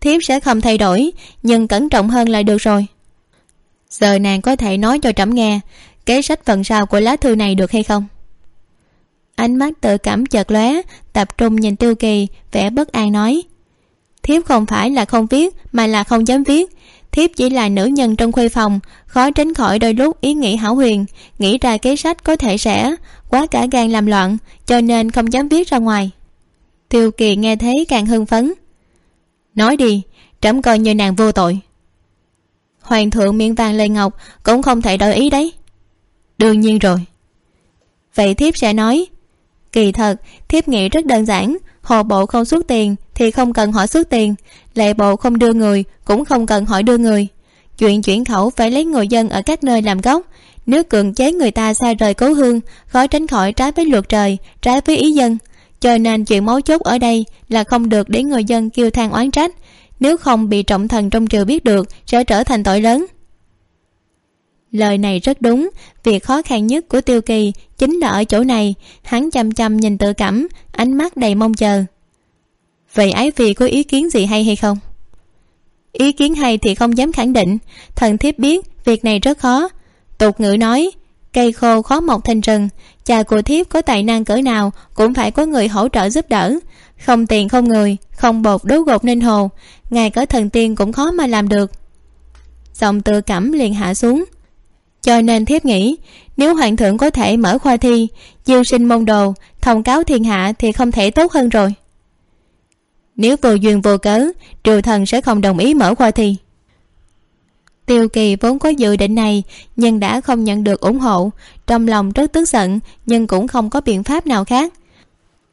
Thiếp sẽ không thay đổi, nhưng cẩn trọng hơn là được rồi. Giờ nàng có thể nói cho trẫm nghe, kế sách phần sau của lá thư này được hay không? Ánh mắt tự cảm chợt lóe, tập trung nhìn tiêu kỳ, vẻ bất an nói. Thiếp không phải là không viết, mà là không dám viết. Thiếp chỉ là nữ nhân trong khuê phòng, khó tránh khỏi đôi lúc ý nghĩ hảo huyền, nghĩ ra kế sách có thể sẽ quá cả gan làm loạn, cho nên không dám viết ra ngoài. Tiêu kỳ nghe thấy càng hưng phấn. Nói đi, trẫm coi như nàng vô tội. Hoàng thượng miệng vàng lời ngọc cũng không thể đổi ý đấy. Đương nhiên rồi. Vậy thiếp sẽ nói kỳ thật, thiếp nghĩ rất đơn giản, hồ bộ không xuất tiền thì không cần hỏi xuất tiền, lệ bộ không đưa người cũng không cần hỏi đưa người. Chuyện chuyển khẩu phải lấy người dân ở các nơi làm gốc, nếu cưỡng chế người ta xa rời cố hương, khó tránh khỏi trái với luật trời, trái với ý dân. Cho nên chuyện mấu chốt ở đây là không được để người dân kêu than oán trách, nếu không bị trọng thần trong triều biết được sẽ trở thành tội lớn lời này rất đúng. Việc khó khăn nhất của tiêu kỳ chính là ở chỗ này. Hắn chăm chăm nhìn tự cảm, ánh mắt đầy mong chờ. Vậy ái phi có ý kiến gì hay hay không? Ý kiến hay thì không dám khẳng định. Thần thiếp biết việc này rất khó. Tục ngữ nói, cây khô khó mọc thành rừng. Cha của thiếp có tài năng cỡ nào cũng phải có người hỗ trợ giúp đỡ. Không tiền không người, không bột đố gột nên hồ. Ngài cỡ thần tiên cũng khó mà làm được. Giọng tự cảm liền hạ xuống cho nên thiếp nghĩ, nếu hoàng thượng có thể mở khoa thi, diêu sinh môn đồ, thông cáo thiên hạ thì không thể tốt hơn rồi. Nếu vô duyên vô cớ, triều thần sẽ không đồng ý mở khoa thi. Tiêu kỳ vốn có dự định này, nhưng đã không nhận được ủng hộ, trong lòng rất tức giận, nhưng cũng không có biện pháp nào khác.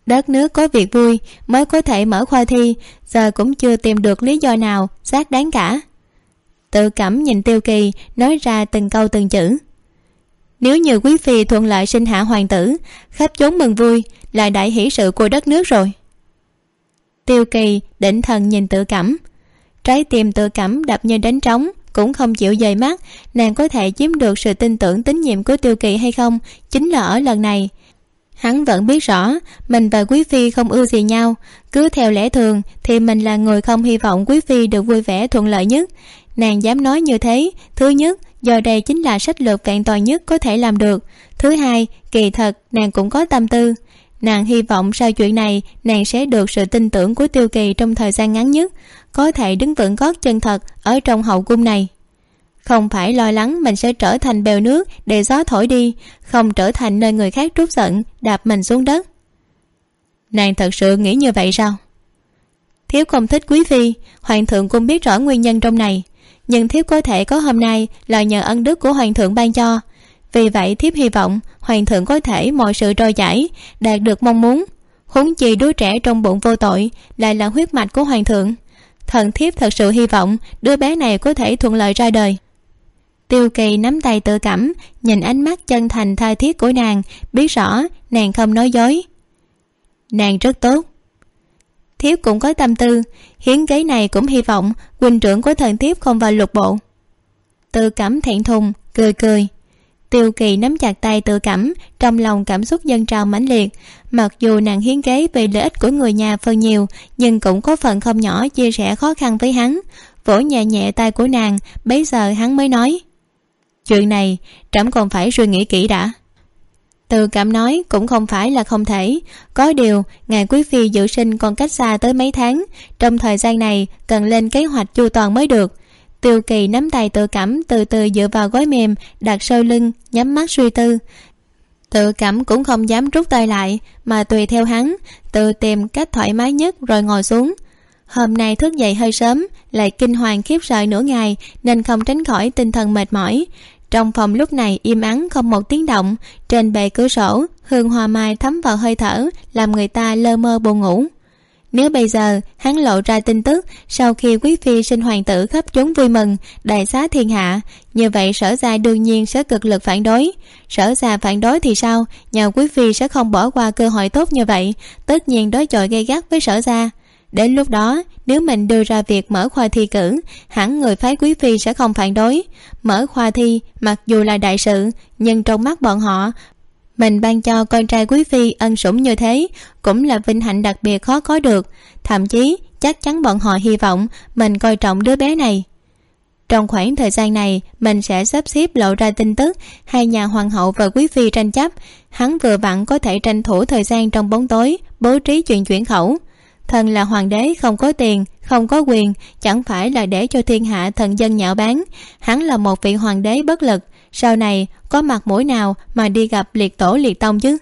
Đất nước có việc vui, mới có thể mở khoa thi, giờ cũng chưa tìm được lý do nào xác đáng cả tự cảm nhìn tiêu kỳ, nói ra từng câu từng chữ. Nếu như quý phi thuận lợi sinh hạ hoàng tử, khắp chốn mừng vui, là đại hỷ sự của đất nước rồi. Tiêu kỳ định thần nhìn tự cảm. Trái tim tự cảm đập như đánh trống, cũng không chịu dời mắt. Nàng có thể chiếm được sự tin tưởng tín nhiệm của tiêu kỳ hay không, chính là ở lần này. Hắn vẫn biết rõ, mình và quý phi không ưa gì nhau. Cứ theo lẽ thường, thì mình là người không hy vọng quý phi được vui vẻ thuận lợi nhất nàng dám nói như thế. Thứ nhất do đây chính là sách lược vẹn toàn nhất có thể làm được. Thứ hai, kỳ thật, nàng cũng có tâm tư. Nàng hy vọng sau chuyện này, nàng sẽ được sự tin tưởng của tiêu kỳ trong thời gian ngắn nhất, có thể đứng vững gót chân thật ở trong hậu cung này. Không phải lo lắng mình sẽ trở thành bèo nước để gió thổi đi, không trở thành nơi người khác trút giận, đạp mình xuống đất. Nàng thật sự nghĩ như vậy sao? Thiếu không thích quý phi, hoàng thượng cũng biết rõ nguyên nhân trong này nhưng thiếp có thể có hôm nay là nhờ ân đức của hoàng thượng ban cho. Vì vậy thiếp hy vọng hoàng thượng có thể mọi sự trôi chảy, đạt được mong muốn. Huống chi đứa trẻ trong bụng vô tội lại là huyết mạch của hoàng thượng. Thần thiếp thật sự hy vọng đứa bé này có thể thuận lợi ra đời. Tiêu kỳ nắm tay tự cảm, nhìn ánh mắt chân thành tha thiết của nàng, biết rõ nàng không nói dối. Nàng rất tốt thiếp cũng có tâm tư. Hiến kế này cũng hy vọng huynh trưởng của thần thiếp không vào lục bộ. Tự cảm thẹn thùng, cười cười. Tiêu kỳ nắm chặt tay tự cảm trong lòng cảm xúc dân trào mãnh liệt. Mặc dù nàng hiến kế vì lợi ích của người nhà phần nhiều, nhưng cũng có phần không nhỏ chia sẻ khó khăn với hắn. Vỗ nhẹ nhẹ tay của nàng, bấy giờ hắn mới nói, chuyện này trẫm còn phải suy nghĩ kỹ đã từ cảm nói cũng không phải là không thể. Có điều ngài quý phi dự sinh còn cách xa tới mấy tháng. Trong thời gian này, cần lên kế hoạch chu toàn mới được. Tiêu kỳ nắm tay tự cảm, từ từ dựa vào gối mềm, đặt sâu lưng, nhắm mắt suy tư. Tự cảm cũng không dám rút tay lại, mà tùy theo hắn, tự tìm cách thoải mái nhất rồi ngồi xuống. Hôm nay thức dậy hơi sớm, lại kinh hoàng khiếp sợ nửa ngày, nên không tránh khỏi tinh thần mệt mỏi trong phòng lúc này im ắng không một tiếng động, trên bề cửa sổ, hương hoa mai thấm vào hơi thở, làm người ta lơ mơ buồn ngủ. Nếu bây giờ hắn lộ ra tin tức sau khi quý phi sinh hoàng tử khắp chúng vui mừng, đại xá thiên hạ, như vậy sở gia đương nhiên sẽ cực lực phản đối. Sở gia phản đối thì sao? Nhà quý phi sẽ không bỏ qua cơ hội tốt như vậy, tất nhiên đối chọi gay gắt với sở gia đến lúc đó, nếu mình đưa ra việc mở khoa thi cử, hẳn người phái quý phi sẽ không phản đối. Mở khoa thi, mặc dù là đại sự, nhưng trong mắt bọn họ, mình ban cho con trai quý phi ân sủng như thế cũng là vinh hạnh đặc biệt khó có được. Thậm chí, chắc chắn bọn họ hy vọng mình coi trọng đứa bé này. Trong khoảng thời gian này, mình sẽ sắp xếp lộ ra tin tức hai nhà hoàng hậu và quý phi tranh chấp. Hắn vừa vặn có thể tranh thủ thời gian trong bóng tối bố trí chuyện chuyển khẩu thần là hoàng đế, không có tiền, không có quyền, chẳng phải là để cho thiên hạ thần dân nhạo báng. Hắn là một vị hoàng đế bất lực. Sau này, có mặt mũi nào mà đi gặp liệt tổ liệt tông chứ?